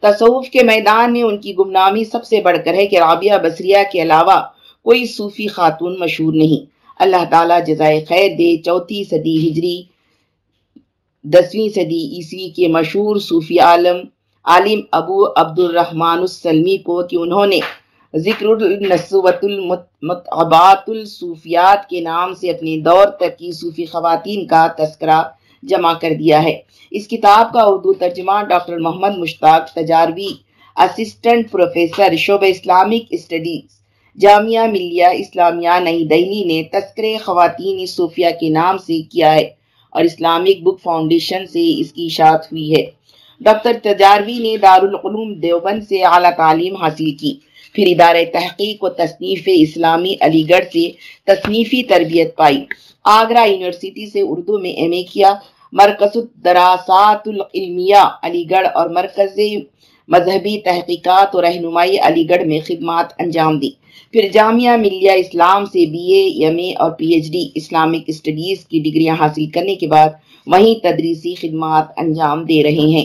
تصوف کے میدان میں ان کی گمنامی سب سے بڑھ کر ہے کہ رابعہ بصریہ کے علاوہ کوئی صوفی خاتون مشہور نہیں۔ اللہ تعالیٰ جزائے خیر دے چوتھی صدی ہجری، دسویں صدی عیسوی کے مشہور صوفی عالم عالم ابو عبد الرحمن السلمی کو کہ انہوں نے ذکر النسوت المتعبات الصوفیات کے نام سے اپنے دور تک کی صوفی خواتین کا تذکرہ جمع کر دیا ہے۔ اس کتاب کا اردو ترجمہ doctor Muhammad Mushtaq Tijarvi, assistant professor شعبہ اسلامک اسٹڈیز، جامعہ ملیہ اسلامیہ نئی دہلی نے تذکرے خواتین صوفیہ کے نام سے کیا ہے اور اسلامک بک فاؤنڈیشن سے اس کی اشاعت ہوئی ہے۔ ڈاکٹر تجاروی نے دارالعلوم دیوبند سے اعلیٰ تعلیم حاصل کی۔ پھر ادارہ تحقیق و تصنیف اسلامی علی گڑھ سے تصنیفی تربیت پائی۔ آگرہ یونیورسٹی سے اردو میں ایم اے کیا۔ مرکز الدراسات العلمیہ علی گڑھ اور مرکز مذہبی تحقیقات و رہنمائی علی گڑھ میں خدمات انجام دی۔ پھر جامعہ ملیہ اسلام سے بی اے، ایم اے اور P H D Islamic studies کی ڈگریاں حاصل کرنے کے بعد وہیں تدریسی خدمات انجام دے رہے ہیں۔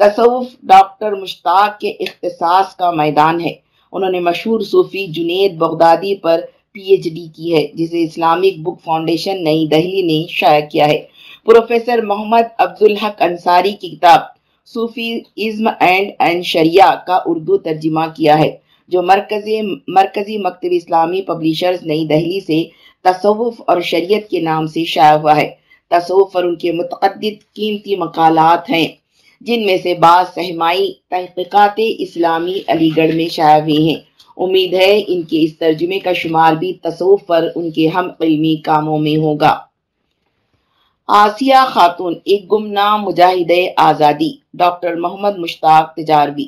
تصوف ڈاکٹر مشتاق کے اختصاص کا میدان ہے۔ انہوں نے مشہور صوفی جنید بغدادی پر پی ایچ ڈی کی ہے، جسے اسلامک بک فاؤنڈیشن نئی دہلی نے شائع کیا ہے۔ پروفیسر محمد عبدالحق انصاری کی کتاب صوفی ازم اینڈ اینڈ شریعہ کا اردو ترجمہ کیا ہے، جو مرکزی مرکزی مکتب اسلامی پبلیشرز نئی دہلی سے تصوف اور شریعت کے نام سے شائع ہوا ہے۔ تصوف اور ان کے متعدد قیمتی مقالات ہیں۔ جن میں سے بعض سہمائی تحقیقات اسلامی علی گڑھ میں شائع ہوئے ہیں۔ امید ہے ان کے اس ترجمے کا شمار بھی تصوف پر ان کے ہم علمی کاموں میں ہوگا۔ آسیہ خاتون، ایک گمنام مجاہد آزادی، ڈاکٹر محمد مشتاق تجاروی۔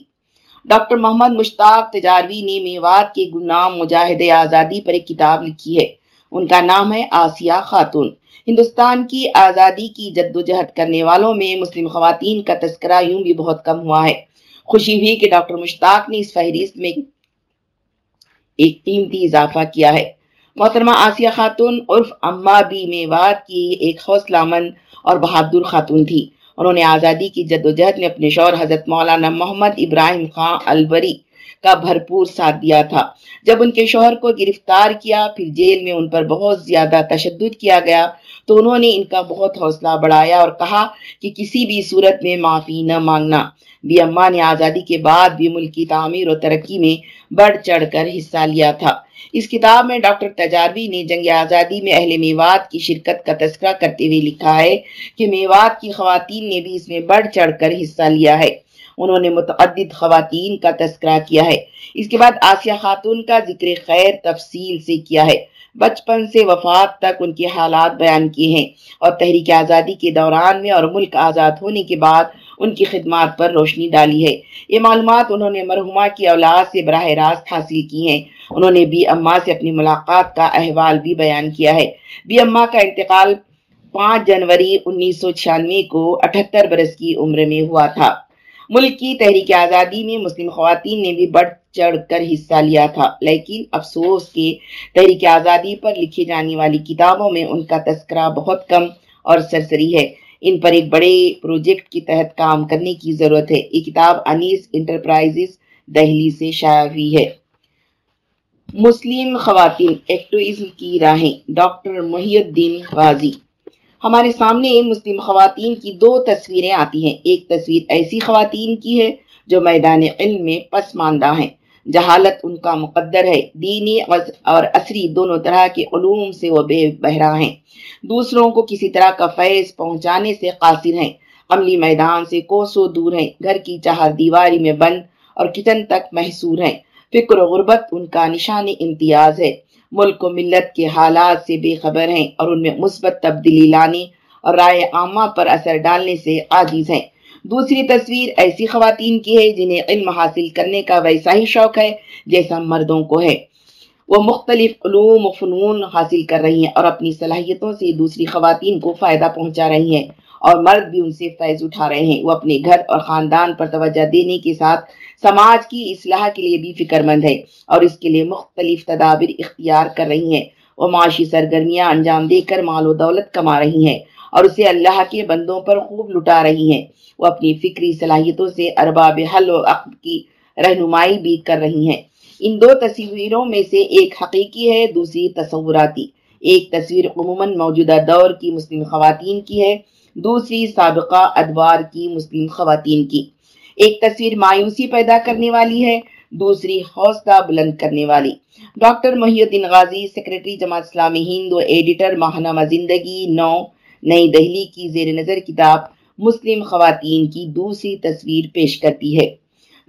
ڈاکٹر محمد مشتاق تجاروی نے میوات کے گمنام مجاہد آزادی پر ایک کتاب لکھی ہے۔ ان کا نام ہے آسیہ خاتون۔ ہندوستان کی آزادی کی جد و جہد کرنے والوں میں مسلم خواتین کا تذکرہ یوں بھی بہت کم ہوا ہے۔ خوشی ہوئی کہ ڈاکٹر مشتاق نے اس فہرست میں ایک قیمتی اضافہ کیا ہے۔ محترمہ آسیہ خاتون عرف اما بی میوات کی ایک حوصلہ مند اور بہادر خاتون تھی۔ انہوں نے آزادی کی جد و جہد میں اپنے شور حضرت مولانا محمد ابراہیم خان البری کا بھرپور ساتھ دیا تھا۔ جب ان کے شوہر کو گرفتار کیا، پھر جیل میں ان پر بہت زیادہ تشدد کیا گیا، تو انہوں نے ان کا بہت حوصلہ بڑھایا اور کہا کہ کسی بھی صورت میں معافی نہ مانگنا۔ بھی اماں نے آزادی کے بعد بھی ملک کی تعمیر و ترقی میں بڑھ چڑھ کر حصہ لیا تھا۔ اس کتاب میں ڈاکٹر تجاروی نے جنگ آزادی میں اہل میوات کی شرکت کا تذکرہ کرتے ہوئے لکھا ہے کہ میوات کی خواتین نے بھی اس میں بڑھ چڑھ کر حصہ لیا ہے۔ انہوں نے متعدد خواتین کا تذکرہ کیا ہے۔ اس کے بعد آسیہ خاتون کا ذکر خیر تفصیل سے کیا ہے۔ بچپن سے وفات تک ان کے حالات بیان کیے ہیں اور تحریک آزادی کے دوران میں اور ملک آزاد ہونے کے بعد ان کی خدمات پر روشنی ڈالی ہے۔ یہ معلومات انہوں نے مرحومہ کی اولاد سے براہ راست حاصل کی ہیں۔ انہوں نے بی اما سے اپنی ملاقات کا احوال بھی بیان کیا ہے۔ بی اما کا انتقال پانچ جنوری انیس سو چھیانوے کو اٹھتر برس کی عمر میں ہوا تھا۔ ملک کی تحریک آزادی میں مسلم خواتین نے بھی بڑھ چڑھ کر حصہ لیا تھا۔ لیکن افسوس کے تحریک آزادی پر لکھی جانے والی کتابوں میں ان کا تذکرہ بہت کم اور سرسری ہے۔ ان پر ایک بڑے پروجیکٹ کی تحت کام کرنے کی ضرورت ہے۔ یہ کتاب انیس انٹرپرائزز دہلی سے شائع ہوئی ہے۔ مسلم خواتین، ایکٹوئزم کی راہیں۔ ڈاکٹر محی الدین غازی۔ ہمارے سامنے مسلم خواتین کی دو تصویریں آتی ہیں۔ ایک تصویر ایسی خواتین کی ہے جو میدان علم میں پسماندہ ہیں، جہالت ان کا مقدر ہے، دینی اور عصری دونوں طرح کے علوم سے وہ بے بہرا ہیں۔ دوسروں کو کسی طرح کا فیض پہنچانے سے قاصر ہیں۔ عملی میدان سے کوسو دور ہیں۔ گھر کی چہار دیواری میں بند اور کچن تک محصور ہیں۔ فکر و غربت ان کا نشان امتیاز ہے۔ ملک و ملت کے حالات سے بے خبر ہیں اور ان میں مثبت تبدیلی لانے اور رائے عامہ پر اثر ڈالنے سے عاجز ہیں۔ دوسری تصویر ایسی خواتین کی ہے جنہیں علم حاصل کرنے کا ویسا ہی شوق ہے جیسا مردوں کو ہے۔ وہ مختلف علوم و فنون حاصل کر رہی ہیں اور اپنی صلاحیتوں سے دوسری خواتین کو فائدہ پہنچا رہی ہیں اور مرد بھی ان سے فیض اٹھا رہے ہیں۔ وہ اپنے گھر اور خاندان پر توجہ دینے کے ساتھ سماج کی اصلاح کے لیے بھی فکر مند ہے اور اس کے لیے مختلف تدابیر اختیار کر رہی ہیں۔ وہ معاشی سرگرمیاں انجام دے کر مال و دولت کما رہی ہیں اور اسے اللہ کے بندوں پر خوب لٹا رہی ہیں۔ وہ اپنی فکری صلاحیتوں سے ارباب حل و عقد کی رہنمائی بھی کر رہی ہیں۔ ان دو تصویروں میں سے ایک حقیقی ہے، دوسری تصوراتی۔ ایک تصویر عموماً موجودہ دور کی مسلم خواتین کی ہے، دوسری سابقہ ادوار کی مسلم خواتین کی۔ ایک تصویر مایوسی پیدا کرنے والی ہے، دوسری حوصلہ بلند کرنے والی۔ ڈاکٹر محی الدین غازی سیکرٹری جماعت اسلامی ہند و ایڈیٹر ماہنامہ زندگی نو، نئی دہلی کی زیر نظر کتاب مسلم خواتین کی دوسری تصویر پیش کرتی ہے۔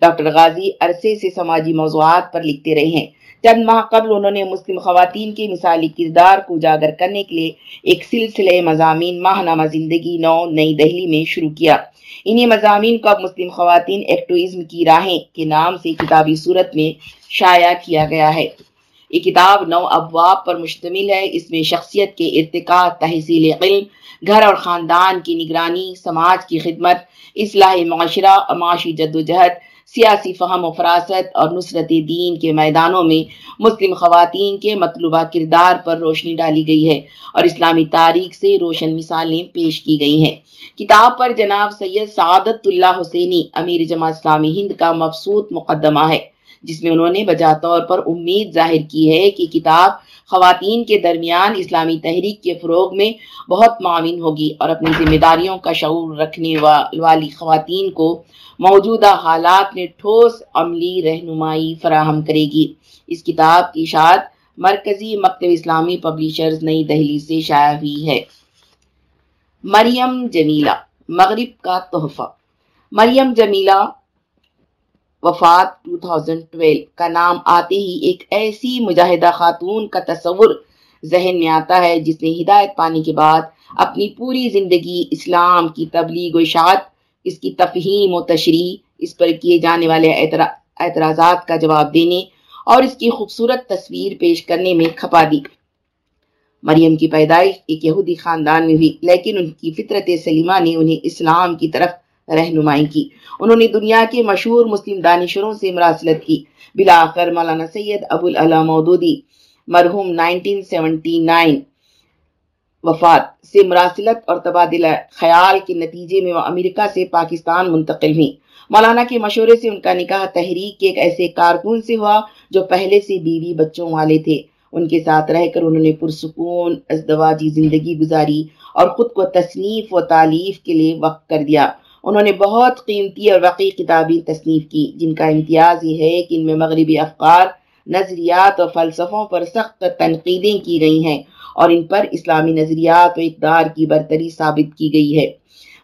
ڈاکٹر غازی عرصے سے سماجی موضوعات پر لکھتے رہے ہیں۔ چند ماہ قبل انہوں نے مسلم خواتین کے مثالی کردار کو اجاگر کرنے کے لیے ایک سلسلے مضامین ماہنامہ زندگی نو، نئی دہلی میں شروع کیا۔ انہی مضامین کو اب مسلم خواتین ایکٹوئزم کی راہیں کے نام سے کتابی صورت میں شائع کیا گیا ہے۔ یہ کتاب نو ابواب پر مشتمل ہے۔ اس میں شخصیت کے ارتقاء، تحصیل علم، گھر اور خاندان کی نگرانی، سماج کی خدمت، اصلاح معاشرہ اور معاشی جد و جہد سیاسی فہم و فراست اور نصرت دین کے میدانوں میں مسلم خواتین کے مطلوبہ کردار پر روشنی ڈالی گئی ہے اور اسلامی تاریخ سے روشن مثالیں پیش کی گئی ہیں۔ کتاب پر جناب سید سعادت اللہ حسینی، امیر جماعت اسلامی ہند کا مبسوط مقدمہ ہے، جس میں انہوں نے بجا طور پر امید ظاہر کی ہے کہ کتاب خواتین کے درمیان اسلامی تحریک کے فروغ میں بہت معاون ہوگی اور اپنی ذمہ داریوں کا شعور رکھنے والی خواتین کو موجودہ حالات میں ٹھوس عملی رہنمائی فراہم کرے گی۔ اس کتاب کی اشاعت مرکزی مکتب اسلامی پبلیشرز نئی دہلی سے شائع ہوئی ہے۔ مریم جمیلہ، مغرب کا تحفہ۔ مریم جمیلہ وفات 2012 کا نام آتے ہی ایک ایسی مجاہدہ خاتون کا تصور ذہن میں آتا ہے، جس نے ہدایت پانے کے بعد اپنی پوری زندگی اسلام کی تبلیغ و اشاعت، اس کی تفہیم و تشریح، اس پر کیے جانے والے اعتراضات کا جواب دینے اور اس کی خوبصورت تصویر پیش کرنے میں کھپا دی۔ مریم کی پیدائش ایک یہودی خاندان میں ہوئی، لیکن ان کی فطرت سلیمہ نے انہیں اسلام کی طرف رہنمائی کی۔ انہوں نے دنیا کے مشہور مسلم دانشوروں سے مراسلت کی۔ بلاخر مولانا سید ابو العلا مودودی، مرحوم 1979 وفات سے مراسلت اور تبادلہ خیال کے نتیجے میں وہ امریکہ سے پاکستان منتقل ہوئی مولانا کے مشورے سے ان کا نکاح تحریک کے ایک ایسے کارکن سے ہوا جو پہلے سے بیوی بچوں والے تھے۔ ان کے ساتھ رہ کر انہوں نے پرسکون، ازدواجی زندگی گزاری اور خود کو تصنیف و تعلیف کے لیے وقت کر دیا۔ انہوں نے بہت قیمتی اور وقی کتابیں تصنیف کی، جن کا امتیاز یہ ہے کہ ان میں مغربی افکار، نظریات اور فلسفوں پر سخت تنقیدیں کی گئی ہیں اور ان پر اسلامی نظریات و اقدار کی برتری ثابت کی گئی ہے۔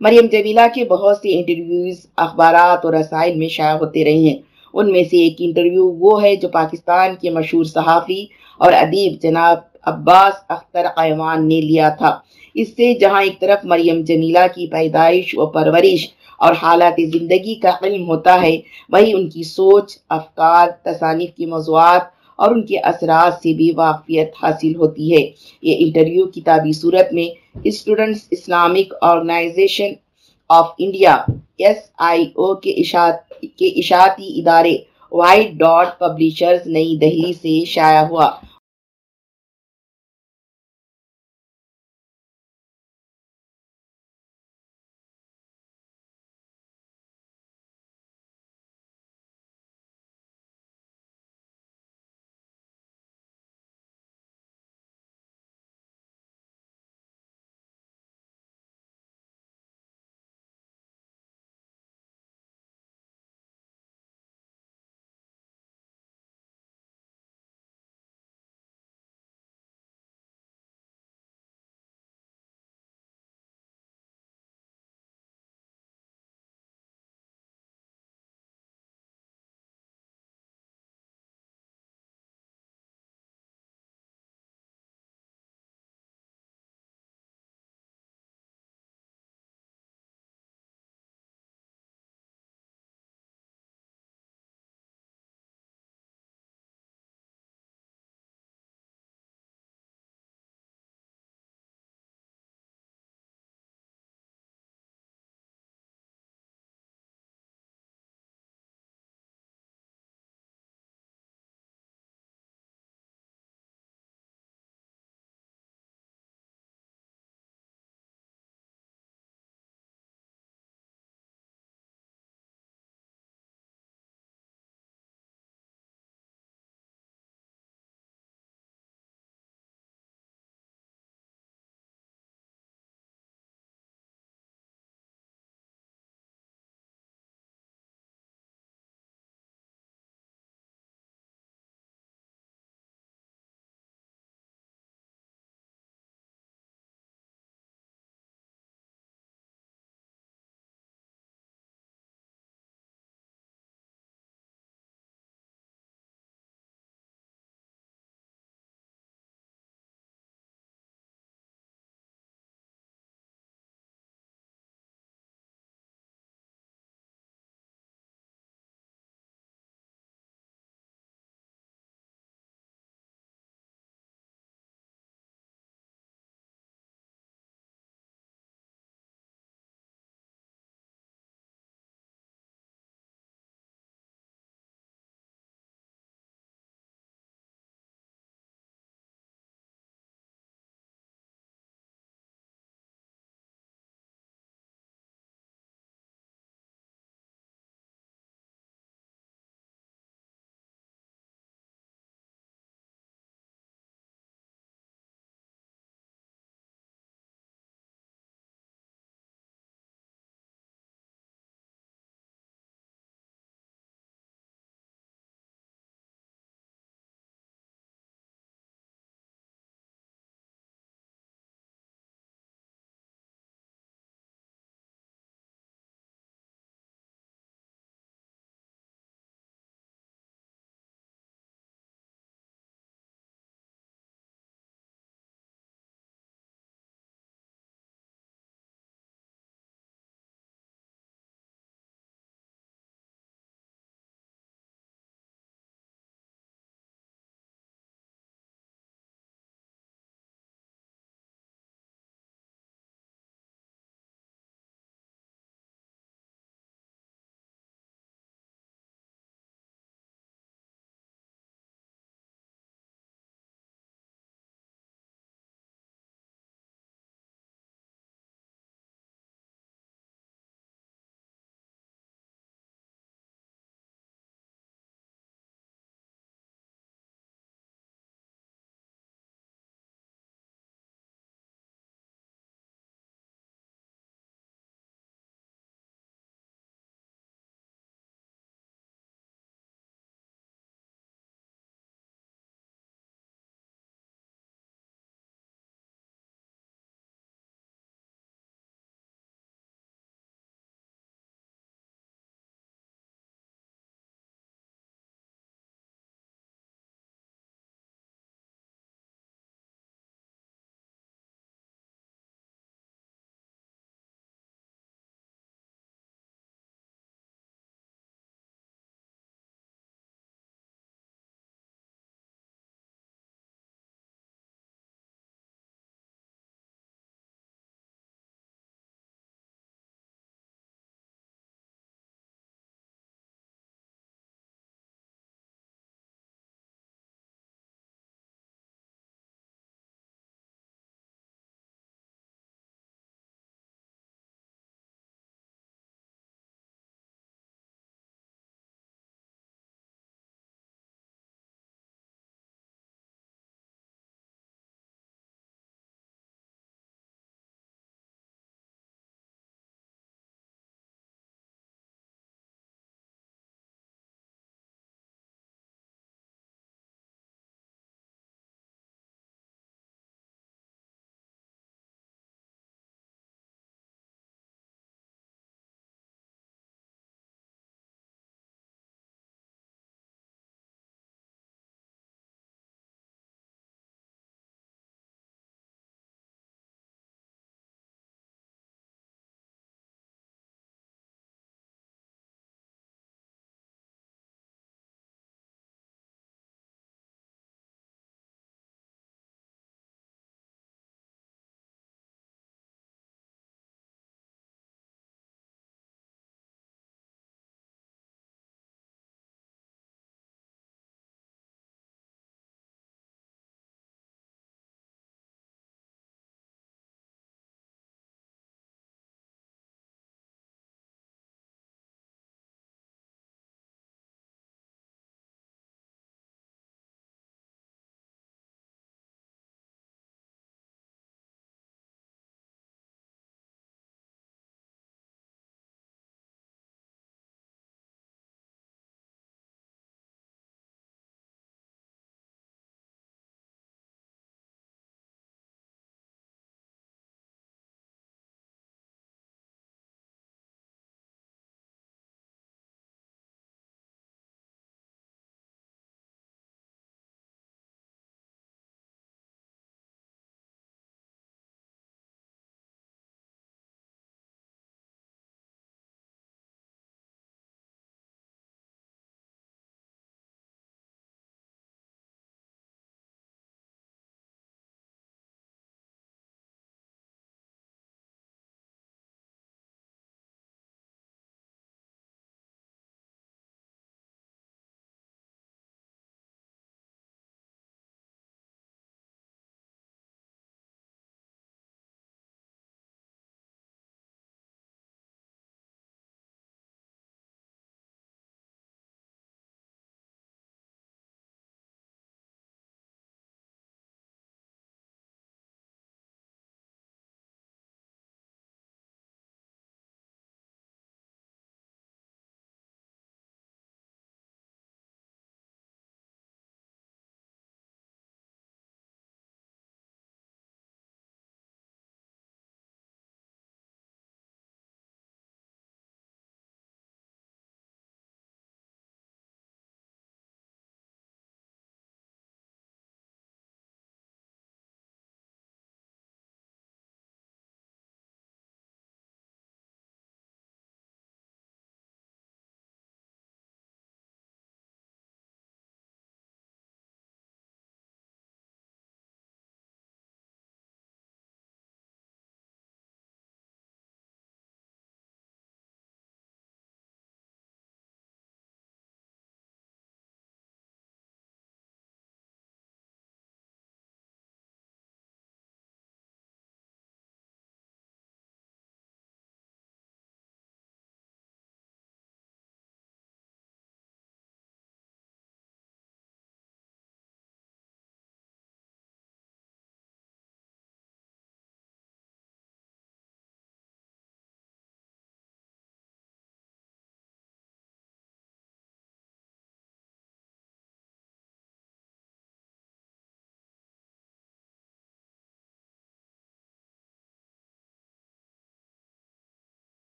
مریم جمیلہ کے بہت سے انٹرویوز، اخبارات اور رسائل میں شائع ہوتے رہے ہیں۔ ان میں سے ایک انٹرویو وہ ہے جو پاکستان کے مشہور صحافی اور ادیب جناب عباس اختر قیوان نے لیا تھا۔ اس سے جہاں ایک طرف مریم جمیلہ کی پیدائش و پرورش اور حالات زندگی کا علم ہوتا ہے، وہی ان کی سوچ، افکار، تصانیف کی موضوعات اور ان کے اثرات سے بھی واقفیت حاصل ہوتی ہے۔ یہ انٹرویو کتابی صورت میں students Islamic organisation of India, S I O کے اشاعتی ادارے وائٹ ڈاٹ پبلیشرز نئی دہلی سے شائع ہوا۔